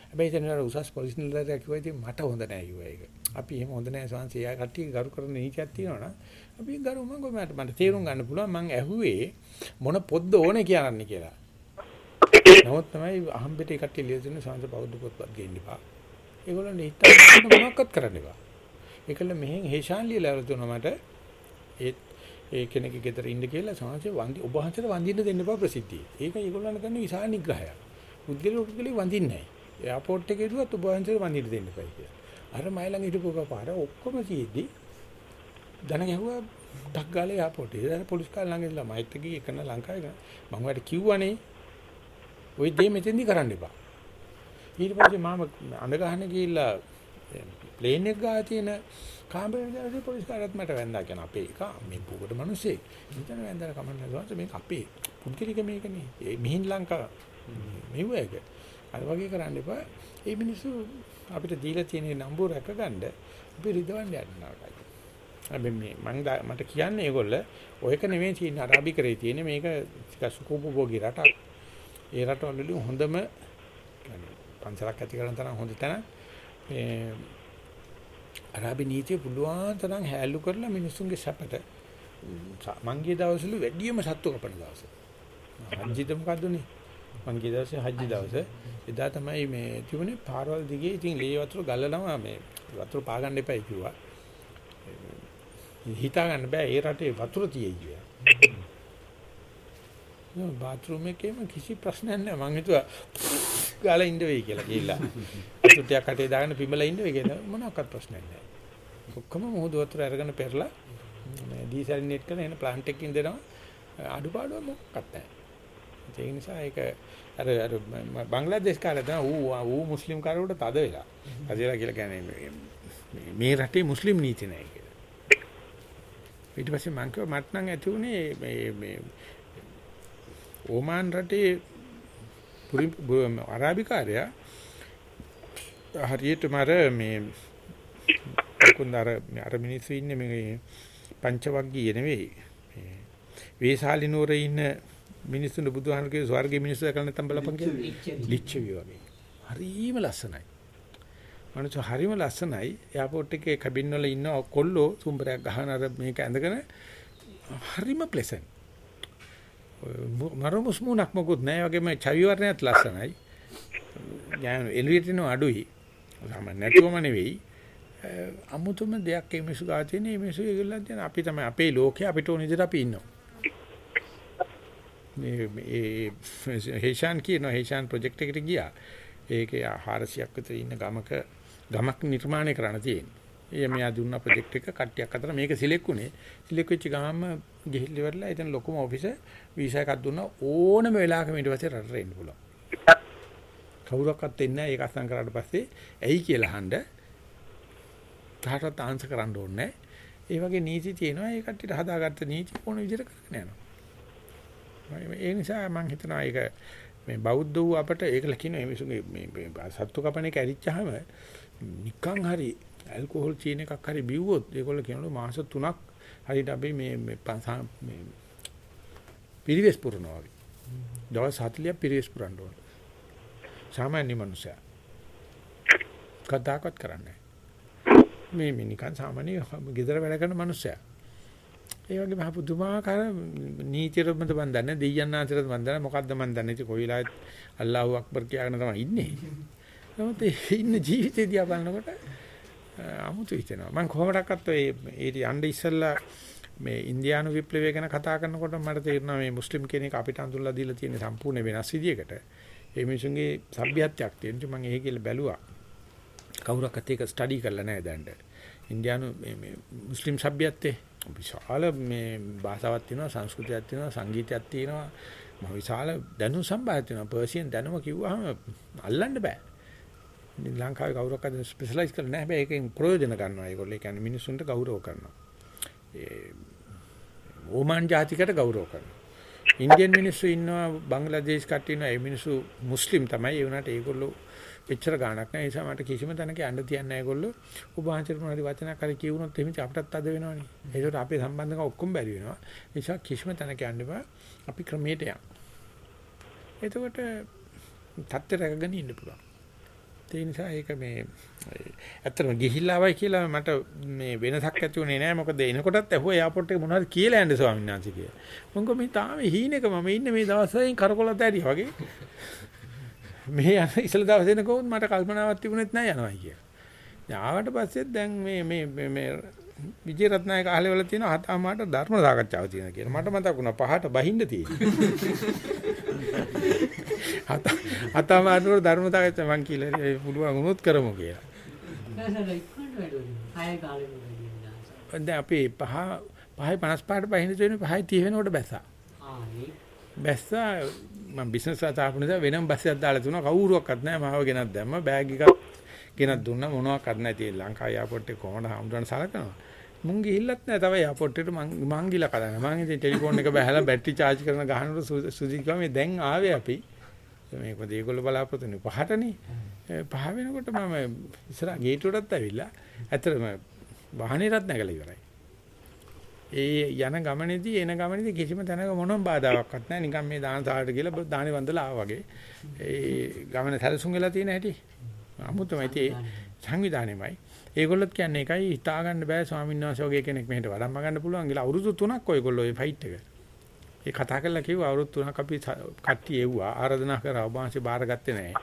හැබැයි එතන අර උසස් පොලිස් නිලධාරියා කිව්වා ඉතින් මට හොඳ නෑ කිව්වා ඒක. අපි එහෙම හොඳ නෑ සංසය කට්ටිය ගරු කරන නීතියක් තියෙනවා නම් අපි ගරු මම මට මට තේරුම් ගන්න පුළුවන් මං ඇහුවේ මොන පොත්ද ඕනේ කියන්න කියලා. නමුත් තමයි අහම්බෙට ඒ කට්ටිය ලියලා තියෙන සංසය බෞද්ධ පොත්පත් ගේන්න එපා. ඒගොල්ලෝ හිතන්න මොනවක්වත් කරන්න එපා. ඒකල මෙහෙන් හේෂාන් ලියලා දුන්නා මට ඒ ඒ කෙනෙක්ගේ ගෙදර ඉන්න කියලා සංසය වන්දි ඔබ වහන්සේට වඳින්න දෙන්න එපා ප්‍රසිද්ධිය. ඒක ඒගොල්ලන් කරන විශාල නිග්‍රහයක්. පුද්ගලික පුද්ගලික වඳින්නේ නැහැ. එයාපෝට් එකේ දුවත් ඔබ වහන්සේට වඳින්න දෙන්න එපා කියලා. අර මයි ළඟ හිටපු කපාර ඔක්කොම තියෙද්දි දන ගැහුවා ඩක් ගාලේ එයාපෝට් එකේ. ඉතින් පොලිස් කාර ළඟ ඉඳලා මයිත් එකේ එකන ලංකාවේ මම ඔයාලට කිව්වනේ ওই දේ මෙතෙන්දි කරන්න එපා. ඊට පස්සේ මම අඳ ගහන ගිහිල්ලා ප්ලේන් එක ගා තියෙන කාමරේදී පොලිස් කාර්යත් මට වැන්දා කියන අපේ එක මේ පුකට මිනිස්සේ. මෙතන වැන්දා කමන්න ගාස මේක අපේ පුද්ගලික මේක නේ. ඒ මිහින් ලංකා මෙව එක. අර වගේ කරන්න එපා. මේ මිනිස්සු අපිට දීලා තියෙන නම්බු රැකගන්න අපි රිදවන්න යන්නවා. අපි මේ මං මට කියන්නේ ඒගොල්ල ඔයක නෙමෙයි තියෙන අරාබි කරේ තියෙන මේක ටිකක් සුකූපභෝගී රටක්. ඒ රටවල හොඳම පන්සලක් ඇති කරන තරම් හොඳ තැන මේ අරාබි නීතිය පුළුවන් තරම් හැලු කරලා මිනිස්සුන්ගේ සැපට මංගිය දවසලු වැඩියම සත්තු කපන දවස. හජ්ජිද මොකද්දනේ? මංගිය දවසේ හජ්ජි දවස. එදා තමයි මේ තිබුණේ පාරවල් දිගේ ඉතින් ලේ වතුර ගල්ලනවා මේ වතුර පා ගන්න එපා කිව්වා. හිතා ගන්න බෑ ඒ රටේ වතුර තියෙයි කියලා. නෝ බාත්රූම් එකේම කිසි ප්‍රශ්නයක් නැහැ මං හිතුවා ගාලා ඉන්න වෙයි කියලා ගිහිල්ලා. ටිකක් කටේ දාගෙන පිඹලා ඉන්න වෙයි කියලා මොනවාක්වත් ප්‍රශ්නයක් නැහැ. ඔක්කොම මොහොත වතුර අරගෙන පෙරලා මේ ඩීසැලිනේට් කරන එන ප්ලාන්ට් එකකින් දෙනවා අඩුපාඩුවක් මොකක්වත් නැහැ. ඒ නිසා ඒක අර අර බංග්ලාදේශ කාලේ තමයි ඌ ඌ මුස්ලිම් කාරකට තද වෙලා. අදලා කියලා කියන්නේ මේ රටේ මුස්ලිම් නීති නැහැ කියලා. ඊට පස්සේ මං කිව්වා මට නම් ඇති උනේ මේ මේ ඕමාන් රටේ අරාබිකාරයා හරියට මර මේ කුන්දර අර මිනිස්සු ඉන්නේ මේ පංචවග්ගීය නෙවෙයි. මේ වේසාලිනුවර ඉන්න මිනිස්සුන්ට බුදුහාමුදුරුවෝ ස්වර්ගයේ මිනිස්සු දැකලා නැත්තම් බලපන් කියන්නේ ලිච්ඡවි. වගේ. හරිම ලස්සනයි. මනුස්ස හරිම ලස්සනයි. එයාපෝට් එකේ කැබින් වල ඉන්න කොල්ලෝ සුම්බරයක් ගහන අර මේක ඇඳගෙන හරිම ප්ලෙසන්ට් නරමුස් මුණක් මොකුත් නැහැ වගේම චවි වර්ණයත් ලස්සනයි. ඥාන එළියට එන අඩුයි. සාමාන්‍ය නැතුවම නෙවෙයි. අමුතුම දෙයක් මේ මිනිස්සු ගා තියෙන මේ මිනිස්සු ඒගොල්ලන් කියන අපි තමයි අපේ ලෝකේ අපිට ඕන විදිහට අපි ඉන්නවා. මේ ඒ හේෂාන් කියන හේෂාන් ප්‍රොජෙක්ට් එකට ගියා. ඒකේ 400ක් විතර ඉන්න ගමක ගමක් නිර්මාණය කරන්න තියෙනවා. ඒ මෙයා දුන්න ප්‍රොජෙක්ට් එක කට්ටියක් අතර මේක සිලෙක්ට් උනේ. සිලෙක්ට් වෙච්ච ගාම ගිහිල්ලි වෙරලා එතන ලොකුම ඔෆිස් වීසා එකක් දුන්නා ඕනම වෙලාවක ඊට පස්සේ රටට එන්න පුළුවන්. කවුරක්වත් එන්නේ නැහැ ඒක අසං කරාට පස්සේ ඇයි කියලා අහන්න කාටවත් ආන්සර් කරන්න ඕනේ ඒ වගේ නීති තියෙනවා ඒ කට්ටියට හදාගත්ත නීති ඕන විදිහට කරගෙන යනවා. ඒ නිසා මම හිතනවා ඒක මේ බෞද්ධ වූ අපට ඒකල කියන මේ මේ සත්තු කපන එක ඇරිච්චාම නිකන් හරි ඇල්කොහොල් චීන එකක් හරි බිව්වොත් ඒගොල්ලෝ කියනවා මාස 3ක් හරියට අපි මේ මේ මේ පිරිවෙස් පුරනවා වගේ. දවස් 40ක් පිරිවෙස් පුරන්න ඕන. සාමාන්‍ය මනුස්සයා. කතාකත් කරන්නේ. මේ මේ නිකන් සාමාන්‍ය ගෙදර වැඩ කරන මනුස්සයා. ඒ වගේ මහ පුදුමාකාර නීතියට මත මන් දන්නේ දෙයයන් ආන්තරත් මන් දන්නේ මොකද්ද මන් දන්නේ ඉතින් කොයි වෙලාවෙත් අල්ලාහ් අක්බර් කියගෙන තමයි ඉන්නේ. නමුත් ඉන්න ජීවිතය දිහා බලනකොට 아무තු හිතෙනවා. මම කොහොමඩක්වත් ඔය ඊට යන්න ඉස්සෙල්ලා මේ ඉන්දියානු විප්ලවය ගැන කතා කරනකොට මට තේරෙනවා මේ මුස්ලිම් කෙනෙක් අපිට අඳුල්ලා දීලා තියෙන සම්පූර්ණ වෙනස් විදියකට. ඒ මිනිසුන්ගේ සભ્યත්වයක් තියෙනවා. මම ඒක කියලා බැලුවා. කවුරක්වත් ඒක ස්ටඩි කරලා නැහැ දැන්ට. ඉන්දියානු මේ මේ මුස්ලිම් සભ્યත්වයේ විශාල මේ භාෂාවක් තියෙනවා, සංස්කෘතියක් තියෙනවා, සංගීතයක් තියෙනවා. මහ විශාල දැනුම් සම්භාරය තියෙනවා. පර්සියන් දැනුම කිව්වහම අල්ලන්න බෑ. ලංකාවේ කවුරක්වත් ස්පෙෂලායිස් කරලා නැහැ. හැබැයි ඒකෙන් ප්‍රයෝජන ගන්නවා. ඒගොල්ලෝ ඒ කියන්නේ මිනිස්සුන්ට ගෞරව කරනවා. ඒ ඕමාන් ජාතිකට ගෞරව කරනවා. ඉන්දියන් මිනිස්සු ඉන්නවා බංග්ලාදේශ කට්ටිය ඉන්නවා. ඒ මිනිස්සු මුස්ලිම් තමයි. ඒ වුණාට ඒගොල්ලෝ එච්චර ගාණක් නැහැ. ඒ නිසා මට කිසිම තැනක යන්න තියන්නේ නැහැ ඒගොල්ලෝ. ඔබ වහන්සේට මොනවද වචනයක් හරි කියවුනොත් එහෙම අපිටත් අද වෙනවනේ. ඒකට අපේ සම්බන්ධකම් ඔක්කොම බැරි වෙනවා. ඒ නිසා කිසිම තැනක යන්න බෑ අපි ක්‍රමයට යන්න. එතකොට තත්ත්ව රැකගෙන ඉන්න පුළුවන්. ඒ නිසා ඒක මේ ඇත්තටම ගිහිල්ලාවයි කියලා මට මේ වෙනසක් ඇති වුණේ නෑ මොකද එනකොටත් ඇහුවා එයාපෝට් එකේ මොනවද කියලා යන්නේ ස්වාමීන් වහන්සේ කියලා. මම කිව්වා මේ තාම හීනෙක මම ඉන්නේ මේ දවස්වලින් කරකොලත ඇරිය වගේ. මේ යන ඉස්සල දවස් එනකොත් මට කල්පනාවක් තිබුණෙත් නෑ යනවා කියලා. ආවට පස්සෙත් දැන් මේ මේ මේ විජේ රත්නායක අහලේ වල තියෙන හතමාට ධර්ම සාකච්ඡාව තියෙන කියලා. මට මතක් වුණා පහට බහින්න තියෙන්නේ. හතමාට ධර්ම සාකච්ඡා මං කියලා පුළුවන් වුණොත් කරමු කියලා. දැන් අපි පහ පහයි 55ට බහින්න තියෙන්නේ පහයි 30 වෙනකොට බැස්සා. ඒ බැස්සා මම බිස්නස් එක තාපු නිසා වෙනම බස් එකක් දාලා තුනා කවුරුවක්වත් නැහැ. මාව ගෙනත් දැම්ම බෑග් එකක් ගෙනත් දුන්නා. මොනවාක්වත් නැති ලංකා එයාපෝට් එක කොහොමද හම්දුරන් සලකනවා? මුන් ගිහිල්ලත් නැහැ. තව එයාපෝට් එකට මං මං ගිහලා කලන්න මං ඉතින් ටෙලිෆෝන් එක බහැලා බැටරි charge කරන ගහනකොට සුජි කිව්වා මේ දැන් ආවේ අපි මේක මොකද ඒගොල්ලෝ බලාපොරොත්තු වෙන්නේ පහටනේ. පහ වෙනකොට මම ඉස්සරහ ගේට්ටුවටත් ඇවිල්ලා ඇත්තටම වාහනේටත් නැගලා ඉවරයි. ඒ යන ගමනේදී එන ගමනේදී කිසිම තැනක මොනම බාධාවක්වත් නැහැ. නිකන් මේ දාන සාරට කියලා දානේ වන්දලා ආවා වගේ. ඒ ගමන සැලසුම් වෙලා තියෙන හැටි. අමුතුමයි ඒ සංවිධානයමයි. ඒගොල්ලොත් කියන්නේ එකයි හිතා ගන්න බෑ ස්වාමීන් වහන්සේ වගේ කෙනෙක් මෙහෙට වඩම්ම ගන්න පුළුවන් කියලා. අවුරුදු 3ක් ඔයගොල්ලෝ මේ ෆයිට් එක. ඒ කතා කරලා කිව්වා අවුරුදු 3ක් අපි කට්ටිය එව්වා ආරාධනා කරා ඔබාංශේ බාරගත්තේ නැහැ.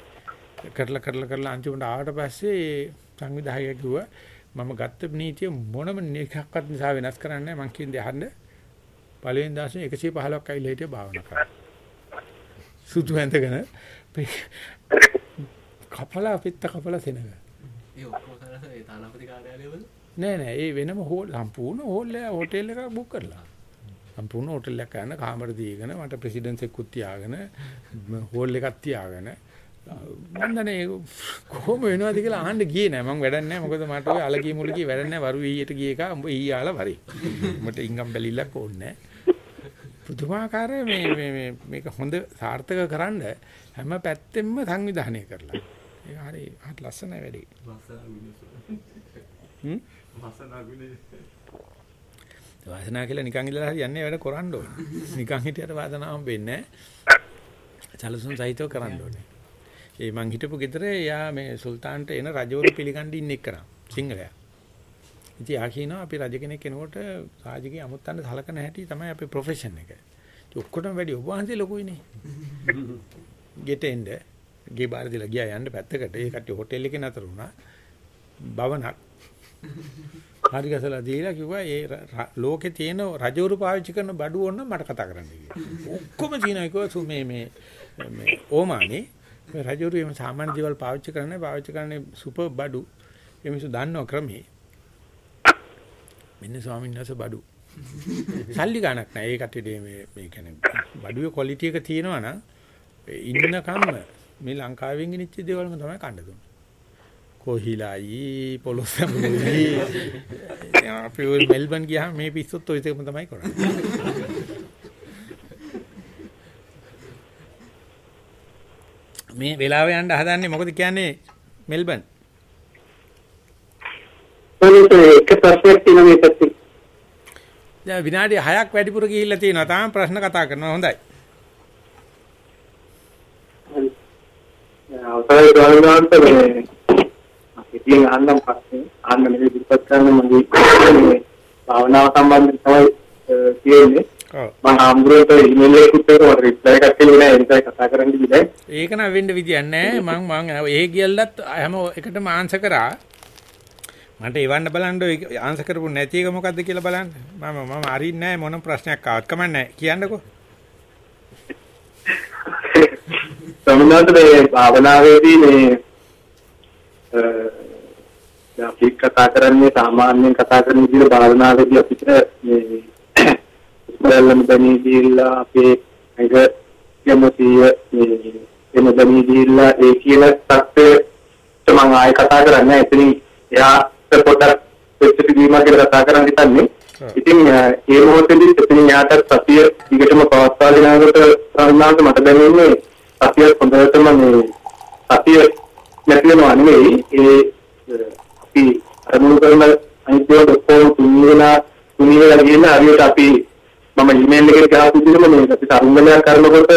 කරලා කරලා කරලා අන්තිමට ආවට පස්සේ සංවිධායකයා කිව්වා මම ගත්ත නීතිය මොනම එකක්වත් නිසා වෙනස් කරන්නේ නැහැ මං කියන්නේ අහන්න පළවෙනි දාසේ 115ක් ඇවිල්ලා හිටිය භාවනා කරා. සුදු ඇඳගෙන කපලා පිට කපලා සෙනග. ඒ ඔක්කොම කරලා ඒ තානාපති කාර්යාලයවල නෑ නෑ ඒ වෙනම හෝල් සම්පූර්ණ හෝල් එක හෝටල් එකක් බුක් කරලා. සම්පූර්ණ හෝටල් එකක් ගන්න කාමර දීගෙන මට ප්‍රෙසිඩන්ට් එක්කුත් තියාගෙන හෝල් එකක් තියාගෙන. මම දන්නේ කොහොම වෙනවද කියලා අහන්න ගියේ නෑ. මම වැඩක් නෑ. මොකද මට ඔය අලගිය මුලගිය වැඩක් නෑ. වරු ඊයට ගිය එක උඹ ඊයාලා වරි. මට ඉංගම් බැලිල්ලක් ඕනේ නෑ. පුදුමාකාර මේ මේ මේක හොඳ සාර්ථක කරන්න හැම පැත්තෙම සංවිධානය කරලා. ඒක හරි හරි ලස්සනයි වැඩි. හ්ම් වාසනාව කියලා නිකන් ඉඳලා හරියන්නේ වැඩ කරන්න ඕනේ. නිකන් හිටියට වාසනාව හම්බෙන්නේ නැහැ. සලසුන් සහිතව කරන්න ඕනේ. ඒ මං හිටපු ගෙදර එයා මේ සුල්තාන්ට එන රජවරු පිළිගන්න ඉන්න එක්කන සිංහලයා. ඉතින් ආ කියනවා අපි රජ කෙනෙක් කෙනෙකුට රාජකීය අමුත්තන්න සලකන හැටි තමයි අපේ ප්‍රොෆෙෂන් එක. ඉතින් ඔක්කොටම වැඩි ඔබ වහන්සේ ලොකුයිනේ. ගෙටෙන්ද ගේ බාර දීලා ගියා යන්න පැත්තකට. ඒ කට්ටිය හොටෙල් එකේ නතර වුණා. බවනක් හරි ගසලා දීලා කිව්වා ඒ ලෝකේ තියෙන රජවරු පාවිච්චි කරන බඩු ඕන මට කතා කරන්න කිව්වා. ඔක්කොම තියෙනවා කිව්වා මේ මේ මේ ඕමානේ මේ රජවරු එම සාමාන්‍ය දේවල් පාවිච්චි කරන්නේ පාවිච්චි කරන්නේ සුපර් බඩු. ඒ මිනිස්සු දන්නව ක්‍රමේ. මෙන්න ස්වාමීන් වහන්සේ බඩු. සල්ලි ගණක් නැහැ. ඒ කට්ටියට මේ මේ කියන්නේ බඩුවේ ක්වොලිටි එක තියෙනවා නම් ඉන්න කම්ම මේ ලංකාවෙන් ගෙනිච්ච දේවල්ම තමයි කන්න දුන්නේ. කොහිලායි පොලොසම්බුයි අපි මෙල්බන් ගියාම මේ පිස්සොත් ඔය එකම තමයි කරන්නේ. මේ වෙලාව යන්න හදන්නේ මොකද කියන්නේ මෙල්බන්? ඒක ප්‍රශ්නයක් තියෙනවා මේ පැත්තේ. දැන් විනාඩි 6ක් වැඩිපුර ගිහිල්ලා තියෙනවා. තාම ප්‍රශ්න කතා කරනවා. හොඳයි. අවසරයි ගානකට මේ ඉතින් අහන්නම් පස්සේ අහන්න මේ විදිහට කරන මගේ භාවනාව සම්බන්ධව තමයි කියන්නේ. මම ආම්බුරේට ඊමේල් එකකට මට රිප්ලයි එකක් දෙන්නේ නැහැ ඒ නිසා කතා කරන්න බෑ. ඒක නම් වෙන්න විදියක් නැහැ. මං මං ඒ ගියල්ලත් හැම එකටම ආන්සර් කරා. මට එවන්න බලන්න ආන්සර් කරපු නැති එක මොකද්ද කියලා බලන්න. මම මම අරින්නේ නැහැ මොන ප්‍රශ්නයක් ආවත් කමන්නේ. කියන්නකෝ. සමහරවිට මේ භාවනාවේදී මේ අපි කතා කරන්නේ සාමාන්‍යයෙන් කතා කරන විදිහට භාවනාවේදී අපිට මේ ඉස්මරල්ලම දැනී ගිහිල්ලා අපේ ඒක යමතිය මේ එන දැනී ගිහිල්ලා ඒ කියන තත්ත්වයට මම ආයෙ කතා කරන්නේ එතනින් එයාට පොඩ්ඩක් ස්පෙસિෆික් වීමක් කියලා කතා කරන්න හිතන්නේ. ඉතින් ඒ මොහොතේදී එතනින් යාට සතිය දිගටම පවත්වාගෙන යනකොට සාමාන්‍යයෙන් මට දැනෙන්නේ සතිය හොඳටම මේ සතිය නැති වෙනවා නෙවෙයි. ඒ අපි අරමුණු කරන අනිත් ඒවා ඔක්කොම තුන්වෙනා තුන්වෙනා කියන හරියට අපි මම ඊමේල් එකේ ගහපු විදිහම මේ අපි තරුණලයක් කරනකොට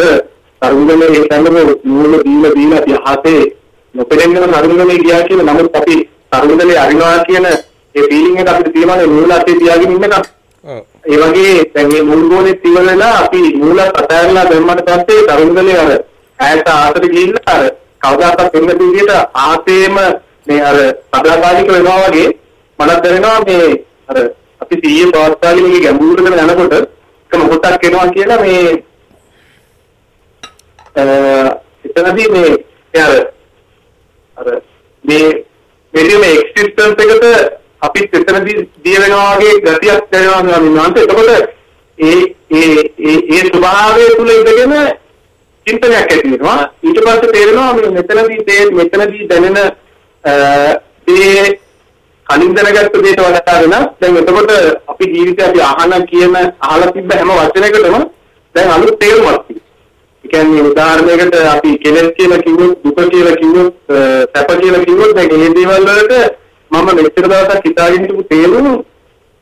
තරුණලේ ඒ සම්බන්ධ නූල දීලා දීලා අපි අහසේ නොපෙනෙන්නම තරුණලේ ගියා කියන නමුත් අපි තරුණලේ අරිනවා කියන ඒ ෆීලිං එක අපිට තියෙනවානේ මූල අතේ තියාගෙන ඉන්නකම් ඒ වගේ දැන් මේ මුල් ගෝනේ ඉවර වෙලා අපි මූල අතහැරලා දැම්මට පස්සේ තරුණලේ අර ඈත ආතට ගිහිල්ලා අර කවදාකවත් වෙන්න විදිහට ආතේම මේ අර සදාකාලික වෙනවා වගේ මනක් දැනෙනවා මේ අර අපි සීයේ පවත්වාගෙන මේ ගැඹුරකට යනකොට එක මොහොතක් එනවා කියලා මේ අ එතනදී මේ ඒ අර අර මේ මෙලිම එක්සිස්ටන්ස් එකට අපි එතනදී දිය වෙනවා වගේ ගතියක් දැනෙනවා මම එතකොට ඒ ඒ ඒ ඒ ස්වභාවය තුල ඉඳගෙන චින්තනයක් ඇති වෙනවා. ඊට පස්සේ තේරෙනවා මේ මෙතනදී තේ මෙතනදී දැනෙන ඒ කලින් දැනගත්ත දේට වඩා වෙනස් දැන් එතකොට අපි ජීවිතේ අපි අහන කියන අහලා තිබ්බ හැම වචනයකටම දැන් අලුත් තේරුමක් තියෙනවා ඒ කියන්නේ උදාහරණයකට අපි කෙලෙස් කියලා කිව්වොත් දුක කියලා කිව්වොත් සැප කියලා කිව්වොත් දැන් මේ දේවල් වලට මම මෙච්චර දවසක් හිතාගෙන හිටපු තේරුම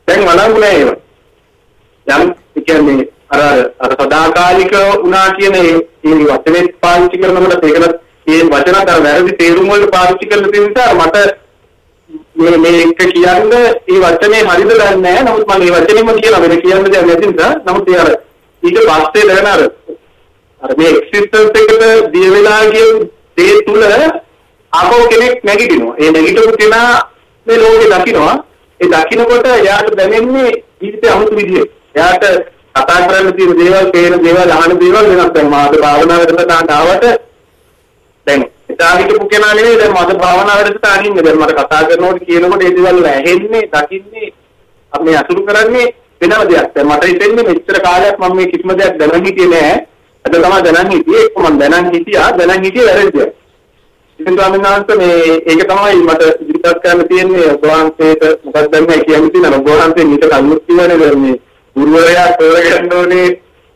දැන් වළංගු නෑ ඒවා. යම් ඒ කියන්නේ අර අර සදාකාලික වුණා කියන ඒ ඒ වචනේ පාවිච්චි කරනකොට ඒකත් ඒ වචන අර වැරදි තේරුම් වලට පාවිච්චි කරලා තියෙන නිසා මට මේ මේ එක කියන්න ඒ වචනේ හරිද දන්නේ නැහැ. නමුත් මම මේ වචනේම කියලා වෙන කියන්න දෙයක් නැති නිසා නමුත් ඒ අර ඊට පස්සේ දැන අර අර මේ එක්සිස්ටන්ස් එකට දිය වෙලා කියන දේ තුල ආපහු කෙනෙක් නැගිටිනවා. ඒ නැගිටපු කෙනා මේ ලෝකේ දකින්නවා. ඒ දකින්නකොට එයාට දැනෙන්නේ ජීවිතේ අමුතු විදියට. එයාට කතා කරන්න තියෙන දේවල්, පේන දේවල්, අහන දේවල් වෙනස් වෙනවා. මාද භාවනා වැඩසටහනට ආවට දැන් එදා හිටපු කෙනා නෙවෙයි දැන් මද භාවනා වැඩසටහන ඉන්නේ. දැන් මට කතා කරනකොට කියනකොට ඒ දේවල් ඇහෙන්නේ, දකින්නේ, අපි අසුරු කරන්නේ වෙනම දෙයක්. දැන් මට හිතෙන්නේ මෙච්චර කාලයක් මම මේ කිසිම දෙයක් දැනන් හිටියේ නෑ. අද තමයි දැනන් හිටියේ. ඒක මම දැනන් හිටියා. දැනන් හිටියේ වැරදිද? ඉතින් ස්වාමීන් වහන්සේ මේ ඒක තමයි මට ඉදිරිපත් කරන්න තියෙන්නේ ඔබ වහන්සේට මොකක්ද මේ කියන්න තියෙන ඔබ වහන්සේ නිත කල්මුත් කියවනේ දැන් මේ ගුරුවරයා තෝරගන්න ඕනේ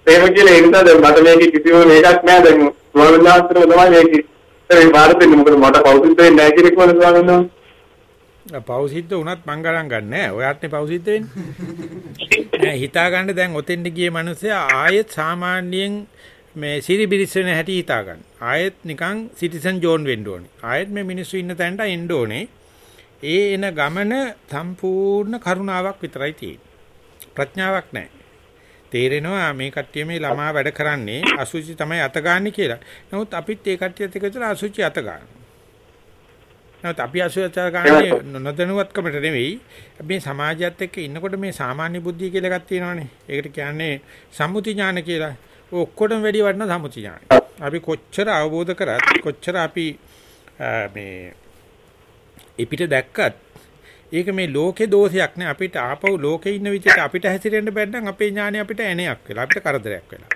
එහෙම කියලා ඒ නිසා දැන් මට මේක කිසිම මේකක් නෑ දැන් ස්වාමීන් වහන්සේට තමයි මේක ඒ ಭಾರතෙන්නේ මොකද මට කවුරුත් වෙන්නේ නැහැ කියන එක මොකද ස්වාමීන් වහන්සේ පෞසිද්ධ වුණත් මං ගණන් ගන්නෑ. ඔයාටනේ පෞසිද්ධ වෙන්නේ. නෑ හිතා ගන්න දැන් ඔතෙන්ට ගිය මිනිස්සයා ආයෙත් සාමාන්‍යයෙන් මේ සිරිබිරිස් වෙන හැටි හිතා ගන්න. ආයෙත් නිකන් සිටිසන් ජෝන් වෙන්න ඕනේ. ආයෙත් මේ මිනිස්සු ඉන්න තැනට එන්න ඕනේ. ඒ එන ගමන සම්පූර්ණ කරුණාවක් විතරයි තියෙන්නේ. ප්‍රඥාවක් නැහැ. තේරෙනවා මේ කට්ටිය මේ ළමා වැඩ කරන්නේ අසුචි තමයි අත ගන්න කියලා. නමුත් අපිත් ඒ කට්ටියත් එක්ක විතර අසුචි අත ගන්නවා. නැත් අපි අසුචි අත ගන්නේ නොදැනුවත්කමට නෙවෙයි. මේ සමාජයත් එක්ක ඉන්නකොට මේ සාමාන්‍ය බුද්ධිය කියලා එකක් තියෙනවානේ. ඒකට කියන්නේ සම්මුති ඥාන කියලා. ඔක්කොටම වැඩි වටින සම්මුති ඥානයි. අපි කොච්චර අවබෝධ කරත් කොච්චර අපි මේ ඉපිට දැක්කත් ඒක මේ ලෝකේ දෝෂයක් නේ අපිට ආපහු ලෝකේ ඉන්න විදිහට අපිට හැසිරෙන්න බැන්නම් අපේ ඥානය අපිට ඇණයක් වෙලා අපිට කරදරයක් වෙලා.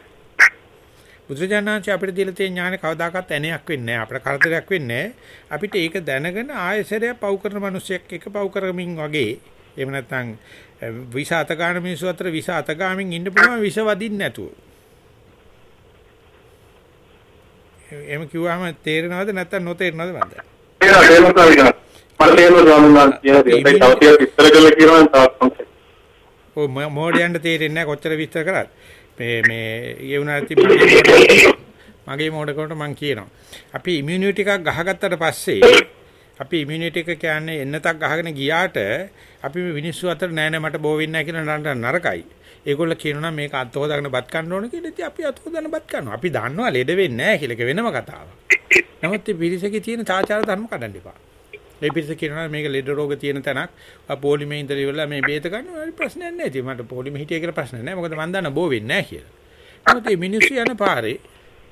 බුදුරජාණන්සේ අපිට දීලා තියෙන ඥානය කවදාකවත් ඇණයක් වෙන්නේ නැහැ අපිට කරදරයක් වෙන්නේ අපිට ඒක දැනගෙන ආයසරය පව් කරන මිනිස්සෙක් එක පව් කරමින් වගේ එහෙම නැත්නම් විස අත ගන්න මිනිස්සු අතර විස අත ගාමින් ඉන්න පුළුවන් විස වදින්න නැතුව. එහෙම කිව්වම තේරෙනවද නැත්නම් නොතේරෙනවද මන්ද? මට තේරෙනවා ස්වාමීන් වහන්සේ ඒක තව ටිකක් විස්තර කරලා කියනවා නම් තවත් ඔය මොඩියන්ට තේරෙන්නේ නැහැ කොච්චර විස්තර කරත්. මේ මේ ඒ වුණාට මගේ මොඩකට මම කියනවා. අපි ඉමුනිටි එකක් ගහගත්තට පස්සේ අපි ඉමුනිටි එක කියන්නේ එන්නතක් ගහගෙන ගියාට අපි මිනිස්සු අතර නෑ නෑ මට බෝ වෙන්නේ නැහැ කියලා නරකයි. ඒගොල්ලෝ කියනවා මේක අත් හොදාගෙන බත් කන්න ඕන කියලා ඉතින් අපි අත් හොදාගෙන බත් කනවා. අපි දන්නවා ලෙඩ වෙන්නේ නැහැ කියලා. ඒක වෙනම කතාවක්. නමුත් මේ පිරිසකේ තියෙන සාචාර ධර්ම කඩන්න එපා. මේ පිරිස කියනවා මේක ලෙඩ රෝග තියෙන තැනක්. පොලිමේ ඉඳලා ඉවරලා මේ බේත ගන්නවා. හරි ප්‍රශ්නයක් නැහැ. ඉතින් මට පොලිමේ හිටිය කියලා ප්‍රශ්න නැහැ. මොකද මම දන්න බෝ වෙන්නේ නැහැ කියලා. නමුත් මේ මිනිස්සු යන පාරේ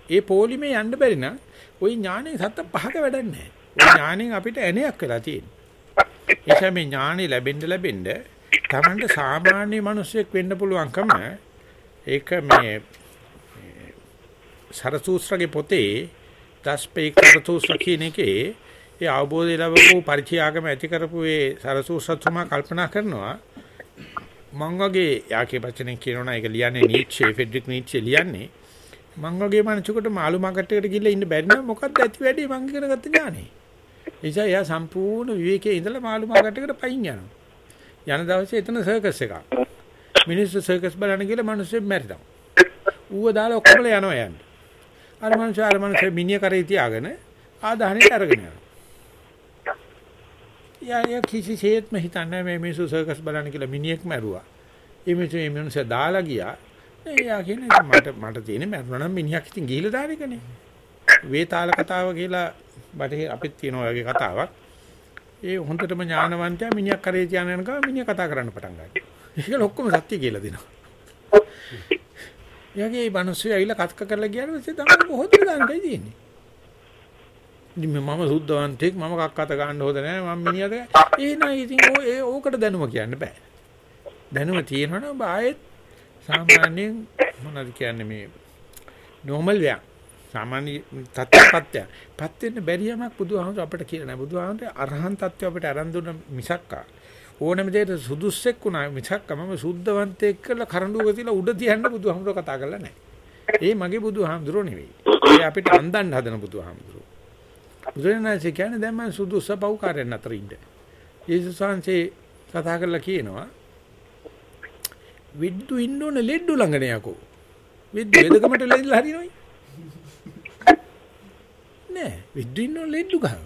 ඒ පොලිමේ යන්න බැරි නම් ওই ඥානෙ සත්ත පහක වැඩක් නැහැ. ওই ඥානෙන් අපිට ඇණයක් වෙලා තියෙනවා. එනිසා මේ ඥානෙ ලැබෙන්න ලැබෙන්න Tamanට සාමාන්‍ය මිනිසෙක් වෙන්න පුළුවන්කම ඒක මේ සරසූත්‍රගේ පොතේ දස්පේක සරසූත්‍ර කියන එකේ ඒ අවබෝධය ලැබපු පරිචයාගම ඇති කරපු ඒ සරසූත්‍රතුමා කල්පනා කරනවා මං වගේ යාකේ වචනෙන් කියනවා ඒක ලියන්නේ නීච්චේ ෆෙඩරික් නීච්චේ ලියන්නේ මං වගේ මනුස්සයෙකුට මාළු මාකට් එකට ගිහිල්ලා ඉන්න බැරි නම් මොකක්ද ඇති වැඩි මං ඉගෙන ගත්ත ඥානෙ. එනිසා එයා සම්පූර්ණ විවේකයේ ඉඳලා මාළු මාකට් එකට පයින් යනවා. යන දවසේ එතන සර්කස් එකක්. මිනිස්සු සර්කස් බලන්න ගිහලා මිනිස්සු මැරිනවා. ඌව දාලා ඔක්කොම යනවා යන්නේ. අර මිනිස්සු අර මිනිස්සු මිනිහ කරේ තියාගෙන ආදාහනෙට අරගෙන යනවා. යා කිසිසේත්ම හිතන්නේ මේ මිනිස්සු සර්කස් බලන්න කියලා මිනිහෙක් මැරුවා. ඒ මිනිස්සු මේ මිනිස්සු දාලා ගියා. නේ යා කියන්නේ මට මට තියෙන්නේ මැරුණා නම් මිනිහක් ඉතින් ගිහිලා දාන එකනේ. වේතාල කතාව කියලා බටේ අපිත් තියෙන ඔය වගේ කතාවක්. ඒ හොඳටම ඥානවන්තයා මිනිහක් කරේ තියාන යනකම් මිනිහා කතා කරන්න පටන් ගන්නවා. ඒක ලොක්කම සත්‍ය කියලා දෙනවා. යගේ මිනිස්සු ඇවිල්ලා කත්ක කරලා ගියාට පස්සේ තමයි කොහොමද දාන්නයි තියෙන්නේ. ඉතින් මම සුද්ධවන්තෙක් මම කක්කත ගන්න හොද නැහැ මම මිනිහද ඒ නයි ඉතින් ඕ ඕකට දැනුම කියන්න බෑ. දැනුම තියෙනවනම් ආයෙත් සාමාන්‍යයෙන් මොනවද කියන්නේ මේ normal ව්‍යා සාමාන්‍ය තත්ත්වපත්ය. පත් වෙන්න බැරි යමක් බුදුහාමුදුර අපිට කියලා නෑ. බුදුහාමුදුර අරහන් තත්ත්වය අපිට අරන් දුන්න මිසක්කා. ඕනම දෙයකට සුදුස්සෙක් වුණා මිසක්ක මම සුද්ධවන්තයෙක් කියලා කරඬුවක තියලා උඩ තියන්න බුදුහාමුදුර කතා කරලා නෑ. ඒ මගේ බුදුහාමුදුරෝ නෙවෙයි. ඒ අපිට අන්දන්න හදන බුදුහාමුදුරෝ. බුදුරජාණන්සේ කියන්නේ දැන් මම සුදුස්ස පව්කාරයන් අතර ඉන්න. යේසුස් වහන්සේ කතා කරලා කියනවා විද්දු ඉන්න ඕනේ ලෙඩ්ඩු ළඟනේ යකෝ. විද්දු එදකමට ලෙඩලා හරිනොයි. නෑ විද්දු ඉන්න ඕනේ ලෙඩ්ඩු ගහව.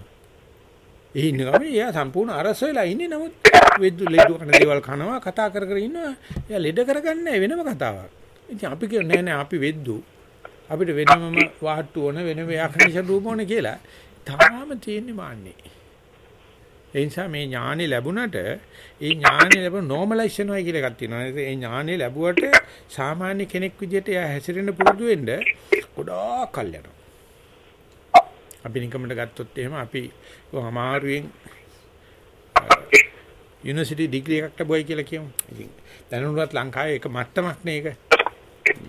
ඒ ඉන්න ගමන් එයා සම්පූර්ණ අරස වෙලා ඉන්නේ නමුත් විද්දු ලෙඩ්ඩු කන දේවල් කනවා කතා කර කර ඉන්නවා. එයා ලෙඩ කරගන්නේ වෙනම කතාවක්. ඉතින් අපි කියනවා නෑ නෑ අපි විද්දු අපිට වෙනමම වාට්ටු ඕන වෙනම යාකනිෂ රූප ඕන කියලා තාම තියෙන්නේ මාන්නේ. ඒ නිසා මේ ඥානෙ ලැබුණට ඒ ඥානෙ ලැබුණ normalize වෙනවා කියලා එකක් තියෙනවා. ඒ ඥානෙ ලැබුවට සාමාන්‍ය කෙනෙක් විදිහට එයා හැසිරෙන්න පුරුදු වෙන්න ගොඩාක් කල් යනවා. අපි නිකමට ගත්තොත් එහෙම අපි අමාරුවෙන් යුනිවර්සිටි ඩිග්‍රී එකක් ලැබුවයි කියලා කියමු. ඉතින් දැනුණත් ලංකාවේ එක මට්ටමක් නේ ඒක.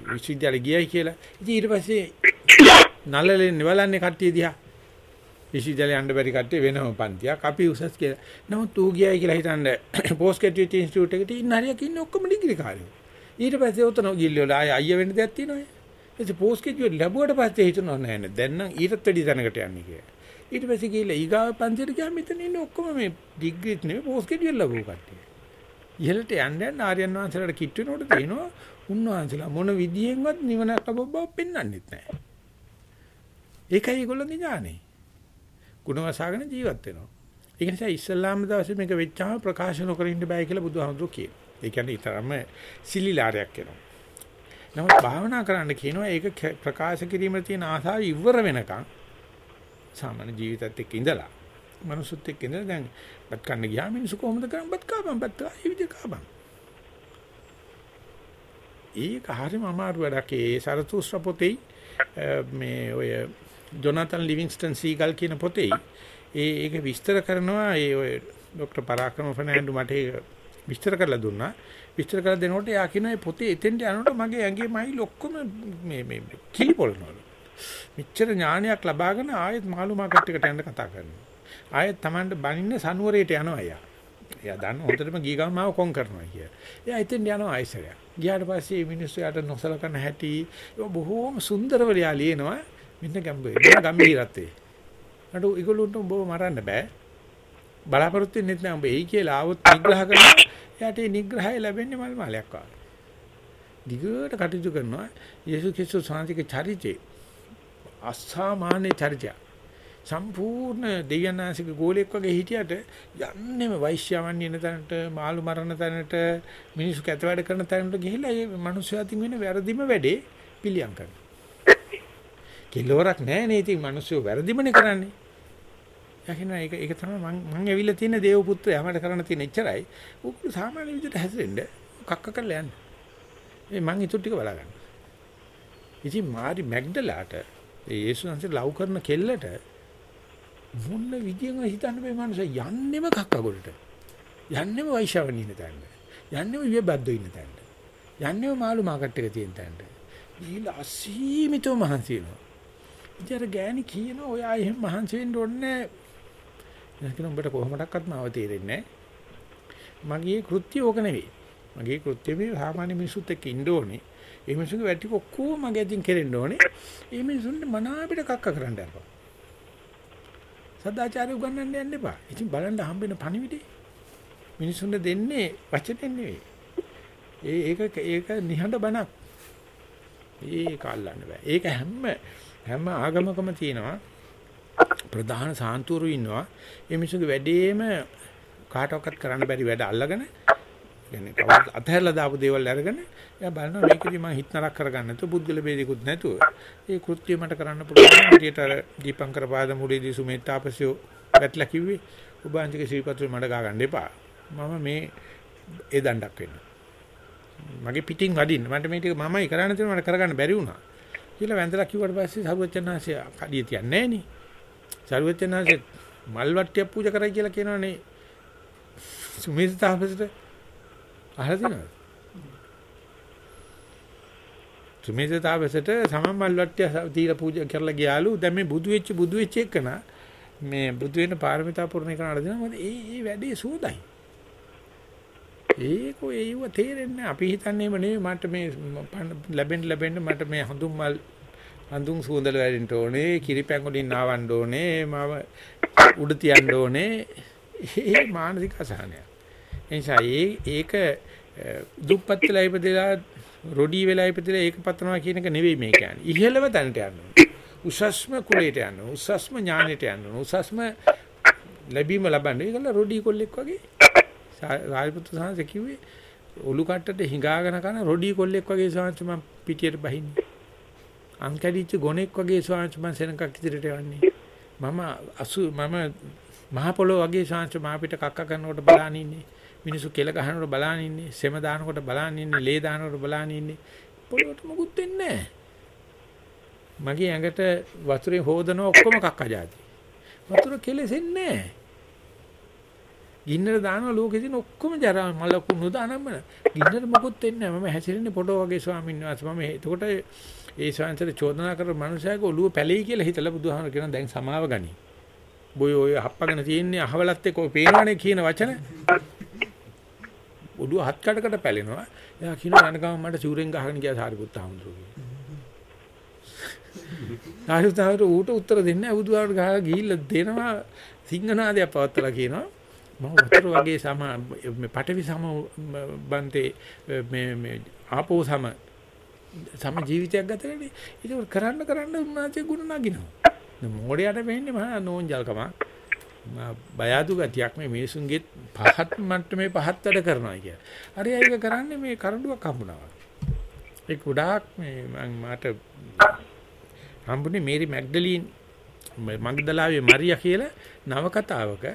විශ්වවිද්‍යාලේ ගියයි කියලා. ඉතින් ඊට පස්සේ නලලෙන් නිවලන්නේ කට්ටිය දිහා. විශ්වවිද්‍යාලේ යන්න බැරි කට්ටිය වෙනම පන්තියක්. අපි උසස් කියලා. නමුත් ඌ ගියයි කියලා හිතන්නේ පෝස්ට් ග්‍රැජුවේට් ඉන්ස්ටිටියුට් එකට ඉන්න හරියක් ඉන්නේ ඔක්කොම ඩිග්‍රී කාර්යෝ. ඊට පස්සේ උතන ගිල්ලවල ආය අයිය වෙන්න දෙයක් තියෙනවා. ඒ පෝස්ට් ග්‍රැජුවේට් ලැබුවට පස්සේ හිතනවා නෑ නෑ දැන් නම් ඊටත් වැඩි තැනකට යන්නේ කියලා. ඊට පස්සේ ගිහලා ඊගාව පන්තියට ගියාම මෙතන ඉන්නේ ඔක්කොම මේ ඩිග්‍රීත් නෙවෙයි පෝස්ට් ග්‍රැජුවේට් ලැබුව කට්ටිය. ඉහළට යන්න යන ආර්යයන් වහන්සේලාට කිට් වෙනකොට තියෙනවා උන්වහන්සේලා මොන විදියෙන්වත් නිවන ලැබව බව පෙන්වන්නෙත් නෑ. ඒකයි ඒගොල්ලන්ගේ ඥානෙ. ගුණවසාගෙන ජීවත් වෙනවා. ඒක නිසා ඉස්ලාම් දවසේ මේක වෙච්චාම ප්‍රකාශ නොකර ඉන්න බෑ කියලා බුදුහාමුදුරුවෝ කියනවා. ඒ කියන්නේ ඊතරම්ම සිලිලාරයක් වෙනවා. නමුත් භාවනා කරන්න කියනවා ඒක ප්‍රකාශ කිරීමේ තියෙන ආසාව ඉවර වෙනකන් සාමාන්‍ය ජීවිතයත් එක්ක ඉඳලා මනුස්සත් එක්ක ඉඳලා දැන් බත් කන්න ගියාම මිනිස්සු කොහොමද කරන්නේ බත් කාපම් බත් කා ඒ විදිහ කාපම් ඒක හරිම අමාරු වැඩක් ඒ සරතුස්ත්‍ර පොතේ මේ ඔය ජොනාතන් ලිවින්ස්ටන් සීගල් කියන පොතේ ඒ ඒක විස්තර කරනවා ඒ ඔය ડોક્ટર පරාක්‍රම ෆර්නෑන්ඩු මට ඒක විස්තර කරලා දුන්නා විස්තර කරලා දෙනකොට එයා කියනවා මේ පොතේ එතෙන්ට යනකොට මගේ ඇඟේ මයිල් ඔක්කොම මේ මේ කිලිපොළනවලු මෙච්චර ඥානයක් ලබාගෙන ආයෙත් මාළු මාකට් එකට යන්න කතා කරනවා ආයෙත් Tamanට බනින්න සනුවරයට යනවා එයා එයා දන්න හොඳටම ගිය ගමන් මාව කොන් කරනවා කිය. එයා එතෙන් යනවා ආයෙසරයක්. ගියාට පස්සේ මිනිස්සු යට නොසලකන හැටි ඒක බොහොම සුන්දරව ලියා ලියනවා. මෙන්න ගම්බේ. මෙන්න ගම්බීරත්තේ. නඩු ඒගොල්ලොන්ට උඹව මරන්න බෑ. බලාපොරොත්තු වෙන්නේ නැත්නම් උඹ එයි කියලා ආවොත් නිග්‍රහ කරනවා. එයාට ඒ නිග්‍රහය ලැබෙන්නේ මල් මාලයක් වගේ. දිගට කටයුතු කරනවා. යේසුස් ක්‍රිස්තුස් සාන්තික චරිතේ අසාමාන්‍ය චරිතය. සම්පූර්ණ දෙයනාසික ගෝලයක් වගේ හිටියට යන්නෙම වෛශ්‍යවන් ඉන්න තැනට මාළු මරන තැනට මිනිස්සු කැත වැඩ කරන තැනට ගිහිල්ලා ඒ මිනිස්සු අතින් වෙන වැරදිම වැඩේ පිළියම් කරනවා. කිලෝරක් නැහැ නේ ඉතින් මිනිස්සු වැරදිමනේ කරන්නේ. යකින්න ඒක ඒක තමයි මම මම ඇවිල්ලා තියෙන දේව පුත්‍රයා මට කරන්න තියෙන එච්චරයි. උකුල සාමාන්‍ය විදිහට හැසිරෙන්න කක්ක කරලා යන්න. ඒ මං ඊටු ටික බලා ගන්න. ඉතින් මාරි මැග්ඩලාට ඒ යේසුස්න්සේ ලව් කරන කෙල්ලට මොන විදියෙන් හිතන්න මේ මනුස්සය යන්නෙම කක්ක ගොඩට. යන්නෙම වෛශාවන ඉන්න තැනට. යන්නෙම විබද්දෝ ඉන්න තැනට. යන්නෙම මාළු මාකට් එක තියෙන තැනට. ගිහිල්ලා අසීමිතව මහන්සි වෙනවා. ඉතින් අර ගෑණි කියන ඔයා එහෙම මහන්සි වෙන්න ඕනේ නැහැ. කියන උඹට කොහොමඩක්වත් මාව තේරෙන්නේ මගේ කෘත්‍ය ඕක නෙවෙයි. මගේ කෘත්‍ය මේ සාමාන්‍ය මිනිසුත් එක්ක ඉන්න ඕනේ. ඒ මිනිසුන්ගේ වැටි ඔක්කොම මගේ අතින් කෙරෙන්න ඕනේ. ඒ මිනිසුන්ට මනා අපිට කක්ක කරන්න යනවා. සදාචාරය උගන්වන්න යන්න එපා. ඉතින් බලන්න හම්බෙන පණිවිඩේ මිනිසුන්ට දෙන්නේ වචනෙන් නෙවෙයි. ඒ ඒක ඒක නිහඬ බණක්. ඒක අල්ලන්න බෑ. ඒක හැම හැම ආගමකම තියෙනවා. ප්‍රධාන සාන්තුරු ඉන්නවා. ඒ මිනිසුගේ වැඩේම කාටවත් කරන්න බැරි වැඩ අල්ලගෙන කියන්නේ කවුරුත් අතහැරලා දාපු දේවල් අරගෙන එයා බලනවා මේකදී මම හිත නරක කරගන්න නැතුව පුද්ගල ભેදිකුත් නැතුව. ඒ කෘත්‍ය මට කරන්න පුළුවන් විදියට අර දීපංකර පාද මුලේදී සුමේත්තාපසියෝ වැටලා කිව්වේ ඔබ අන්තික ශ්‍රීපත්‍රේ මඩ ගා ගන්න එපා. මම මේ ඒ දණ්ඩක් වෙන්න මගේ පිටින් වදින්න. මට මේ ටික මමයි කරන්න තියෙන මට කරගන්න බැරි වුණා. කියලා වැඳලා කිව්වට පස්සේ සරුවචනාංශය කඩිය තියන්නේ නෑනේ සරුවචනාංශය මල් වට්ටියක් පූජා කරයි කියලා කියනවනේ. සුමේත්තාපසට අහලා තියෙනවද? සුමේධතාවසට සමම්මල් වට්ටිය තීර පූජා කරලා ගියාලු. දැන් මේ බුදු වෙච්ච බුදු වෙච්ච එකන මේ බුදු වෙන පාරමිතා පුරණ එක නඩ දෙනවා. මොකද ඒ ඒ වැඩේ සෝදයි ඒකෝ ඒව තේරෙන්නේ අපි හිතන්නේ නෙවෙයි මට මේ ලැබෙන්න ලැබෙන්න මට මේ හඳුන් මල් හඳුන් සුවඳල වැඩෙන්න ඕනේ කිරිපැන් වලින් නාවන්න ඕනේ මම උඩ තියන්න ඕනේ. ඒ මානසික අසහනය එනිසා ඒක දුප්පත් වෙලා ඉපදලා රොඩි වෙලා ඉපදලා ඒක පතනවා කියන එක නෙවෙයි මේ කියන්නේ. ඉහළම තැනට යන්න උසස්ම කුලයට යන්න උසස්ම ඥානෙට යන්න උසස්ම ලැබීම ලබන්න. ඒකල රොඩි කොල්ලෙක් වගේ රාජපුත්‍ර සාංශ කිව්වේ ඔලු කට්ටට හිඟාගෙන කරන රොඩි කොල්ලෙක් වගේ සාංශ මම පිටියට බහින්නේ. අංකඩිච්ච ගොනෙක් වගේ සාංශ මම සෙනඟක් ඉදිරියට යන්නේ. මම අසු මම මහ පොළොව වගේ සාංශ මා පිට කක්ක කරනකොට බලන් ඉන්නේ. මිනිස්සු කෙල ගහනකොට බලන් ඉන්නේ, සෙම දානකොට බලන් ඉන්නේ, ලේ දානකොට බලන් ඉන්නේ. පොළොවට මොකුත් වෙන්නේ මගේ ඇඟට වතුරේ හොදන ඔක්කොම කක්ක જાති. වතුර කෙලෙසෙන්නේ නැහැ. ගින්නට දානවා ලෝකෙ දින ඔක්කොම ජරා මල කුණු දානම්ම ගින්නට මොකුත් වෙන්නේ නැහැ. මම හැසිරෙන්නේ පොඩෝ වගේ ස්වාමීන් වහන්සේ. මම එතකොට ඒ ස්වාමීන්ට චෝදනා කරන මනුස්සයෙක් ඔළුව පැලෙයි කියලා හිතලා බුදුහාමර කියන දැන් සමාව ගනි. බොය ඔය හප්පගෙන තියෙන්නේ අහවලත් එක්ක ඔය පේනවනේ කියන වචන. ඔළුව හත් කඩකට පැලෙනවා. එයා කියනවා යන ගම මට චූරෙන් ගහගෙන ගියා සාරිපුත්ත හඳුරුවෝ. සාරිපුත්ත ඌට උත්තර දෙන්නේ නැහැ. බුදුහාමර ගහලා ගිහිල්ලා දෙනවා සිංහනාදයක් පවත්තලා කියනවා. මම වතුර වගේ සම මේ පටවි සම බන්තේ මේ මේ ආපෝ සම සම ජීවිතයක් ගත කරන්නේ. ඒක කරන්න කරන්න උන්වහන්සේ ගුණ නගිනවා. මොඩයට වෙන්නේ මහා නෝන්ජල්කම. බය අඩු ගතියක් මේ මිනිසුන්ගේ පහත් මට්ටමේ පහත් වැඩ කරනවා කිය. හරි ඒක කරන්නේ මේ කරඬුවක් හම්බුනවා. ඒ ගොඩාක් මේ මම මට හම්බුනේ මේරි මැග්ඩලින් මග්දලාවේ මරියා කියලා නවකතාවක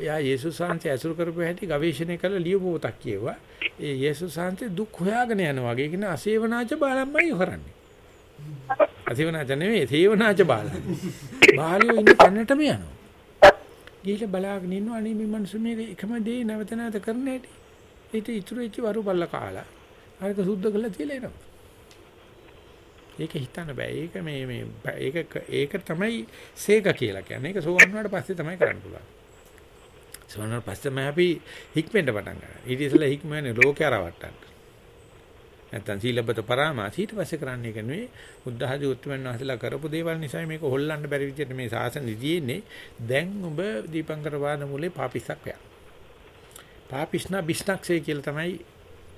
එයා යේසුස් වහන්සේ ඇසුරු කරපු හැටි ගවේෂණය කරලා ලියපු පොතක් කියුවා. ඒ යේසුස් වහන්සේ දුක් හොයාගෙන යනවා වගේ කියන අසේවනාච බාලම්මයි කරන්නේ. අසේවනාච නෙවෙයි සේවනාච බාලම්. බාලියෝ ඉන්න තැනටම යනවා. ගිහිල්ලා බලාගෙන ඉන්නවා අනේ මේ මිනිස්සු මේක එකම දේ නැවත නැවත කරන හැටි. ඊට ඉතුරු වෙච්ච වරු බල්ල කාලා. අරක සුද්ධ කරලා තියලා එනවා. ඒක හිතන්න බෑ. ඒක මේ මේ ඒක ඒක තමයි සේක කියලා කියන්නේ. ඒක සෝවන් වුණාට පස්සේ තමයි කරන්න පුළුවන්. සෝවන් වුණාට පස්සේ තමයි අපි හික්මෙන්ට පටන් ගන්න. ඊට ඉස්සෙල්ලා හික්මන්නේ ලෝකේ ආරවට්ටන්න. නැත්තම් සීලබ්බත පරාමාස ඊට පස්සේ කරන්නේ ඒක නෙවෙයි. බුද්ධ ආදී උත්තරමන් වහන්සේලා කරපු දේවල් නිසා මේක හොල්ලන්න බැරි විදිහට මේ සාසනෙ දියෙන්නේ දැන් ඔබ දීපංකර වාද මුලේ පාපිස්සක් යා පාපිස්නා බිස්නක්සේ කියලා තමයි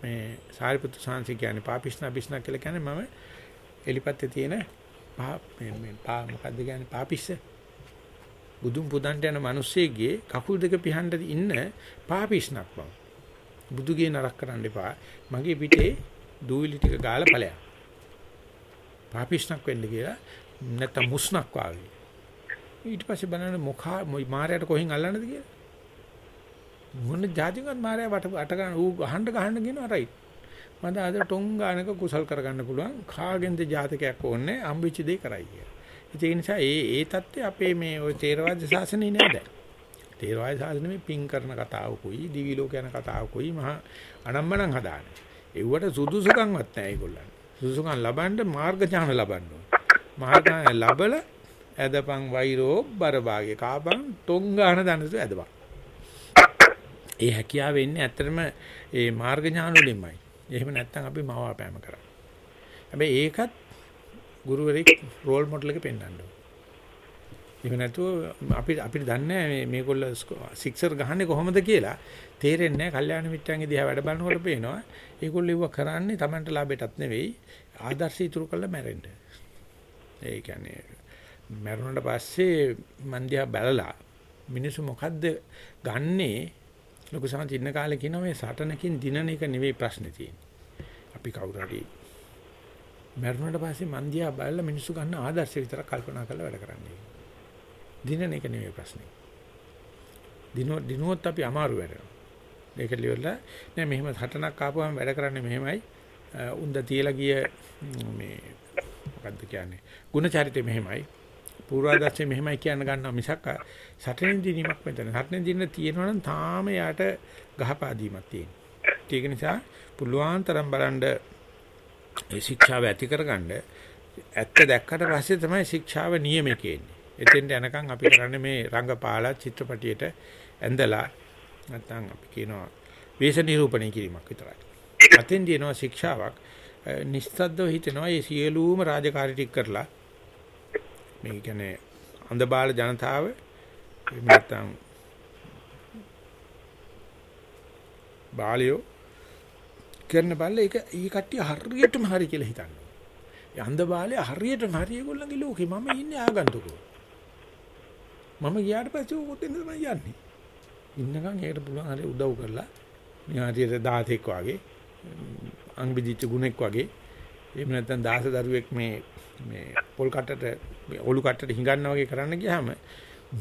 මේ සාරිපුත්තු සාංශි කියන්නේ. පාපිස්නා බිස්නක් කියලා කියන්නේ මම එලිපත්තේ තියෙන පා මේ මේ පා මොකද්ද කියන්නේ? පාපිස්ස. බුදුන් පුදන්ට යන මිනිස්සෙගේ කකුල් දෙක පිහන්න ඉන්න පාපිස්නක් බව බුදුගේ නරක කරන්න එපා මගේ පිටේ දූවිලි ටික ගාලා ඵලයක්. පාපිෂ්ණක් වෙන්න කියලා නැත්නම් මුස්නක් වාගේ. ඊට පස්සේ බලන්න මොකා මාරයට කොහෙන් අල්ලන්නද කියලා. මොන જાතිකවත් මාරය වට අට ගන්න ඌ ගහන්න ගහන්න කියනවා රයිට්. මම අද ටොං ගානක කුසල් කරගන්න පුළුවන් කාගෙන්ද ජාතකයක් ඕනේ අම්බිච්ච දෙය කරයි කියලා. ඒ නිසා ඒ ඒ தත්ත්වය අපේ මේ ওই තේරවාද ශාසනයේ නෑ දැන්. තේරවාද ශාසනය මේ පිං කරන කතාවකුයි, දිවි ලෝක යන කතාවකුයි මහා අනම්මනම් හදාන්නේ. ඒවට සුදුසුකම්වත් නෑ ඒගොල්ලන්. සුදුසුකම් ලබන්න මාර්ග ඥාන ලබන්න ඕනේ. මාර්ග ලැබල ඇදපන් වෛරෝ බරභාගේ කාපන් තොංගාන දනසු ඇදපන්. ඒ හැකියාව වෙන්නේ ඇත්තටම ඒ මාර්ග ඥාන වලින්මයි. එහෙම නැත්නම් අපි මවාපෑම කරා. හැබැයි ඒකත් ගුරුවරයෙක් රෝල් මොඩල් එක පෙන්වන්න ඕන. එහෙම නැතුව අපිට අපිට දන්නේ මේ මේගොල්ල සික්සර් ගහන්නේ කොහොමද කියලා තේරෙන්නේ නැහැ. කල්යාණ මිත්‍රයන්ගේ දිහා වැඩ බලනකොට පේනවා. ඒගොල්ලෝ ඉව කරන්නේ Tamanට ලාභයටත් නෙවෙයි ආදර්ශය ඉතුරු කරලා මැරෙන්න. ඒ කියන්නේ මැරුණාට පස්සේ මන් දිහා බැලලා මිනිස්සු මොකද්ද ගන්නේ ලොකු සාන්ති ඉන්න කාලේ කියනවා මේ සටනකින් දිනන එක නෙවෙයි ප්‍රශ්නේ තියෙන්නේ. අපි කවුරු හරි මරණයට පස්සේ මන්දියා බලලා මිනිස්සු ගන්න ආදර්ශය විතර කල්පනා කරලා වැඩ කරන්නේ. දිනන එක නෙවෙයි ප්‍රශ්නේ. දිනුව දිනුවොත් අපි අමාරු වෙනවා. ඒක liverලා නෑ මෙහෙම හටනක් ආපුවම වැඩ කරන්නේ මෙහෙමයි. උන්ද තියලා ගිය මේ මොකද්ද කියන්නේ? ಗುಣ චරිතය මෙහෙමයි. පූර්වාදර්ශය මෙහෙමයි කියන්න ගන්නවා මිසක් සටනෙන් දිනීමක් මෙතන. සටනෙන් දින්න තියෙනවා නම් තාම යාට ගහපාදීමක් තියෙනවා. ඒක නිසා පුළුවන් තරම් බලන්න ඒ ශික්ෂාව ඇති කරගන්න ඇත්ත දැක්කට පස්සේ තමයි ශික්ෂාව නියමෙක එන්නේ. එතෙන්ට යනකම් අපි කරන්නේ මේ රංගපාලා චිත්‍රපටියට ඇඳලා නැත්නම් අපි කියනවා වේශ නිරූපණය කිරීමක් විතරයි. අතෙන් දිනනවා ශික්ෂාවක් නිස්සද්දව හිතෙනවා මේ සියලුම රාජකාරී ටික කරලා මේ කියන්නේ අන්ධබාල ජනතාව එහෙම නැත්නම් බාලියෝ කරන බල්ල ඒක ඊ කට්ටිය හරියටම හරි කියලා හිතන්නේ. ඒ අන්ධබාලය හරියටම හරි ඒගොල්ලන්ගේ ලෝකේ මම ඉන්නේ ආගන්තුකෝ. මම ගියාට පස්සේ උකොත් එන්න තමයි යන්නේ. ඉන්නකම් ඒකට පුළුවන් හරි උදව් කරලා නිහාරියට 16ක් වගේ අංගිදිච්ච ගුණෙක් වගේ එහෙම නැත්නම් දාස දරුවෙක් මේ මේ පොල් කටට ඔලු කටට හිඟන්න වගේ කරන්න ගියාම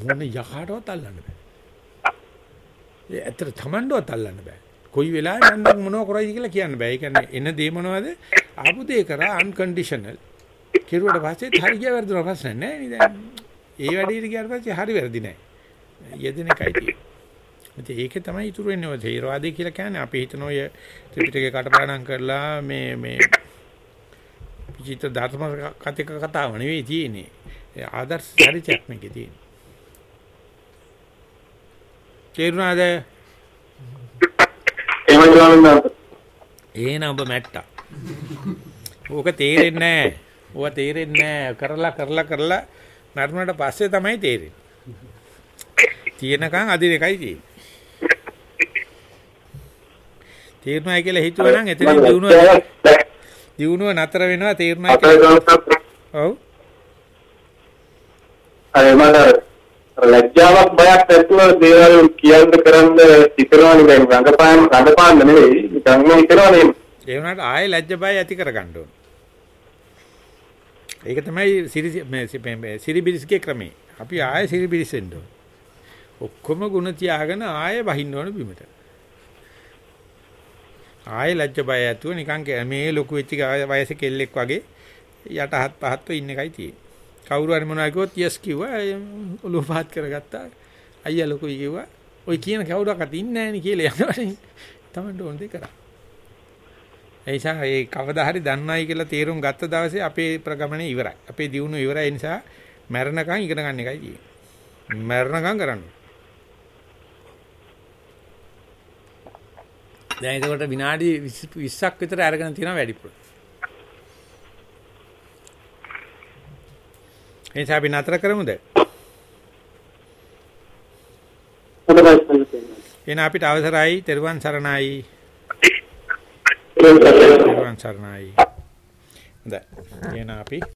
මොන යකාටවත් අල්ලන්න බෑ. ඒ ඇත්තට Tamandවත් අල්ලන්න බෑ. කොයි වෙලාවෙ මම මොනව කරයිද කියලා කියන්න බෑ. ඒ කියන්නේ එන දේ මොනවද? ආපු දේ කරා අන්කන්ඩිෂනල්. කෙරුවට පස්සේ හරි ගියා වැරදුනා ප්‍රශ්න නැහැ නේද? ඒ වැඩේට ගියාට පස්සේ හරි වැරදි නැහැ. යෙදෙන එකයි තියෙන්නේ. ඒකේ තමයි ඉතුරු වෙන්නේ ඔය තේරවාදී කියලා කියන්නේ අපි හිතන ඔය ත්‍රිපිටකේ කටපාඩම් කරලා මේ මේ විචිත්‍ර ධර්ම කතික කතාව නෙවෙයි තියෙන්නේ. ඒ ආදර්ශ චරිතයක් මේකේ තියෙන්නේ. තේරුණාද? වහන්සේ. එහෙනම් ඔබ මැට්ටා. ඕක තේරෙන්නේ නැහැ. ඕවා තේරෙන්නේ නැහැ. කරලා කරලා කරලා මරුණට පස්සේ තමයි තේරෙන්නේ. තියෙනකන් අදින එකයි තියෙන්නේ. තේරුණා කියලා හිතුවා නම් එතනින් දිනුව දිනුව නතර වෙනවා තේරුණා කියලා. ඔව්. අර මට ලැජ්ජාවක් බයක් නැතුව දේවල් කියන්න කරන්න හිතනවනේ දැන් රංගපාන රංගපාන්න නෙවෙයි නිකන් මේ හිතනවනේ ඒ වුණාට ආයෙ ලැජ්ජ බය ඇති කරගන්න ඕන. ඒක තමයි සිරි මේ සිරිබිරිස්ගේ ක්‍රමේ. අපි ආයෙ සිරිබිරිසෙන්න ඕන. ඔක්කොම ಗುಣ තියාගෙන ආයෙ වහින්න ඕන බිමට. ආයෙ ලැජ්ජ බය ඇතුව නිකන් මේ ලොකු වෙච්ච වයසේ කෙල්ලෙක් වගේ යටහත් පහත්ව ඉන්න එකයි තියෙන්නේ. කවුරු හරි මොනවා කිව්වොත් යස් කිව්වා ඔලුව පහත් කරගත්තා. අයියා ලොකුයි කිව්වා. ඔය කියන කවුරක්වත් ඉන්නේ නැහැ නේ කියලා යනවනේ. තමන්ට ඕන දෙයක් කරා. ඒ නිසා ඒ කවදා හරි දන්නයි කියලා තීරුම් ගත්ත දවසේ අපේ ප්‍රගමනේ ඉවරයි. අපේ දියුණුව ඉවරයි. ඒ නිසා මැරණකම් ඉගෙන ගන්න එකයි තියෙන්නේ. මැරණකම් කරන්න. දැන් ඒකට විනාඩි 20ක් විතර අරගෙන තියෙනවා වැඩිපුර. එනිසා අපි නතර කරමුද? එන අපිට අවසරයි තෙරුවන් සරණයි. තෙරුවන් සරණයි. හොඳයි. එන අපි